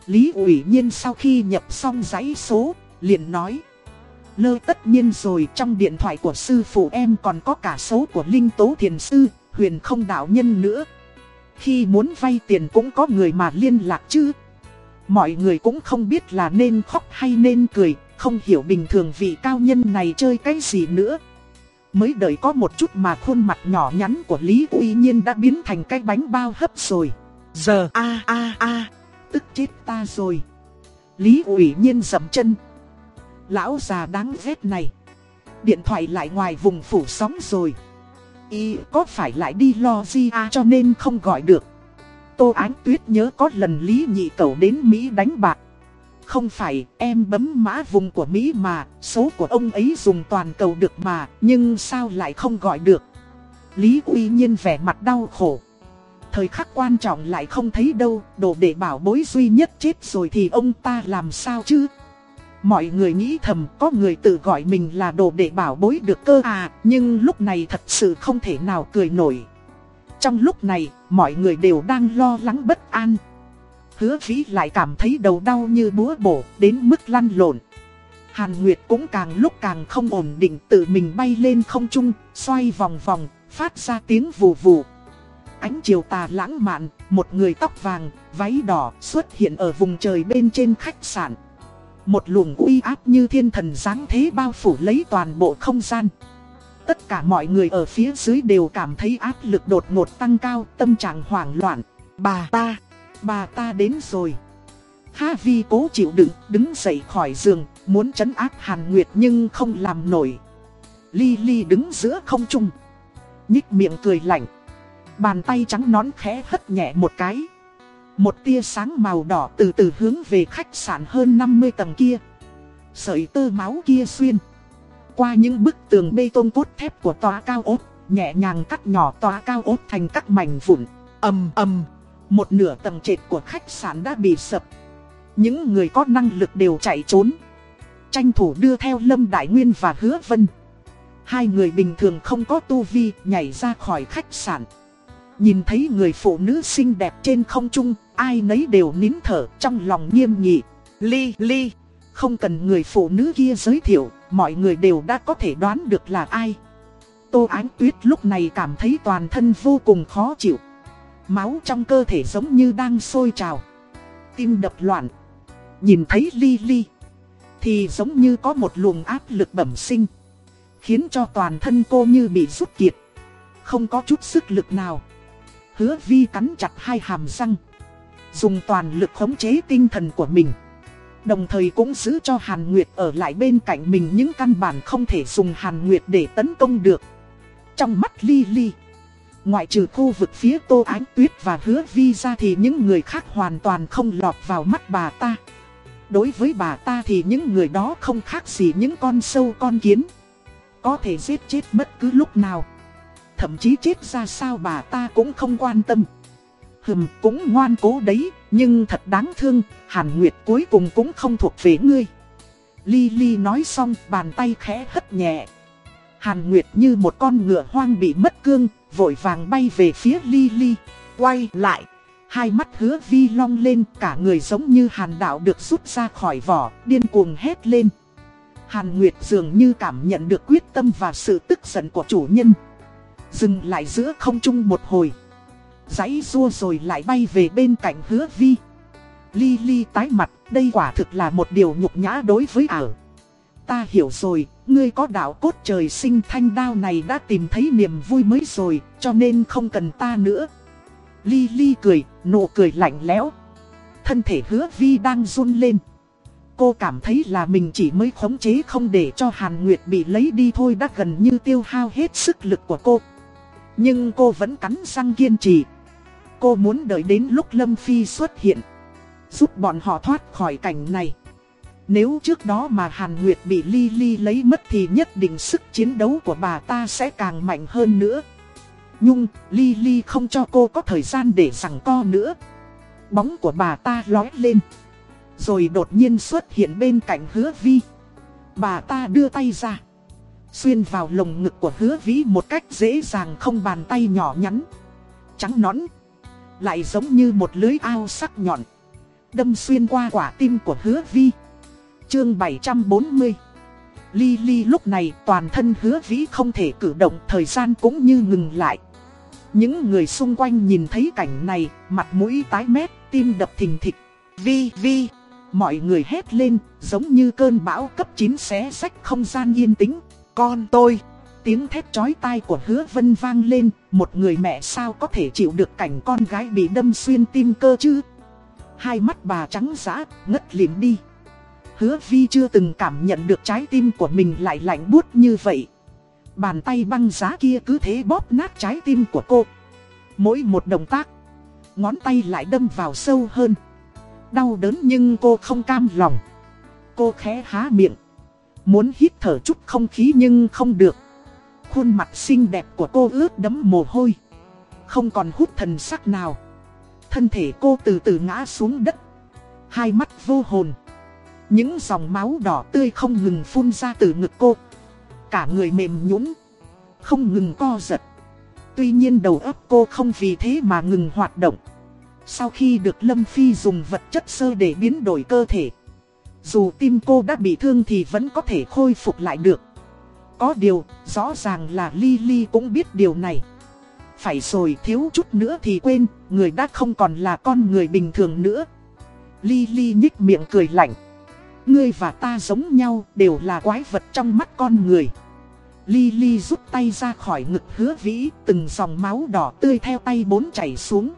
[SPEAKER 1] Lý ủy nhiên sau khi nhập xong dãy số, liền nói. Lơ tất nhiên rồi trong điện thoại của sư phụ em còn có cả số của Linh Tố Thiền Sư, huyền không đạo nhân nữa. Khi muốn vay tiền cũng có người mà liên lạc chứ. Mọi người cũng không biết là nên khóc hay nên cười, không hiểu bình thường vị cao nhân này chơi cái gì nữa. Mới đợi có một chút mà khuôn mặt nhỏ nhắn của Lý Uy Nhiên đã biến thành cái bánh bao hấp rồi.
[SPEAKER 2] Giờ a a a,
[SPEAKER 1] tức chết ta rồi. Lý Uy Nhiên dậm chân. Lão già đáng ghét này. Điện thoại lại ngoài vùng phủ sóng rồi. Y có phải lại đi lo gì à cho nên không gọi được. Tô Ánh Tuyết nhớ có lần Lý Nhị cầu đến Mỹ đánh bạc. Không phải em bấm mã vùng của Mỹ mà, số của ông ấy dùng toàn cầu được mà, nhưng sao lại không gọi được. Lý uy nhiên vẻ mặt đau khổ. Thời khắc quan trọng lại không thấy đâu, đồ để bảo bối duy nhất chết rồi thì ông ta làm sao chứ? Mọi người nghĩ thầm có người tự gọi mình là đồ để bảo bối được cơ à, nhưng lúc này thật sự không thể nào cười nổi. Trong lúc này, mọi người đều đang lo lắng bất an. Hứa vĩ lại cảm thấy đầu đau như búa bổ, đến mức lăn lộn. Hàn Nguyệt cũng càng lúc càng không ổn định tự mình bay lên không trung, xoay vòng vòng, phát ra tiếng vù vù. Ánh chiều tà lãng mạn, một người tóc vàng, váy đỏ xuất hiện ở vùng trời bên trên khách sạn. Một luồng uy áp như thiên thần giáng thế bao phủ lấy toàn bộ không gian. Tất cả mọi người ở phía dưới đều cảm thấy áp lực đột ngột tăng cao, tâm trạng hoảng loạn. Bà ta, bà ta đến rồi. Ha Vi cố chịu đựng, đứng dậy khỏi giường, muốn chấn áp Hàn Nguyệt nhưng không làm nổi. Ly Ly đứng giữa không trung. Nhích miệng cười lạnh. Bàn tay trắng nón khẽ hất nhẹ một cái. Một tia sáng màu đỏ từ từ hướng về khách sạn hơn 50 tầng kia. Sợi tơ máu kia xuyên. Qua những bức tường bê tông cốt thép của tòa cao ốt, nhẹ nhàng cắt nhỏ tòa cao ốt thành các mảnh vụn. ầm ầm, một nửa tầng trệt của khách sạn đã bị sập. Những người có năng lực đều chạy trốn. Tranh thủ đưa theo Lâm Đại Nguyên và Hứa Vân. Hai người bình thường không có tu vi nhảy ra khỏi khách sạn. Nhìn thấy người phụ nữ xinh đẹp trên không trung, ai nấy đều nín thở trong lòng nghiêm nghị. Ly, ly, không cần người phụ nữ kia giới thiệu, mọi người đều đã có thể đoán được là ai. Tô Ánh Tuyết lúc này cảm thấy toàn thân vô cùng khó chịu. Máu trong cơ thể giống như đang sôi trào. Tim đập loạn. Nhìn thấy Ly Ly. Thì giống như có một luồng áp lực bẩm sinh. Khiến cho toàn thân cô như bị rút kiệt. Không có chút sức lực nào. Hứa vi cắn chặt hai hàm răng. Dùng toàn lực khống chế tinh thần của mình. Đồng thời cũng giữ cho Hàn Nguyệt ở lại bên cạnh mình những căn bản không thể dùng Hàn Nguyệt để tấn công được. Trong mắt Ly Ly, ngoại trừ khu vực phía Tô Ánh Tuyết và Hứa Vi ra thì những người khác hoàn toàn không lọt vào mắt bà ta. Đối với bà ta thì những người đó không khác gì những con sâu con kiến. Có thể giết chết bất cứ lúc nào. Thậm chí chết ra sao bà ta cũng không quan tâm. Hừm cũng ngoan cố đấy, nhưng thật đáng thương, Hàn Nguyệt cuối cùng cũng không thuộc về ngươi. Lily nói xong, bàn tay khẽ hất nhẹ. Hàn Nguyệt như một con ngựa hoang bị mất cương, vội vàng bay về phía Lily, Quay lại, hai mắt hứa vi long lên, cả người giống như Hàn Đạo được rút ra khỏi vỏ, điên cuồng hét lên. Hàn Nguyệt dường như cảm nhận được quyết tâm và sự tức giận của chủ nhân. Dừng lại giữa không trung một hồi. Giấy rua rồi lại bay về bên cạnh hứa vi. Ly ly tái mặt, đây quả thực là một điều nhục nhã đối với ảo. Ta hiểu rồi, ngươi có đạo cốt trời sinh thanh đao này đã tìm thấy niềm vui mới rồi, cho nên không cần ta nữa. Ly ly cười, nụ cười lạnh lẽo. Thân thể hứa vi đang run lên. Cô cảm thấy là mình chỉ mới khống chế không để cho Hàn Nguyệt bị lấy đi thôi đã gần như tiêu hao hết sức lực của cô. Nhưng cô vẫn cắn răng kiên trì. Cô muốn đợi đến lúc Lâm Phi xuất hiện. Giúp bọn họ thoát khỏi cảnh này. Nếu trước đó mà Hàn Nguyệt bị Ly Ly lấy mất thì nhất định sức chiến đấu của bà ta sẽ càng mạnh hơn nữa. Nhung, Ly Ly không cho cô có thời gian để rằng co nữa. Bóng của bà ta lói lên. Rồi đột nhiên xuất hiện bên cạnh hứa vi. Bà ta đưa tay ra. Xuyên vào lồng ngực của hứa vĩ một cách dễ dàng không bàn tay nhỏ nhắn. Trắng nõn. Lại giống như một lưới ao sắc nhọn. Đâm xuyên qua quả tim của hứa vi. Chương 740 Ly Ly lúc này toàn thân hứa vĩ không thể cử động thời gian cũng như ngừng lại. Những người xung quanh nhìn thấy cảnh này, mặt mũi tái mét, tim đập thình thịch. Vi, vi, mọi người hét lên, giống như cơn bão cấp 9 xé sách không gian yên tĩnh. Con tôi, tiếng thét chói tai của hứa vân vang lên, một người mẹ sao có thể chịu được cảnh con gái bị đâm xuyên tim cơ chứ. Hai mắt bà trắng giã, ngất liệm đi. Hứa vi chưa từng cảm nhận được trái tim của mình lại lạnh buốt như vậy. Bàn tay băng giá kia cứ thế bóp nát trái tim của cô. Mỗi một động tác, ngón tay lại đâm vào sâu hơn. Đau đớn nhưng cô không cam lòng. Cô khẽ há miệng. Muốn hít thở chút không khí nhưng không được. Khuôn mặt xinh đẹp của cô ướt đẫm mồ hôi. không còn hút thần sắc nào. Thân thể cô từ từ ngã xuống đất. Hai mắt vô hồn. Những dòng máu đỏ tươi không ngừng phun ra từ ngực cô. Cả người mềm nhũn Không ngừng co giật. Tuy nhiên đầu óc cô không vì thế mà ngừng hoạt động. Sau khi được Lâm Phi dùng vật chất sơ để biến đổi cơ thể. Dù tim cô đã bị thương thì vẫn có thể khôi phục lại được. Có điều, rõ ràng là Lily cũng biết điều này. Phải rồi thiếu chút nữa thì quên, người đã không còn là con người bình thường nữa. Lily nhích miệng cười lạnh. Ngươi và ta giống nhau, đều là quái vật trong mắt con người. Lily rút tay ra khỏi ngực hứa vĩ, từng dòng máu đỏ tươi theo tay bốn chảy xuống.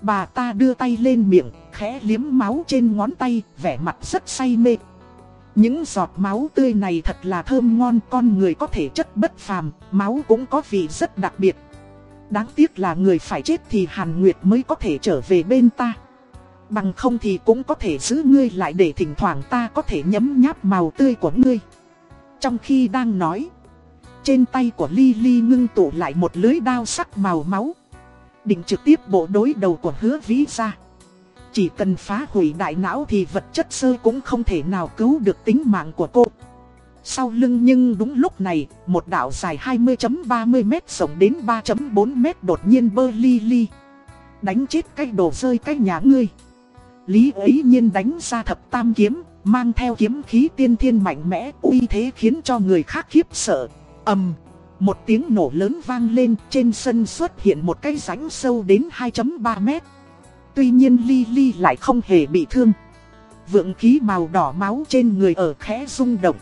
[SPEAKER 1] Bà ta đưa tay lên miệng, khẽ liếm máu trên ngón tay, vẻ mặt rất say mê. Những giọt máu tươi này thật là thơm ngon, con người có thể chất bất phàm, máu cũng có vị rất đặc biệt. Đáng tiếc là người phải chết thì Hàn Nguyệt mới có thể trở về bên ta. Bằng không thì cũng có thể giữ ngươi lại để thỉnh thoảng ta có thể nhấm nháp màu tươi của ngươi. Trong khi đang nói, trên tay của Ly ngưng tụ lại một lưới đao sắc màu máu. Định trực tiếp bộ đối đầu của hứa vĩ ra. Chỉ cần phá hủy đại não thì vật chất sơ cũng không thể nào cứu được tính mạng của cô. Sau lưng nhưng đúng lúc này, một đạo dài 20.30m rộng đến 3.4m đột nhiên bơ ly ly. Đánh chết cái đồ rơi cái nhà ngươi. Lý ấy nhiên đánh ra thập tam kiếm, mang theo kiếm khí tiên thiên mạnh mẽ, uy thế khiến cho người khác khiếp sợ. ầm một tiếng nổ lớn vang lên, trên sân xuất hiện một cái rãnh sâu đến 2.3 mét. Tuy nhiên Ly Ly lại không hề bị thương. Vượng khí màu đỏ máu trên người ở khẽ rung động.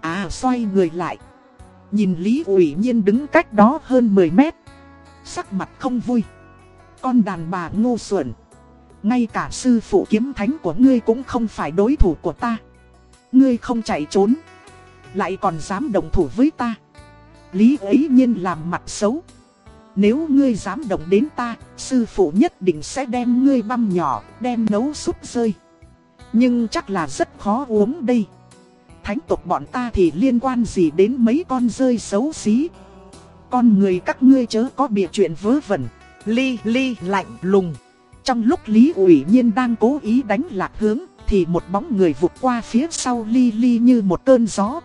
[SPEAKER 1] À xoay người lại. Nhìn Lý ủy nhiên đứng cách đó hơn 10 mét. Sắc mặt không vui. Con đàn bà ngu xuẩn. Ngay cả sư phụ kiếm thánh của ngươi cũng không phải đối thủ của ta. Ngươi không chạy trốn. Lại còn dám động thủ với ta. Lý ấy nhiên làm mặt xấu. Nếu ngươi dám động đến ta, sư phụ nhất định sẽ đem ngươi băm nhỏ, đem nấu súp rơi. Nhưng chắc là rất khó uống đây. Thánh tộc bọn ta thì liên quan gì đến mấy con rơi xấu xí. Con người các ngươi chớ có bịa chuyện vớ vẩn. Ly ly lạnh lùng. Trong lúc Lý ủy nhiên đang cố ý đánh lạc hướng, thì một bóng người vụt qua phía sau Ly ly như một cơn gió.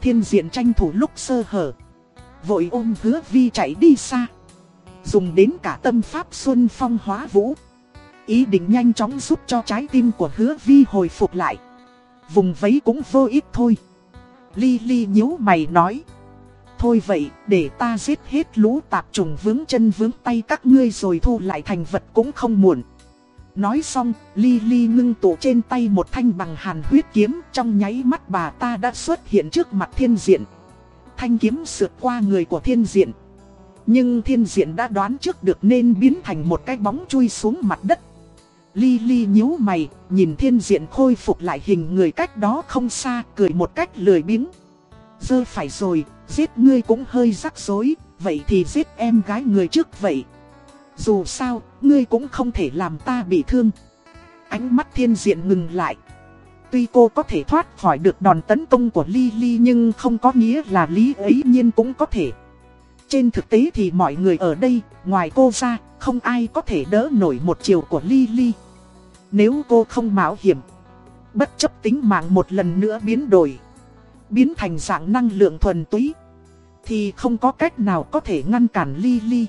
[SPEAKER 1] Thiên diện tranh thủ lúc sơ hở. Vội ôm hứa vi chạy đi xa. Dùng đến cả tâm pháp xuân phong hóa vũ. Ý định nhanh chóng giúp cho trái tim của hứa vi hồi phục lại. Vùng vấy cũng vô ích thôi. Ly Ly nhíu mày nói. Thôi vậy, để ta giết hết lũ tạp trùng vướng chân vướng tay các ngươi rồi thu lại thành vật cũng không muộn. Nói xong, Ly Ly ngưng tụ trên tay một thanh bằng hàn huyết kiếm trong nháy mắt bà ta đã xuất hiện trước mặt thiên diện. Thanh kiếm sượt qua người của thiên diện. Nhưng thiên diện đã đoán trước được nên biến thành một cái bóng chui xuống mặt đất. Ly Ly nhíu mày, nhìn thiên diện khôi phục lại hình người cách đó không xa, cười một cách lười biếng. Dơ phải rồi, giết ngươi cũng hơi rắc rối, vậy thì giết em gái người trước vậy. Dù sao, ngươi cũng không thể làm ta bị thương. Ánh mắt thiên diện ngừng lại. Tuy cô có thể thoát khỏi được đòn tấn công của Lily nhưng không có nghĩa là Lý ấy nhiên cũng có thể. Trên thực tế thì mọi người ở đây, ngoài cô ra, không ai có thể đỡ nổi một chiều của Lily Nếu cô không mạo hiểm, bất chấp tính mạng một lần nữa biến đổi, biến thành dạng năng lượng thuần túy, thì không có cách nào có thể ngăn cản Lily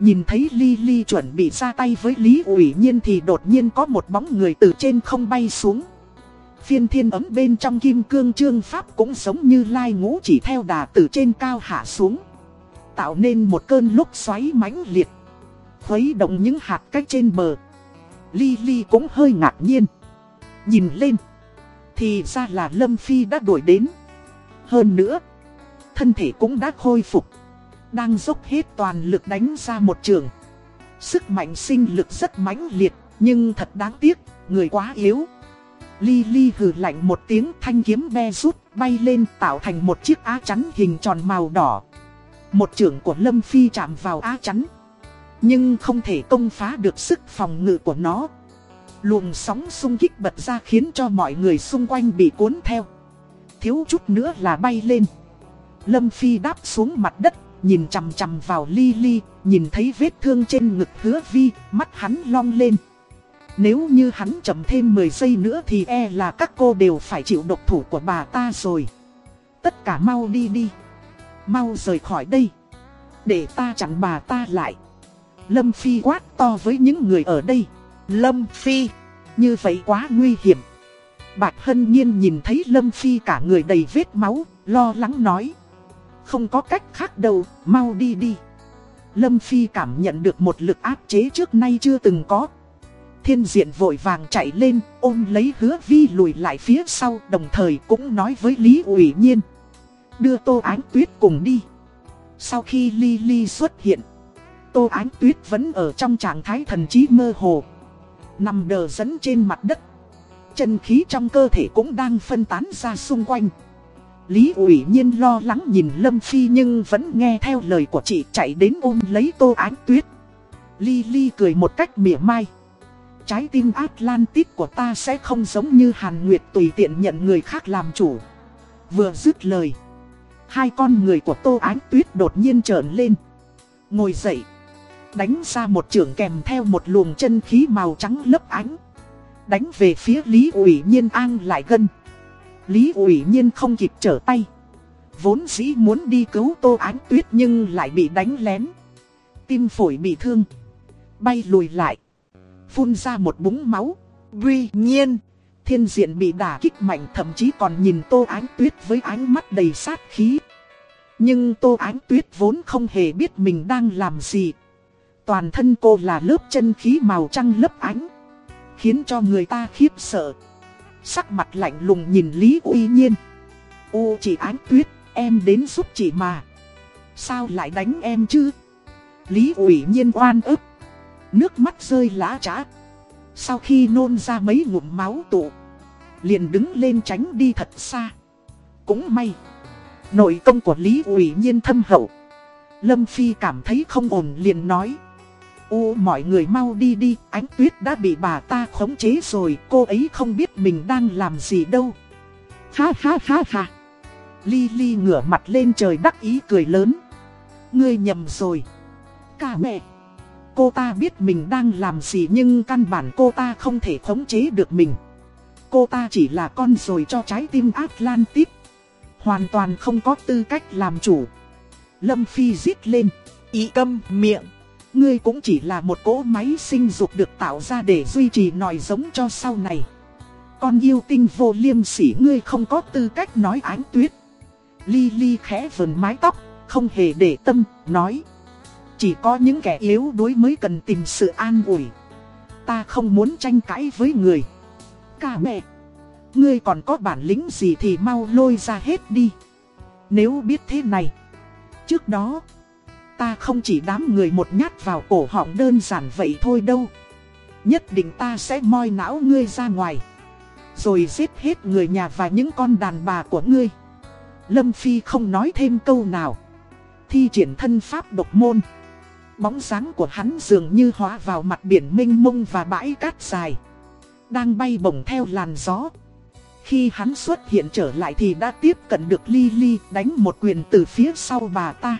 [SPEAKER 1] Nhìn thấy Lily chuẩn bị ra tay với Lý ủy nhiên thì đột nhiên có một bóng người từ trên không bay xuống. Phiên thiên ấm bên trong kim cương trương pháp cũng giống như lai ngũ chỉ theo đà từ trên cao hạ xuống. Tạo nên một cơn lúc xoáy mãnh liệt. Khuấy động những hạt cách trên bờ. Ly Ly cũng hơi ngạc nhiên. Nhìn lên. Thì ra là Lâm Phi đã đuổi đến. Hơn nữa. Thân thể cũng đã khôi phục. Đang dốc hết toàn lực đánh ra một trường. Sức mạnh sinh lực rất mãnh liệt. Nhưng thật đáng tiếc, người quá yếu. Ly Ly hừ lạnh một tiếng thanh kiếm be rút bay lên tạo thành một chiếc á chắn hình tròn màu đỏ. Một trưởng của Lâm Phi chạm vào á chắn. Nhưng không thể công phá được sức phòng ngự của nó. Luồng sóng xung kích bật ra khiến cho mọi người xung quanh bị cuốn theo. Thiếu chút nữa là bay lên. Lâm Phi đáp xuống mặt đất, nhìn chằm chằm vào Lily, nhìn thấy vết thương trên ngực hứa vi, mắt hắn long lên. Nếu như hắn chậm thêm 10 giây nữa thì e là các cô đều phải chịu độc thủ của bà ta rồi. Tất cả mau đi đi. Mau rời khỏi đây. Để ta chặn bà ta lại. Lâm Phi quát to với những người ở đây. Lâm Phi, như vậy quá nguy hiểm. Bạch Hân Nhiên nhìn thấy Lâm Phi cả người đầy vết máu, lo lắng nói. Không có cách khác đâu, mau đi đi. Lâm Phi cảm nhận được một lực áp chế trước nay chưa từng có. Thiên diện vội vàng chạy lên, ôm lấy hứa vi lùi lại phía sau, đồng thời cũng nói với Lý ủy nhiên. Đưa Tô Ánh Tuyết cùng đi. Sau khi Ly Ly xuất hiện, Tô Ánh Tuyết vẫn ở trong trạng thái thần trí mơ hồ. Nằm đờ dẫn trên mặt đất. Chân khí trong cơ thể cũng đang phân tán ra xung quanh. Lý ủy nhiên lo lắng nhìn Lâm Phi nhưng vẫn nghe theo lời của chị chạy đến ôm lấy Tô Ánh Tuyết. Ly Ly cười một cách mỉa mai. Trái tim Atlantis của ta sẽ không giống như Hàn Nguyệt tùy tiện nhận người khác làm chủ. Vừa dứt lời. Hai con người của Tô Ánh Tuyết đột nhiên trợn lên. Ngồi dậy. Đánh ra một trường kèm theo một luồng chân khí màu trắng lấp ánh. Đánh về phía Lý ủy nhiên an lại gân. Lý ủy nhiên không kịp trở tay. Vốn dĩ muốn đi cứu Tô Ánh Tuyết nhưng lại bị đánh lén. Tim phổi bị thương. Bay lùi lại. Phun ra một búng máu. Tuy nhiên, thiên diện bị đả kích mạnh thậm chí còn nhìn Tô Ánh Tuyết với ánh mắt đầy sát khí. Nhưng Tô Ánh Tuyết vốn không hề biết mình đang làm gì. Toàn thân cô là lớp chân khí màu trăng lấp ánh. Khiến cho người ta khiếp sợ. Sắc mặt lạnh lùng nhìn Lý Uy Nhiên. Ô chị Ánh Tuyết, em đến giúp chị mà. Sao lại đánh em chứ? Lý Uy Nhiên oan ức. Nước mắt rơi lã trá. Sau khi nôn ra mấy ngụm máu tụ. Liền đứng lên tránh đi thật xa. Cũng may. Nội công của Lý Uy Nhiên thâm hậu. Lâm Phi cảm thấy không ổn liền nói. Ô mọi người mau đi đi, ánh tuyết đã bị bà ta khống chế rồi, cô ấy không biết mình đang làm gì đâu. Ha ha ha ha. Ly Ly ngửa mặt lên trời đắc ý cười lớn. Ngươi nhầm rồi. Cả mẹ. Cô ta biết mình đang làm gì nhưng căn bản cô ta không thể khống chế được mình. Cô ta chỉ là con rồi cho trái tim Atlantis. Hoàn toàn không có tư cách làm chủ. Lâm Phi giết lên. Ý câm miệng. Ngươi cũng chỉ là một cỗ máy sinh dục được tạo ra để duy trì nòi giống cho sau này. Con yêu tinh vô liêm sỉ ngươi không có tư cách nói ánh tuyết. Ly Ly khẽ vần mái tóc, không hề để tâm, nói. Chỉ có những kẻ yếu đuối mới cần tìm sự an ủi. Ta không muốn tranh cãi với người. Cả mẹ, ngươi còn có bản lĩnh gì thì mau lôi ra hết đi. Nếu biết thế này, trước đó... Ta không chỉ đám người một nhát vào cổ họng đơn giản vậy thôi đâu. Nhất định ta sẽ moi não ngươi ra ngoài. Rồi giết hết người nhà và những con đàn bà của ngươi. Lâm Phi không nói thêm câu nào. Thi triển thân pháp độc môn. Bóng dáng của hắn dường như hóa vào mặt biển mênh mông và bãi cát dài Đang bay bổng theo làn gió Khi hắn xuất hiện trở lại thì đã tiếp cận được Lily đánh một quyền từ phía sau bà ta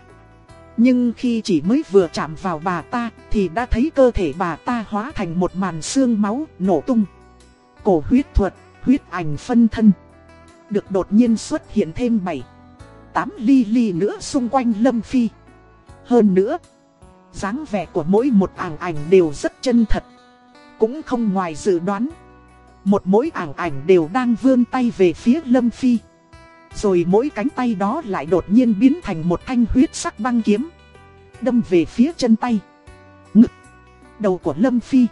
[SPEAKER 1] nhưng khi chỉ mới vừa chạm vào bà ta thì đã thấy cơ thể bà ta hóa thành một màn xương máu nổ tung. Cổ huyết thuật, huyết ảnh phân thân. Được đột nhiên xuất hiện thêm 7, 8 ly ly nữa xung quanh Lâm Phi. Hơn nữa, dáng vẻ của mỗi một ảng ảnh đều rất chân thật. Cũng không ngoài dự đoán. Một mỗi ảng ảnh đều đang vươn tay về phía Lâm Phi. Rồi mỗi cánh tay đó lại đột nhiên biến thành một thanh huyết sắc băng kiếm Đâm về phía chân tay Ngực Đầu của Lâm Phi